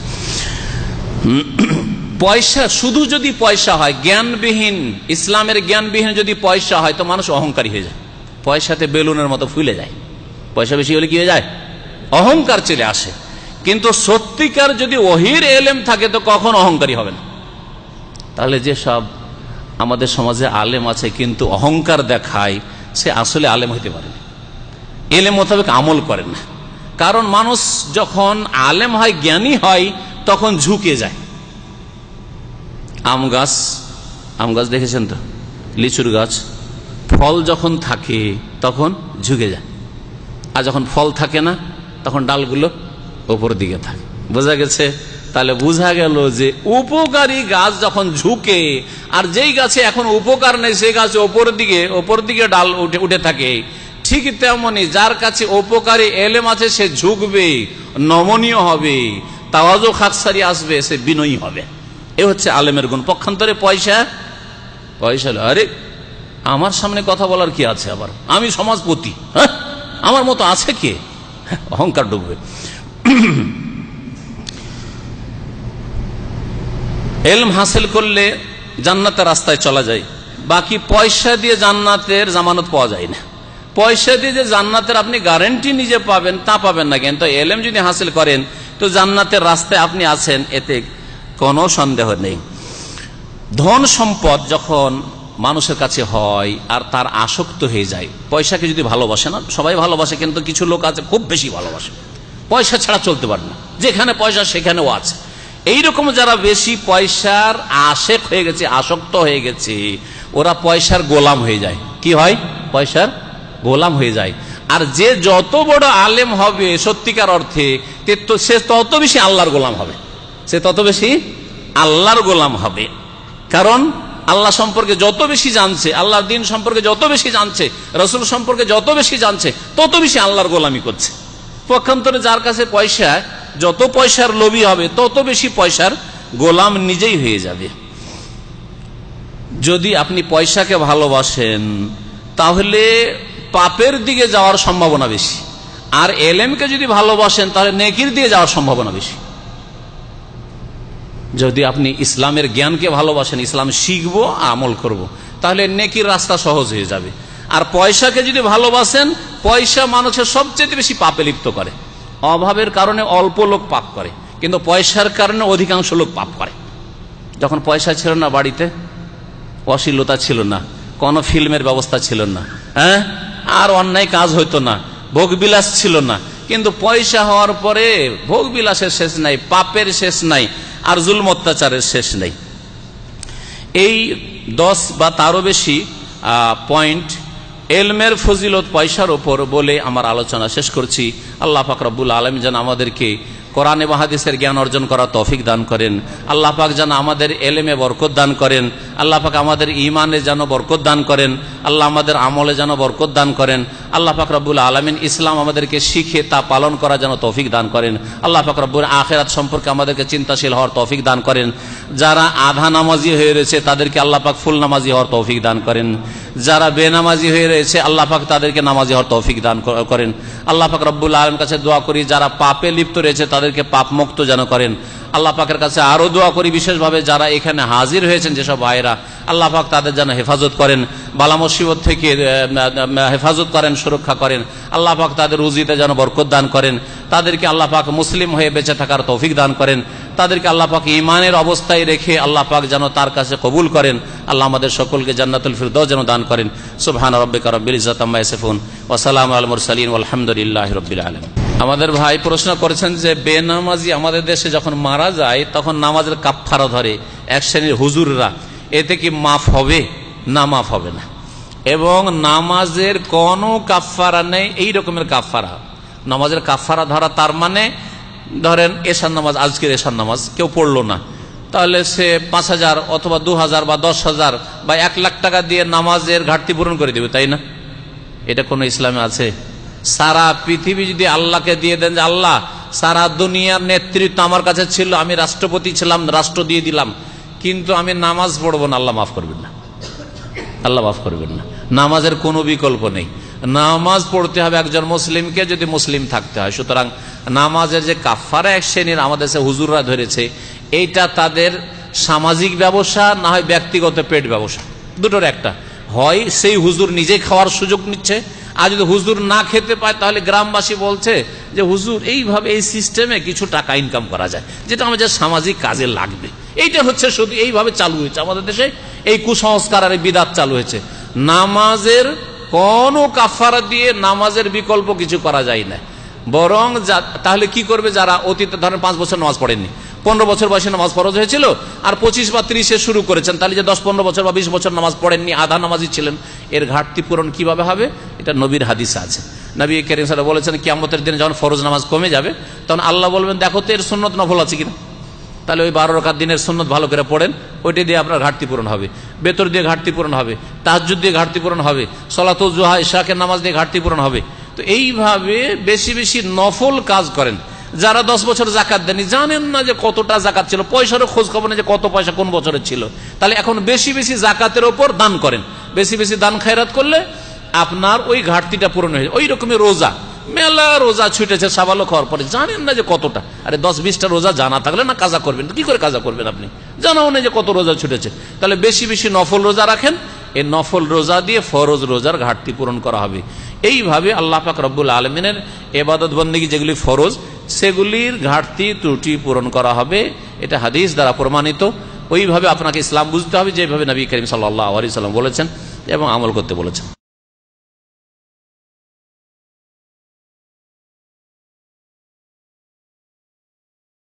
পয়সা, শুধু যদি পয়সা হয়, জ্ঞানবিহীন, ইসলামের জ্ঞানবিহীন যদি পয়সা হয়, তো মানুষ অহংকারী হয়ে যায়। পয়সাতে বেলুনের মতো ফুলে যায়। পয়সা বেশি হলে কি হয়ে যায়? অহংকার চলে আসে। কিন্তু সত্যিকার যদি ওহির এলেম থাকে, তো কখন অহংকারী হবে না? তাহলে যে সব আমাদের সমাজে আলেম আছে, কিন্তু অহংকার দেখায়, সে আসলে আলেম হইতে পারে এলেম মোতাবেক আমল করে না। কারণ মানুষ যখন আলেম হয়, জ্ঞানী হয়, তখন ঝুঁকে যায়। আম গাছ আম গাছ দেখেছেন তো? লিচুর গাছ। ফল যখন থাকে, তখন ঝুঁকে যায়। আর যখন ফল থাকে না, তখন ডালগুলো ওপর দিকে থাকে। বোঝা গেছে? তাহলে বোঝা গেল যে উপকারী গাছ যখন ঝুঁকে, আর যেই গাছে এখন উপকার নেই সেই গাছ ওপর দিকে ওপর দিকে ডাল উঠে উঠে থাকে। ঠিক তেমনি যার কাছে উপকারী এলেম আছে, সে ঝুঁকবে, নমনীয় হবে তাওয়াজও খাকসারি আসবে, সে বিনয়ী হবে। এ হচ্ছে আলেমের গুণ। পক্ষান্তরে পয়সা পয়সা আরে, আমার সামনে কথা বলার কি আছে আবার? আমি সমাজপতি হ্যাঁ? আমার মতো আছে কে? অহংকার ডুববে। এলম হাসিল করলে জান্নাতের রাস্তায় চলা যায়। বাকি পয়সা দিয়ে জান্নাতের জামানত পাওয়া যায় না। পয়সা দিয়ে যে জান্নাতের আপনি গ্যারেন্টি নিজে পাবেন, তা পাবেন না কিন্তু এলএম যদি হাসিল করেন, তো জান্নাতের রাস্তায় আপনি আছেন, এতে কোনো সন্দেহ নেই। ধন সম্পদ যখন মানুষের কাছে হয় আর তার আসক্ত হয়ে যায়, পয়সাকে যদি ভালোবাসে না, সবাই ভালোবাসে কিন্তু কিছু লোক আছে খুব বেশি ভালোবাসে। পয়সা ছাড়া চলতে পারে না, যেখানে পয়সা সেখানেও আছে। এইরকম যারা বেশি পয়সার আশেক হয়ে গেছে, আসক্ত হয়ে গেছে, ওরা পয়সার গোলাম হয়ে যায়। কি হয়? পয়সার গোলাম হয়ে যায়। আর যে যত বড় আলেম হবে সত্যিকার অর্থে সে তত বেশি আল্লাহর গোলাম হবে। সে তত বেশি আল্লাহর গোলাম হবে। কারণ আল্লাহ সম্পর্কে যত বেশি জানছে, আল্লাহর দিন সম্পর্কে যত বেশি জানছে, রসুল সম্পর্কে যত বেশি জানছে, তত বেশি আল্লাহর গোলামি করছে। পক্ষান্তরে যার কাছে পয়সা, যত পয়সার লোভী হবে, তত বেশি পয়সার গোলাম নিজেই হয়ে যাবে। যদি আপনি পয়সাকে ভালোবাসেন, তাহলে পাপের দিকে যাওয়ার সম্ভাবনা বেশি। আর এলেমকে যদি ভালোবাসেন, তাহলে নেকির দিয়ে যাওয়ার সম্ভাবনা বেশি। যদি আপনি ইসলামের জ্ঞানকে ভালোবাসেন, ইসলাম শিখব, আমল করব। তাহলে নেকির রাস্তা সহজ হয়ে যাবে। আর পয়সাকে যদি ভালোবাসেন, পয়সা মানুষের সবচেয়ে বেশি পাপে লিপ্ত করে। অভাবের কারণে অল্প লোক পাপ করে, কিন্তু পয়সার কারণে অধিকাংশ লোক পাপ করে। যখন পয়সা ছিল না বাড়িতে, অশ্লীলতা ছিল না, কোনো ফিল্মের ব্যবস্থা ছিল না হ্যাঁ? আর অন্যায় কাজ হইতো না, ভোগবিলাস ছিল না। কিন্তু পয়সা হওয়ার পরে ভোগবিলাসের শেষ নাই, পাপের শেষ নাই, আর জুলম অত্যাচারের শেষ নাই। এই দশ বা তারও বেশি পয়েন্ট এলমের ফজিলত পয়সার ওপর বলে আমার আলোচনা শেষ করছি। আল্লাহ ফাকরাবুল আলম যেন আমাদেরকে কোরআনে মাহাদিসের জ্ঞান অর্জন করা তফিক দান করেন। আল্লাহ পাক যেন আমাদের এলেমে বরকত দান করেন। আল্লাহ পাক আমাদের ইমানে যেন বরকত দান করেন। আল্লাহ আমাদের আমলে যেন বরকত দান করেন। আল্লাহ পাক রব্বুল আলমিন ইসলাম আমাদেরকে শিখে তা পালন করা যেন তফিক দান করেন। আল্লাহ পাক রব্বুল আখেরাত সম্পর্কে আমাদেরকে চিন্তাশীল হওয়ার তফিক দান করেন। যারা আধা নামাজি হয়ে রয়েছে, তাদেরকে আল্লাহ পাক ফুল নামাজি হওয়ার তৌফিক দান করেন। যারা বেনামাজি হয়ে রয়েছে, আল্লাহ পাক তাদেরকে নামাজি হওয়ার তৌফিক দান করেন। আল্লাহ পাক রব্বুল আলম কাছে দোয়া করি, যারা পাপে লিপ্ত রয়েছে তাদেরকে পাপ মুক্ত যেন করেন। আল্লাহ পাকের কাছে আরও দোয়া করি, বিশেষভাবে যারা এখানে হাজির হয়েছেন যেসব ভাইরা আল্লাহ পাক তাদের যেন হেফাজত করেন। বালা মুসিবত থেকে হেফাজত করেন, সুরক্ষা করেন। আল্লাহ পাক তাদের রুজিতে যেন বরকত দান করেন। তাদেরকে আল্লাহ পাক মুসলিম হয়ে বেঁচে থাকার তৌফিক দান করেন। তাদেরকে আল্লাহ পাক ইমানের অবস্থায় রেখে আল্লাহ পাক যেন তার কাছে কবুল করেন। আল্লাহ আমাদের সকলকে জান্নাতুল ফিরদাও যেন দান করেন। সুবহান রব্বিকা রব্বিল ইজ্জাতি আম্মা ইয়াসিফুন। ওয়া সালামু আলাল মুরসালিন। আলহামদুলিল্লাহি রাব্বিল আলামিন। আমাদের ভাই প্রশ্ন করেছেন যে, বেনামাজি আমাদের দেশে যখন মারা যায়, তখন নামাজের কাফফারা ধরে এক শ্রেণির হুজুররা। এতে কি মাফ হবে? না, মাফ হবে না। এবং নামাজের কোনো কাফফারা নেই, এই রকমের কাফফারা নামাজের কাফফারা ধরা তার মানে ধরেন এশার নামাজ, আজকের এশার নামাজ, কেউ পড়ল না। তাহলে সে পাঁচ হাজার অথবা দু হাজার বা দশ হাজার বা এক লাখ টাকা দিয়ে নামাজের ঘাটতি পূরণ করে দেবে, তাই না? এটা কোনো ইসলামে আছে। সারা পৃথিবী যদি আল্লাহকে দিয়ে দেন যে, আল্লাহ, সারা দুনিয়ার নেতৃত্ব আমার কাছে ছিল, আমি রাষ্ট্রপতি ছিলাম, রাষ্ট্র দিয়ে দিলাম, কিন্তু আমি নামাজ পড়ব না, আল্লাহ মাফ করবেন না। আল্লাহ মাফ করবেন না। নামাজের কোনো বিকল্প নেই। নামাজ পড়তে হবে একজন মুসলিমকে যদি মুসলিম থাকতে হয়। সুতরাং নামাজের যে কাফারা এক শ্রেণির আমাদের হুজুররা ধরেছে, এইটা তাদের সামাজিক ব্যবসা, না হয় ব্যক্তিগত পেট ব্যবসা। দুটোর একটা। হয় সেই হুজুর নিজে খাওয়ার সুযোগ নিচ্ছে, আর যদি হুজুর না খেতে পায়, তাহলে গ্রামবাসী বলছে যে, হুজুর, এইভাবে এই সিস্টেমে কিছু টাকা ইনকাম করা যায়, যেটা আমাদের সামাজিক কাজে লাগবে। এইটা হচ্ছে শুধু এইভাবে চালু হয়েছে। আমাদের দেশে এই কুসংস্কার আর বিদাত চালু হয়েছে। নামাজের কোন কাফারা দিয়ে নামাজের বিকল্প কিছু করা যায় না। বরং তাহলে কি করবে যারা অতীতে ধরেন পাঁচ বছর নামাজ পড়েননি? পনেরো বছর বয়সে নামাজ ফরজ হয়েছিল আর পঁচিশ বা ত্রিশে শুরু করেছেন। তাহলে যে দশ, পনেরো বছর বা বিশ বছর নামাজ পড়েননি, আধা নামাজি ছিলেন, এর ঘাটতি পূরণ কীভাবে হবে? এটা নবীর হাদিস আছে। নবী কেরিম সাহেব বলেছেন, কিয়ামতের দিনে যখন ফরজ নামাজ কমে যাবে, তখন আল্লাহ বলবেন, দেখো তো এর সুন্নত নফল আছে কিনা? তাহলে ওই বারো রকাত দিনের সুন্নত ভালো করে পড়েন, ওইটা দিয়ে আপনার ঘাটতি পূরণ হবে। বেতর দিয়ে ঘাটতি পূরণ হবে তাহাজুদ দিয়ে ঘাটতি পূরণ হবে সলাতুজুহা ইশাকের নামাজ দিয়ে ঘাটতি পূরণ হবে। তো এইভাবে বেশি বেশি নফল কাজ করেন। যারা দশ বছর জাকাত দেননি, জানেন না যে কতটা জাকাত ছিল, পয়সারও খোঁজ খবর নেই যে কত পয়সা কোন বছরের ছিল। তাহলে এখন বেশি বেশি জাকাতের ওপর দান করেন। বেশি বেশি দান খায়রাত করলে আপনার ওই ঘাটতিটা পূরণ হয়ে যায়। ওই রকমের রোজা। মেলা রোজা ছুটেছে, সাবালক হওয়ার পরে জানেন না যে কতটা। আরে দশ, বিশটা রোজা জানা থাকলে না কাজা করবেন? কি করে কাজা করবেন আপনি? জানাও না যে কত রোজা ছুটেছে। তাহলে বেশি বেশি নফল রোজা রাখেন। এই নফল রোজা দিয়ে ফরজ রোজার ঘাটতি পূরণ করা হবে। এইভাবে আল্লাহ পাক রব্বুল আলমিনের এবাদত বন্দী যেগুলি ফরজ, সেগুলির ঘাটতি ত্রুটি পূরণ করা হবে। এটা হাদিস দ্বারা প্রমাণিত। ওইভাবে আপনাকে ইসলাম বুঝতে হবে, যেভাবে নবী করিম সাল্লাহ আলি সাল্লাম বলেছেন এবং আমল করতে বলেছেন।